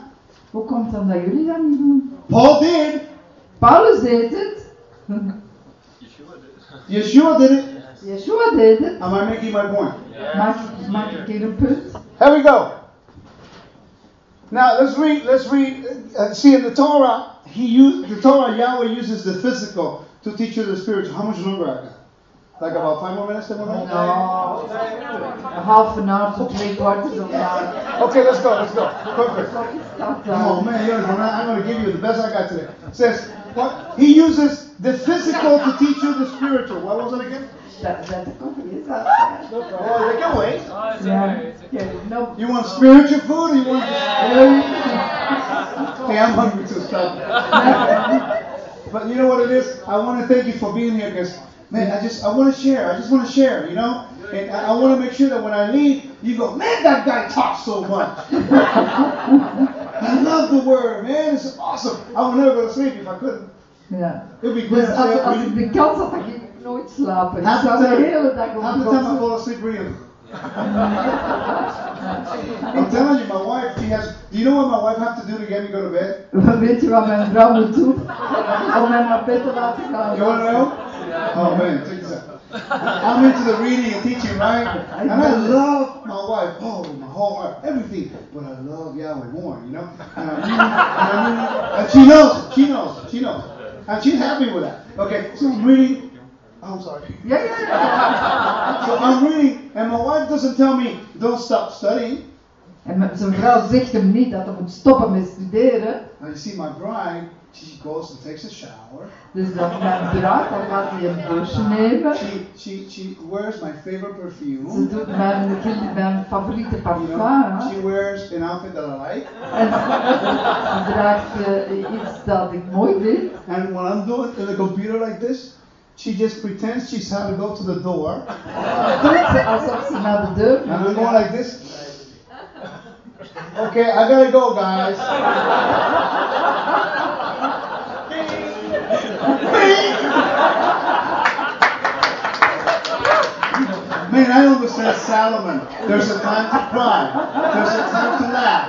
hoe komt dan dat jullie dat niet doen? Paul did. Paulus deed het. Yeshua did it. Yeshua deed het. Am I making my point? Maak, maak ik hier een punt. Here we go. Now let's read. Let's read. Uh, see in the Torah, he used the Torah. Yahweh uses the physical to teach you the spiritual. How much longer I got? Like about five more minutes, ten more minutes. Nou, een halve uur tot twee kwart is al jaar. Okay, let's go. Let's go. Perfect. Wat is Oh man, yours, I'm, I'm going to give you the best I got today. It says what he uses the physical to teach you the spiritual. What was it again? Dat, dat de koffie is. Oh, they can wait. Oh, it's Ja, okay. It's okay. ja, nou, You want spiritual food, or you want? eh, Hey, I'm hungry too. Stop. But you know what it is? I want to thank you for being here because, man, I just I want to share. I just want to share, you know. And I, I want to make sure that when I leave, you go, man, that guy talks so much. I love the word, man. It's awesome. I would never go to sleep if I couldn't. Ja. It'd be great. Dus als, als ik de kans had, dan ging ik nooit slapen. Half the zou de time- hele dag op half the time I fall asleep reading. I'm telling you, my wife, she has. Do you know what my wife have to do to get me to go to bed? Weet je wat mijn vrouw moet doen? Om mij naar bed te laten gaan. You want to know? Oh man, check this out. I'm into the reading and teaching, right? And I love my wife, oh, my whole heart, everything. But I love Yahweh more, you know? And, I'm reading, and, reading, and she knows, she knows, she knows. And she's happy with that. Okay, so I'm reading. I'm sorry. Yeah, yeah, ja. So I'm reading, and my wife doesn't tell me, don't stop studying. En zijn vrouw zegt hem niet dat hij moet stoppen met studeren. Now you see, my bride, she goes and takes a shower. Dus mijn bruid, dan gaat hij een douche nemen. She, she, she wears my favorite Ze perfume. doet mijn, mijn favoriete You parfum know, aan. she wears an outfit that I like. En ze, ze draagt eh, iets dat ik mooi vind. And when I'm doing in the computer like this, she just pretends she's had to go to the door. Doet ze alsof ze naar de deur And I'm going like this. Okay, I gotta go, guys. Man, I understand Solomon. There's a time to cry. There's a time to laugh.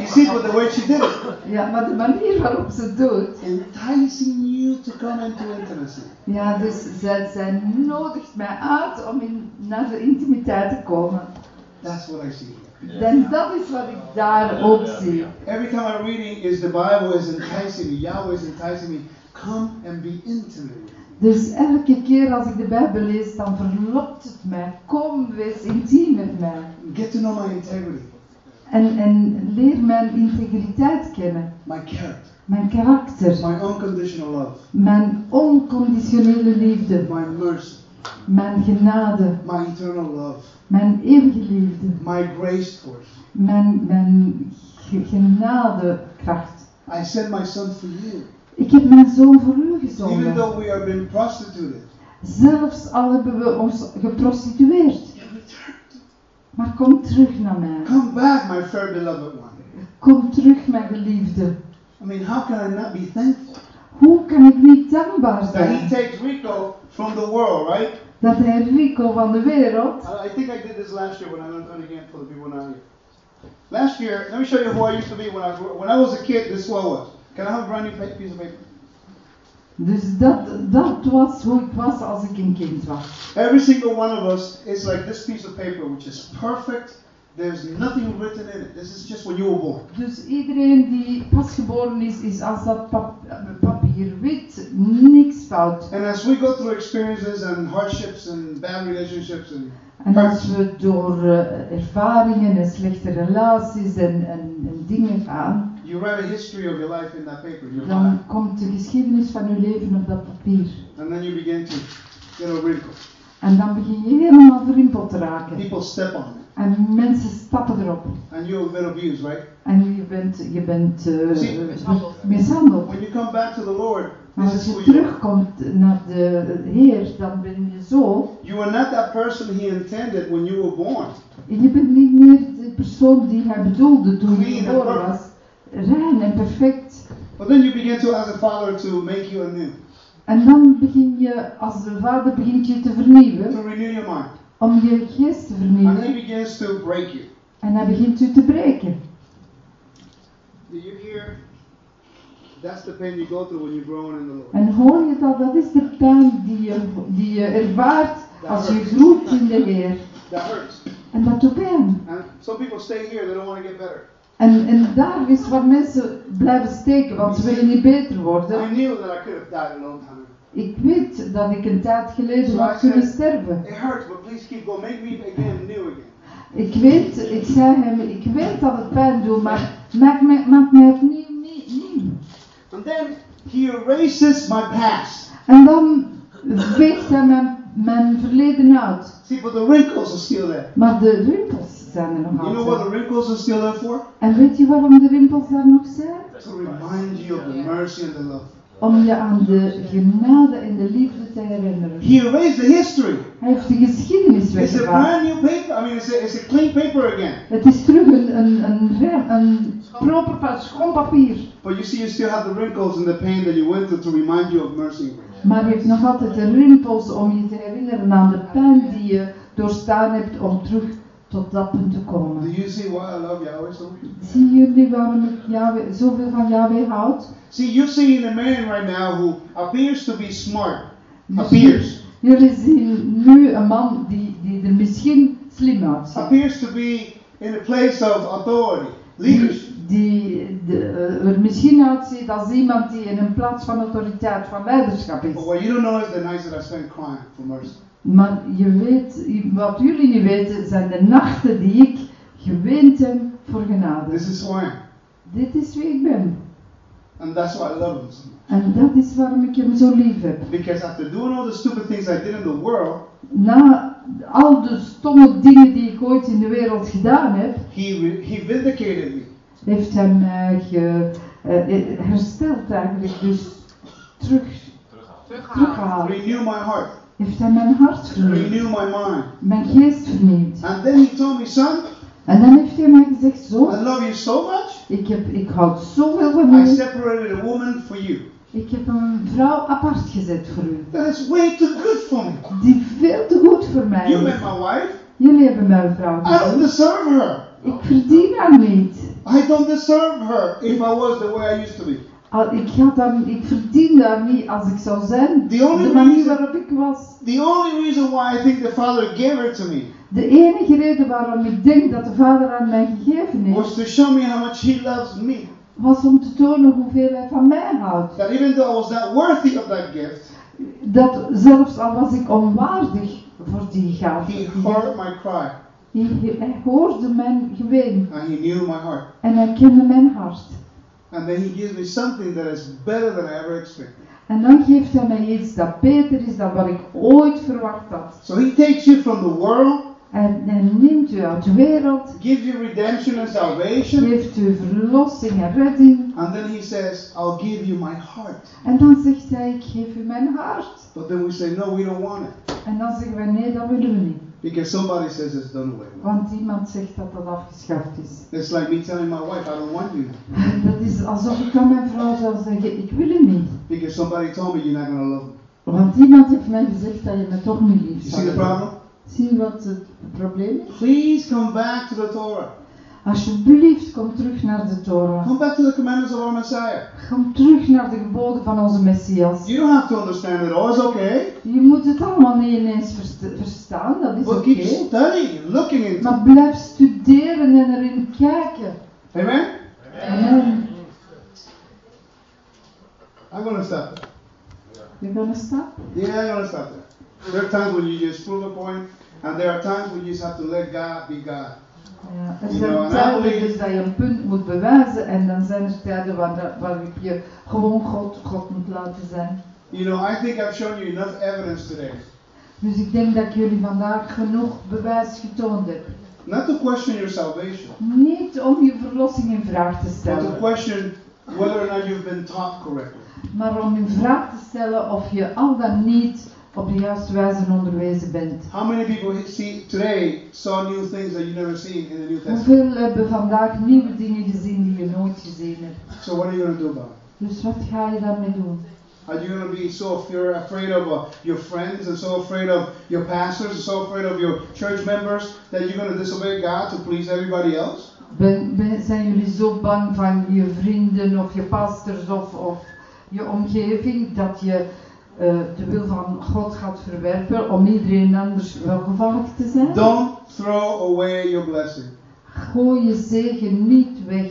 You see, but the way she did it, Ja, maar de manier waarop ze het doet. enticing you to come into intimacy. Ja, dus zij, zij nodigt mij uit om in, naar de intimiteit te komen. That's what I see En dat is wat ik daar ook zie. Every time I'm reading is the Bible is enticing me. Yahweh is enticing me. Come and be intimate with me. Dus elke keer als ik de Bijbel lees, dan verlokt het mij. Kom, wees intiem met mij. Get to know my integrity, En, en leer mijn integriteit kennen. my character, Mijn karakter. my unconditional love, Mijn onconditionele liefde. my mercy, Mijn genade. my eternal love, Mijn eeuwige liefde. my grace you. Mijn, mijn ge- genadekracht. I sent my son for you. Ik heb mijn zoon voor u Even gezonden. though we are being prostituted, Zelfs al hebben we ons geprostitueerd. Maar kom terug naar mij. come back, my fair beloved one. Kom terug, mijn geliefde. I mean, how can I not be thankful Hoe kan ik niet dankbaar that he zijn takes Rico from the world, right? Dat hij Rico van de wereld. I, I think I did this last year when I learned it again for the people not here. Last year, let me show you who I used to be when I was when I was a kid. This is who I was. Can I have a brand new piece of paper? Dus dat, dat was hoe ik was als ik een kind was. Every single one of us is like this piece of paper, which is perfect. There's nothing written in it. This is just when you were born. Dus iedereen die pas geboren is, is als dat pap- papier wit, niks fout. And as we go through experiences and hardships and bad relationships and En als we door eh, ervaringen en slechte relaties en, en, en dingen gaan, you write a history of your life in that paper, your dan mind, komt de geschiedenis van uw leven op dat papier. and then you begin to get a wrinkle. En dan begin je helemaal verrimpeld te raken. People step on it, En mensen stappen erop. and been abused, right? En je bent, je bent eh, Zie- mishandeld. When you come back to the Lord, Maar als je terugkomt naar de Heer, dan ben je zo. You are not that person He intended when you were born. Je bent niet meer de persoon die hij bedoelde toen je geboren was. Rein en perfect. But then you begin to ask the Father to make you anew, En dan begin je, als de vader begint je te vernieuwen, to renew your mind. Om je geest te And He vernieuwen. begins to break you. En hij begint je te breken. Do you hear? That's the pain you go through when you're growing in the Lord. En hoor je dat? Dat is de pijn die je, die je ervaart als je groeit in de Heer. That hurts. En dat doet pijn. And some people stay here, they don't want to get better. En, en daar is waar mensen blijven steken, want ze willen niet beter worden. I knew that I could have died a long time. Ik weet dat ik een tijd geleden had kunnen sterven. It hurts, but please keep going. Make me again new again. Ik weet, ik zei hem, ik weet dat het pijn doet, maar maak mij, maak mij opnieuw nie- nieuw. And then He erases my past. En dan veegt hij mijn, mijn verleden uit. See, but the wrinkles are still there. Maar de rimpels zijn er nog You know what altijd. the wrinkles are still there for? En weet je waarom de rimpels daar nog zijn? To remind you of the mercy and the love. Om je aan de genade en de liefde te herinneren. He erased the history. Hij heeft de geschiedenis It's a weggevaagd. brand new paper. I mean, it's a, it's a clean paper again. Het is terug een, een, een, een proper schoon papier. But you see, you still have the wrinkles and the pain that you went through to remind you of mercy. Maar je hebt nog altijd de rimpels om je te herinneren aan de pijn die je doorstaan hebt om terug tot dat punt te Do komen. you see why I love Yahweh so much? Zien jullie waarom ik Yahweh, zoveel van Yahweh houd? See, you're seeing a man right now who appears to be smart. Appears. Jullie zien nu een man die, die er misschien slim uitziet. Appears to be in a place of authority, leadership. Die de, eh, er misschien uitziet als iemand die in een plaats van autoriteit, van leiderschap But is. what you don't know is the nights that I spent crying for mercy. Maar je weet, wat jullie niet weten, zijn de nachten die ik geweend heb voor genade. This is am. Dit is wie ik ben. And that's why I love him so much. En dat is waarom ik hem zo lief heb. Because after doing all the stupid things I did in the world, Na al de stomme dingen die ik ooit in de wereld gedaan heb, he, he vindicated me. heeft hij mij ge, eh, hersteld eigenlijk. Dus terug, teruggehaald. Renew my heart. Heeft hij mijn hart vernieuwd. Renew my mind. Mijn geest vernieuwd. And then he told me, son, En dan heeft hij mij gezegd, zo, I love you so much. ik, heb, ik houd zoveel van I u. separated a woman for you. Ik heb een vrouw apart gezet voor u. That is way too good for me. Die veel te goed voor mij You is. met my wife. Jullie hebben mijn vrouw I don't gezet. deserve her. Ik verdien haar niet. I don't deserve her if I was the way I used to be. Al- Ik, ga daar, ik verdien daar niet als ik zou zijn. The only De manier reason- waarop ik was. The only reason why I think the Father gave her to me De enige reden waarom ik denk dat de Vader aan mij gegeven was heeft, to show me how much He loves me. was om te tonen hoeveel hij van mij houdt. That even though I was not worthy of that gift, Dat zelfs al was ik onwaardig voor die gave, He heard my cry hij, hij hoorde mijn geween and He knew my heart. en hij kende mijn hart. And then He gives me something that is better than I ever expected. En dan geeft hij mij iets dat beter is dan wat ik ooit verwacht had. So He takes you from the world, En hij neemt u uit de wereld, gives you redemption and salvation, geeft u verlossing en redding. And then He says, I'll give you my heart. En dan zegt hij, ik geef u mijn hart. But then we say, no, we don't want it. En dan zeggen wij, nee, dat willen we niet. Because somebody says it's done away with. Want iemand zegt dat dat afgeschaft is. It's like me telling my wife, I don't want you. Dat is alsof ik aan mijn vrouw zou zeggen, ik wil u niet. Because somebody told me you're not going to love me. Want iemand heeft mij gezegd dat je me toch niet lief You zou see the problem? Zie je wat het probleem is? Please come back to the Torah. Alsjeblieft, kom terug naar de Torah. Come back to the commandments of our Messiah. Kom terug naar de geboden van onze Messias. You don't have to understand it all. It's okay. Je moet het allemaal niet ineens verst- verstaan, dat is oké. keep studying, looking into Maar blijf studeren en erin kijken. Amen? Amen. I'm going to stop there. You gonna stop? Yeah, I'm going to stop there. There are times when you just prove a point, and there are times when you just have to let God be God. Ja, er zijn believe- dus dat je een punt moet bewijzen en dan zijn er tijden waar, waarop je gewoon God, God moet laten zijn. You know, I think I've shown you enough evidence today. Dus ik denk dat ik jullie vandaag genoeg bewijs getoond heb. Not to question your salvation, Niet om je verlossing in vraag te but to stellen, question whether or not you've been taught correctly. maar om in vraag te stellen of je al dan niet op de juiste wijze onderwezen bent. How many people see today saw new things that you never seen in the New Testament? Hoeveel hebben vandaag nieuwe dingen gezien die je nooit gezien hebt? So what are you going to do about it? Dus wat ga je daarmee doen? Are you going to be so afraid of uh, your friends and so afraid of your pastors and so afraid of your church members that you're going to disobey God to please everybody else? Ben, ben- zijn jullie zo bang van je vrienden of je pastors of, of je omgeving dat je de wil van God gaat verwerpen om iedereen anders welgevallig te zijn? Don't throw away your blessing. Gooi je zegen niet weg.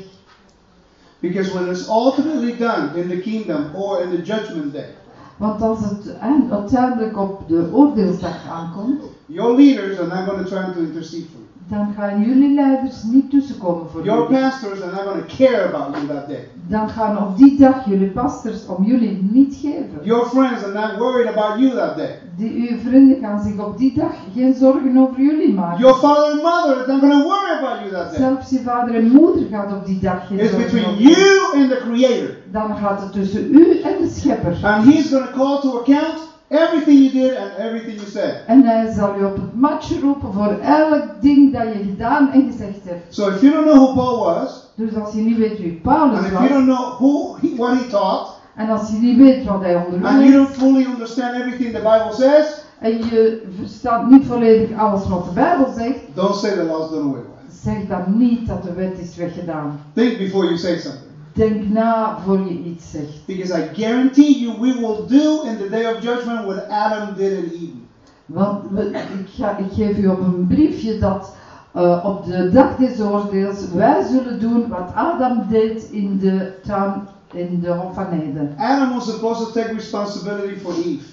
Because when it's ultimately done in the kingdom or in the judgment day, Want als het eind- uiteindelijk op de oordeelsdag aankomt, your leaders are not going to try to intercede for you. dan gaan jullie leiders niet tussenkomen voor Your jullie. pastors are not going to care about you that day. Dan gaan op die dag jullie pastors om jullie niet geven. Your friends are not worried about you that day. Die, uw vrienden gaan zich op die dag geen zorgen over jullie maken. Your father and mother is not going to worry about you that day. Zelfs je vader en moeder gaat op die dag geen It's zorgen between over you and the Creator. Dan gaat het tussen u en de schepper. And He's going to call to account everything you did and everything you said. En hij zal u op het matje roepen voor elk ding dat je gedaan en gezegd hebt. So if you don't know who Paul was, Dus als je niet weet wie and Paulus if you don't know who he, what he taught, en als je niet weet wat hij and you onderwees, don't fully understand everything the Bible says, en je verstaat niet volledig alles wat de Bijbel zegt, don't say the law's done away with. zeg dan niet dat de wet is weggedaan. Think before you say something. Denk na voor je iets zegt. Because I guarantee you, we will do in the day of judgment what Adam did in Eden. Want we- ik, ga, ik geef u op een briefje dat eh, op de dag des oordeels wij zullen doen wat Adam deed in de tuin in de Hof van Eden. Adam was supposed to take responsibility for Eve.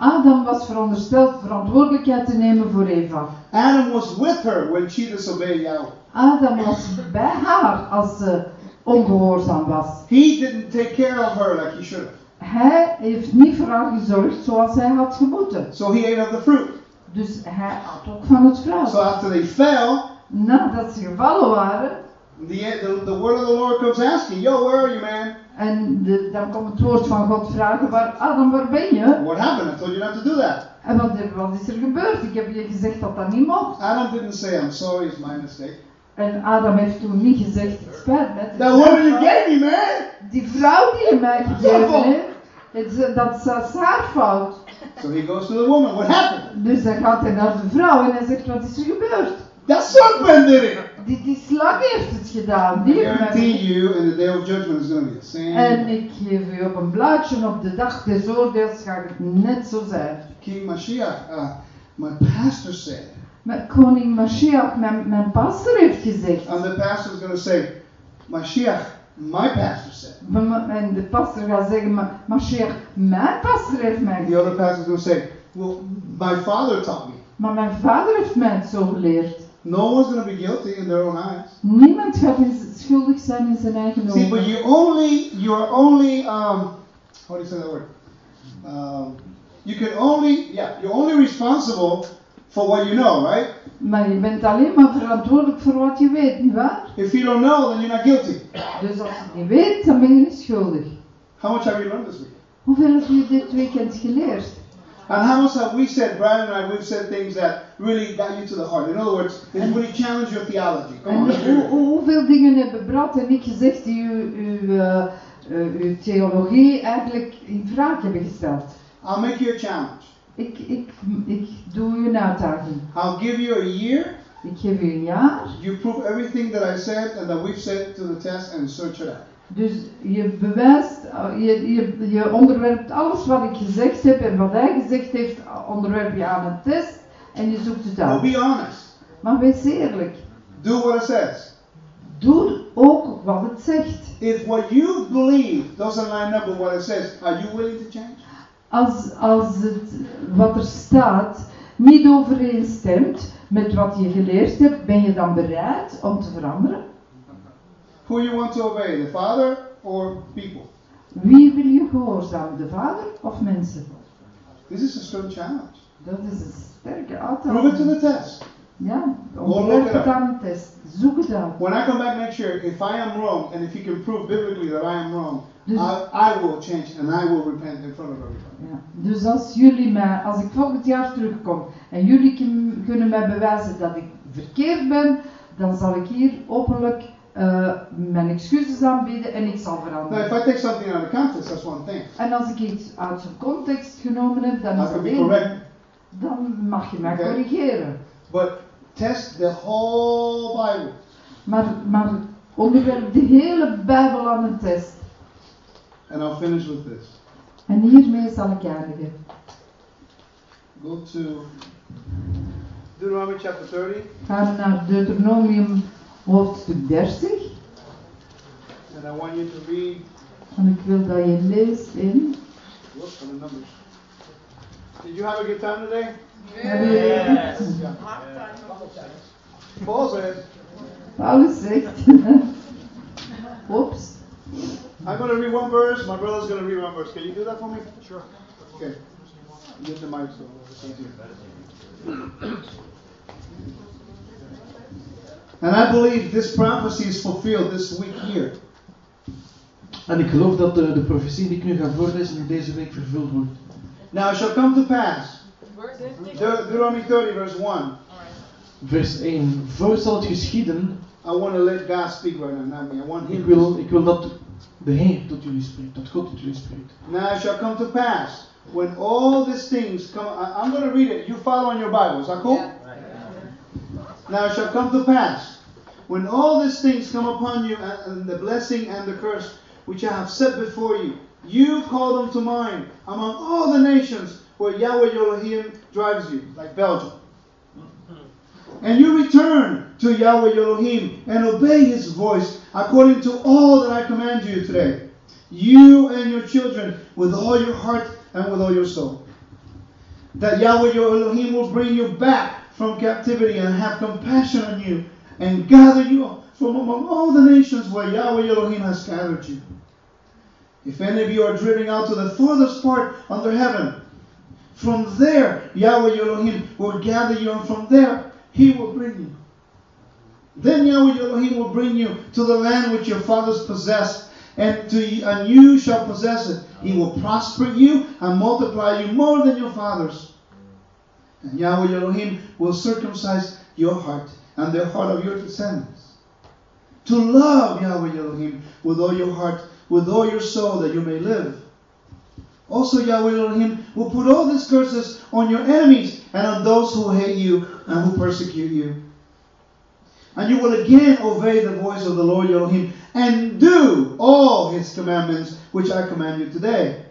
Adam was verondersteld verantwoordelijkheid te nemen voor Eva. Adam was with her when she disobeyed Yahweh. Adam was bij haar als ze ongehoorzaam was. He didn't take care of her like he should have. Hij heeft niet voor haar gezorgd zoals hij had gemoeten. So he ate of the fruit. Dus hij had ook van het So fruit. after they fell, Nadat ze gevallen waren, the, the, the word of the Lord comes asking, Yo, where are you, man? En de, dan komt het woord van God vragen, waar, Adam, waar ben je? What happened? I told you not to do that. En wat, wat is er gebeurd? Ik heb je gezegd dat dat niet mocht. Adam didn't say, I'm sorry, it's my mistake. En Adam heeft toen niet gezegd, het spijt me. is That woman you gave me, man! Die vrouw die je mij gegeven heeft, is, dat is is haar fout. So he goes to the woman, What happened? Dus dan gaat hij naar de vrouw en hij zegt, wat is er gebeurd? That serpent did it! die, die slang heeft het gedaan. Die I heeft mij guarantee you, in the day of judgment, it's going to be the same. En ik geef u op een blaadje op de dag des oordeels gaat het net zo zijn. King Mashiach, uh, my pastor said, koning Mashiach, mijn, mijn pastor heeft gezegd. and the pastor is going to say, Mashiach, my pastor said. En de pastor gaat zeggen, Mashiach, mijn pastor heeft mij The other gezegd. pastor is going to say, well, my father taught me. Maar mijn vader heeft mij het zo geleerd. No one's going to be guilty in their own eyes. Niemand gaat schuldig zijn in zijn eigen See, but ogen. you only, you are only, um, how do you say that word? Um, you can only, yeah, you're only responsible for what you know, right? Maar je bent alleen maar verantwoordelijk voor wat je weet, nietwaar? If you don't know, then you're not guilty. Dus als je het niet weet, dan ben je niet schuldig. How much have you learned this week? Hoeveel heb je dit weekend geleerd? And how much have we said, Brian and I, we've said things that really got you to the heart. In other words, it really challenged your theology. Come on, hoe, hoe- hoeveel dingen hebben Brad en ik gezegd die uw, uw, eh, eh, uw theologie eigenlijk in vraag hebben gesteld? I'll make you a challenge. Ik, ik, ik doe u een uitdaging. I'll give you a year. Ik geef u een jaar, You prove everything that I said and that we've said to the test and search it out. dus je bewijst, eh, je, je, je onderwerpt alles wat ik gezegd heb en wat hij gezegd heeft, onderwerp je aan een test en je zoekt het uit. be honest. Maar wees eerlijk, Do what it says. doe ook wat het zegt. If what you believe doesn't line up with what it says, are you willing to change? Als, als het, wat er staat niet overeenstemt met wat je geleerd hebt, ben je dan bereid om te veranderen? Who you want to obey, the Father or people? Wie wil je gehoorzamen, de vader of mensen? This is a strong challenge. Dat is een sterke Prove it to uitdaging. the test. Ja, Go look it up. Zoek het. When I come back next year, if I am wrong and if you can prove biblically that I am wrong, Dus, I, I will change and I will repent in front of everybody. ja. dus als jullie mij, als ik volgend jaar terugkom en jullie kun- kunnen mij bewijzen dat ik verkeerd ben, dan zal ik hier openlijk eh, mijn excuses aanbieden en ik zal Now, veranderen. if I take something out of context, that's one thing. En als ik iets uit zijn context genomen heb, dan I is dat één. Dan mag je mij corrigeren. But test the whole Bible. Maar, maar onderwerp de hele Bijbel aan een test. And I'll finish with this. En hiermee zal ik eindigen. Go to Deuteronomy chapter 30. Gaan we naar Deuteronomium hoofdstuk 30. And I want you to read En ik wil dat je leest in. whoops, on the numbers. Did you have a good time today? Hebben jullie- Paul says, Paulus zegt. Oeps. I'm going to read one verse, my brother's going to read one verse. Can you do that for me? Sure. Okay. Get the mic so it's easier. And I believe this prophecy is fulfilled this week here. En ik geloof dat de, de profetie die ik nu ga voorlezen deze week vervuld wordt. Now it shall come to pass, Where is it? Deuteronomy 30, verse 1. Alright. Vers 1. Voor zal het geschieden. I want to let God speak right now, not me. I want Him Ik to wil, speak. ik wil dat de Heer tot jullie spreekt, dat God tot jullie spreekt. Now it shall come to pass when all these things come. I, I'm going to read it. You follow on your Bible. Is that cool? Now it shall come to pass when all these things come upon you, and, and the blessing and the curse which I have set before you, you call them to mind among all the nations where Yahweh Elohim drives you, like Belgium. Mm-hmm. And you return to Yahweh Elohim and obey his voice according to all that I command you today. You and your children with all your heart and with all your soul. That Yahweh your Elohim will bring you back from captivity and have compassion on you and gather you from among all the nations where Yahweh Elohim has gathered you. If any of you are driven out to the farthest part under heaven, from there Yahweh Elohim will gather you, and from there he will bring you. Then Yahweh Elohim will bring you to the land which your fathers possessed, and to and you shall possess it. He will prosper you and multiply you more than your fathers. And Yahweh Elohim will circumcise your heart and the heart of your descendants. To love Yahweh Elohim with all your heart, with all your soul, that you may live. Also, Yahweh Elohim will put all these curses on your enemies and on those who hate you and who persecute you. And you will again obey the voice of the Lord your Elohim and do all his commandments which I command you today.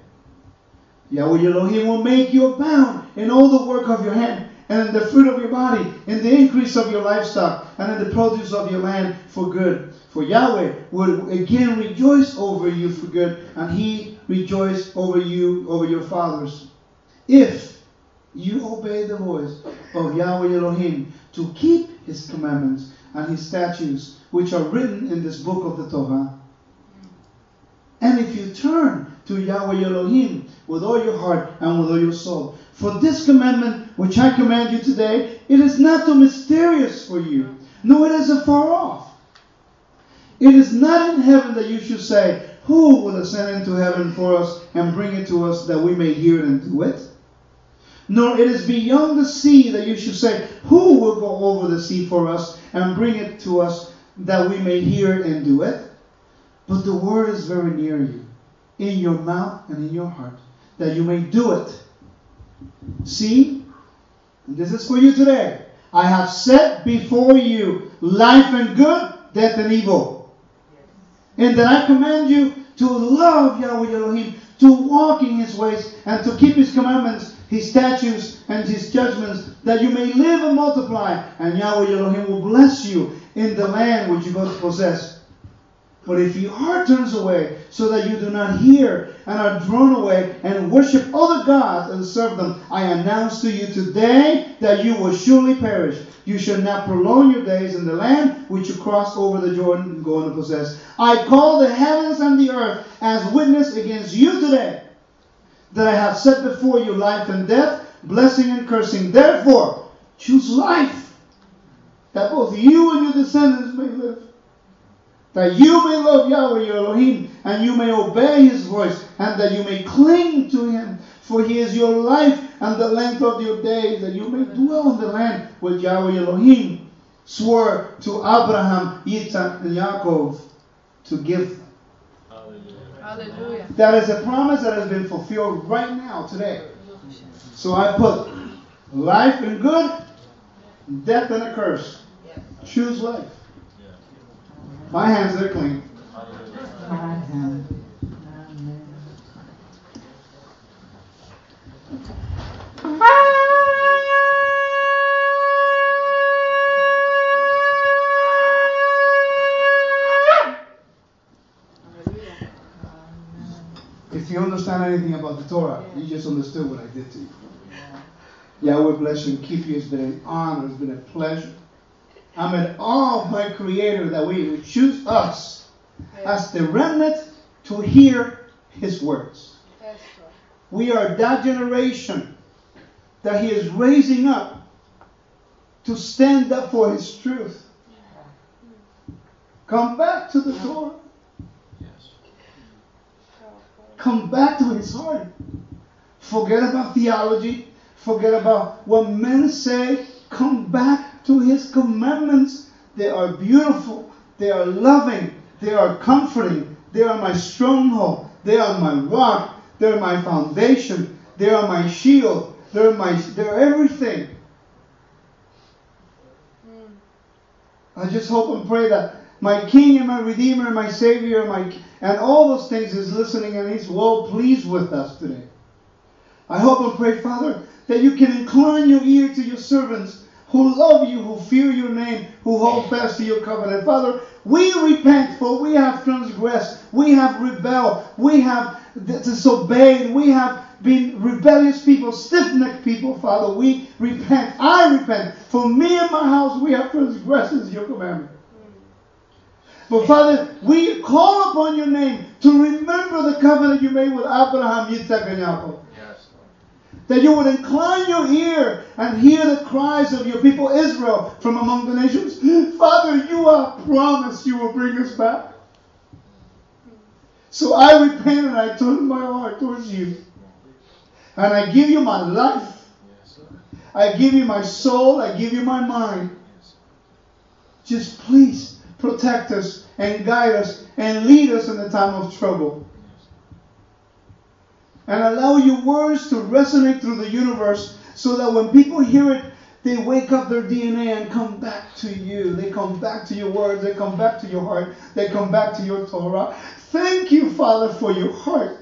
Yahweh Elohim will make you abound in all the work of your hand, and in the fruit of your body, in the increase of your livestock, and in the produce of your land for good. For Yahweh will again rejoice over you for good, and he rejoiced over you, over your fathers. If you obey the voice of Yahweh Elohim to keep his commandments and his statutes, which are written in this book of the Torah, and if you turn to Yahweh Elohim with all your heart and with all your soul. For this commandment which I command you today, it is not too mysterious for you, nor it is afar off. It is not in heaven that you should say, Who will ascend into heaven for us and bring it to us that we may hear it and do it? Nor it is beyond the sea that you should say, Who will go over the sea for us and bring it to us that we may hear it and do it? But the word is very near you, in your mouth and in your heart, that you may do it. See, this is for you today. I have set before you life and good, death and evil. And that I command you to love Yahweh Elohim, to walk in his ways, and to keep his commandments, his statutes, and his judgments, that you may live and multiply, and Yahweh Elohim will bless you in the land which you go to possess. But if your heart turns away, so that you do not hear and are drawn away and worship other gods and serve them, I announce to you today that you will surely perish. You shall not prolong your days in the land which you cross over the Jordan and go and possess. I call the heavens and the earth as witness against you today that I have set before you life and death, blessing and cursing. Therefore, choose life, that both you and your descendants may live that you may love Yahweh your Elohim, and you may obey his voice, and that you may cling to him. For he is your life and the length of your days, that you may dwell in the land which Yahweh Elohim swore to Abraham, Yitzhak, and Yaakov to give them. Hallelujah. That is a promise that has been fulfilled right now, today. So I put life and good, death and a curse. Choose life. My hands are clean. If you understand anything about the Torah, you just understood what I did to you. Yahweh bless you and keep you. It's been an honor. It's been a pleasure. I'm in awe of my Creator that we would choose us as the remnant to hear His words. Yes, We are that generation that He is raising up to stand up for His truth. Come back to the Torah. Come back to His heart. Forget about theology. Forget about what men say. Come back to His commandments. They are beautiful. They are loving. They are comforting. They are my stronghold. They are my rock. They're my foundation. They are my shield. They're my. They're everything. I just hope and pray that my King and my Redeemer, and my Savior, my and all those things is listening and He's well pleased with us today. I hope and pray, Father, that you can incline your ear to your servants who love you, who fear your name, who hold fast to your covenant. Father, we repent for we have transgressed, we have rebelled, we have disobeyed, we have been rebellious people, stiff necked people, Father. We repent. I repent. For me and my house, we have transgressed your commandment. But Father, we call upon your name to remember the covenant you made with Abraham, Yitzhak, and Yaakov. That you would incline your ear and hear the cries of your people Israel from among the nations. Father, you have promised you will bring us back. So I repent and I turn my heart towards you. And I give you my life. I give you my soul. I give you my mind. Just please protect us and guide us and lead us in the time of trouble. And allow your words to resonate through the universe so that when people hear it, they wake up their DNA and come back to you. They come back to your words. They come back to your heart. They come back to your Torah. Thank you, Father, for your heart.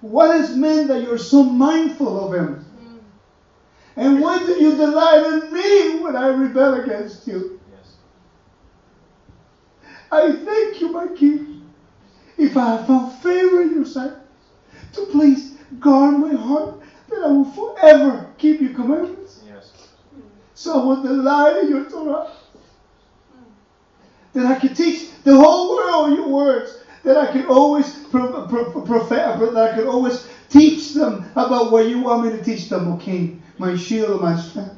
What is meant that you're so mindful of him? And why do you delight in me when I rebel against you? Yes. I thank you, my King, if I have found favor in your sight, to please guard my heart, that I will forever keep your commandments. Yes. So I will delight in your Torah. That I can teach the whole world your words. That I can always pro- pro- pro- that I can always teach them about what you want me to teach them, O King, my shield and my strength.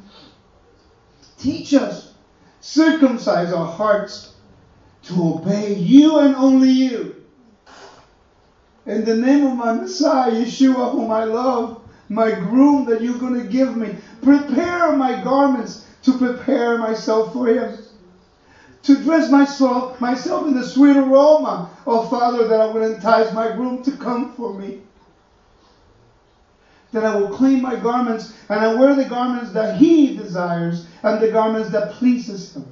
Teach us, circumcise our hearts to obey you and only you. In the name of my Messiah, Yeshua, whom I love, my groom that you're going to give me, prepare my garments to prepare myself for him. To dress myself, myself in the sweet aroma, oh Father, that I will entice my groom to come for me. That I will clean my garments and I wear the garments that he desires and the garments that pleases him.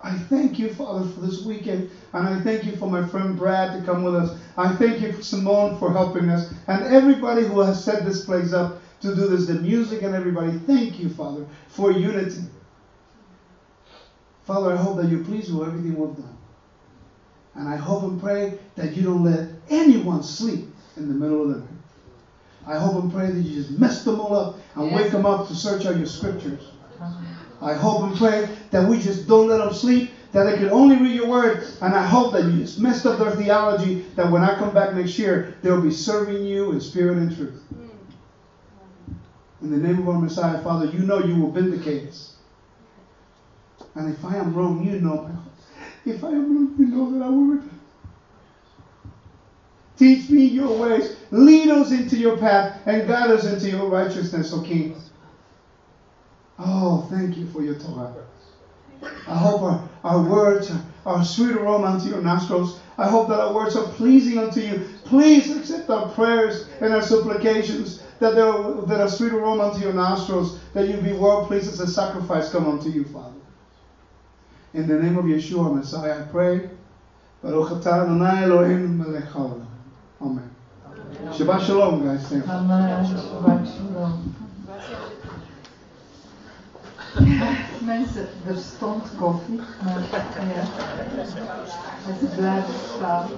I thank you, Father, for this weekend, and I thank you for my friend Brad to come with us. I thank you for Simone for helping us, and everybody who has set this place up to do this, the music and everybody. Thank you, Father, for unity. Father, I hope that you're pleased with everything we've done. And I hope and pray that you don't let anyone sleep in the middle of the night. I hope and pray that you just mess them all up and Yes. wake them up to search out your scriptures. I hope and pray that we just don't let them sleep, that they could only read your word. And I hope that you just messed up their theology, that when I come back next year, they'll be serving you in spirit and truth. In the name of our Messiah, Father, you know you will vindicate us. And if I am wrong, you know. If I am wrong, you know that I will repent. Teach me your ways. Lead us into your path and guide us into your righteousness, O King. Oh, thank you for your Torah. I hope our, our words are, sweet aroma unto your nostrils. I hope that our words are pleasing unto you. Please accept our prayers and our supplications that they are, that are sweet aroma unto your nostrils, that you be well pleased as a sacrifice come unto you, Father. In the name of Yeshua, Messiah, I pray. Baruch atah Adonai Eloheinu melech haolam. Amen. Shabbat shalom, guys. Thank you. Amen. Shabbat shalom. Mensen, er stond koffie, maar ja. Blijven staan.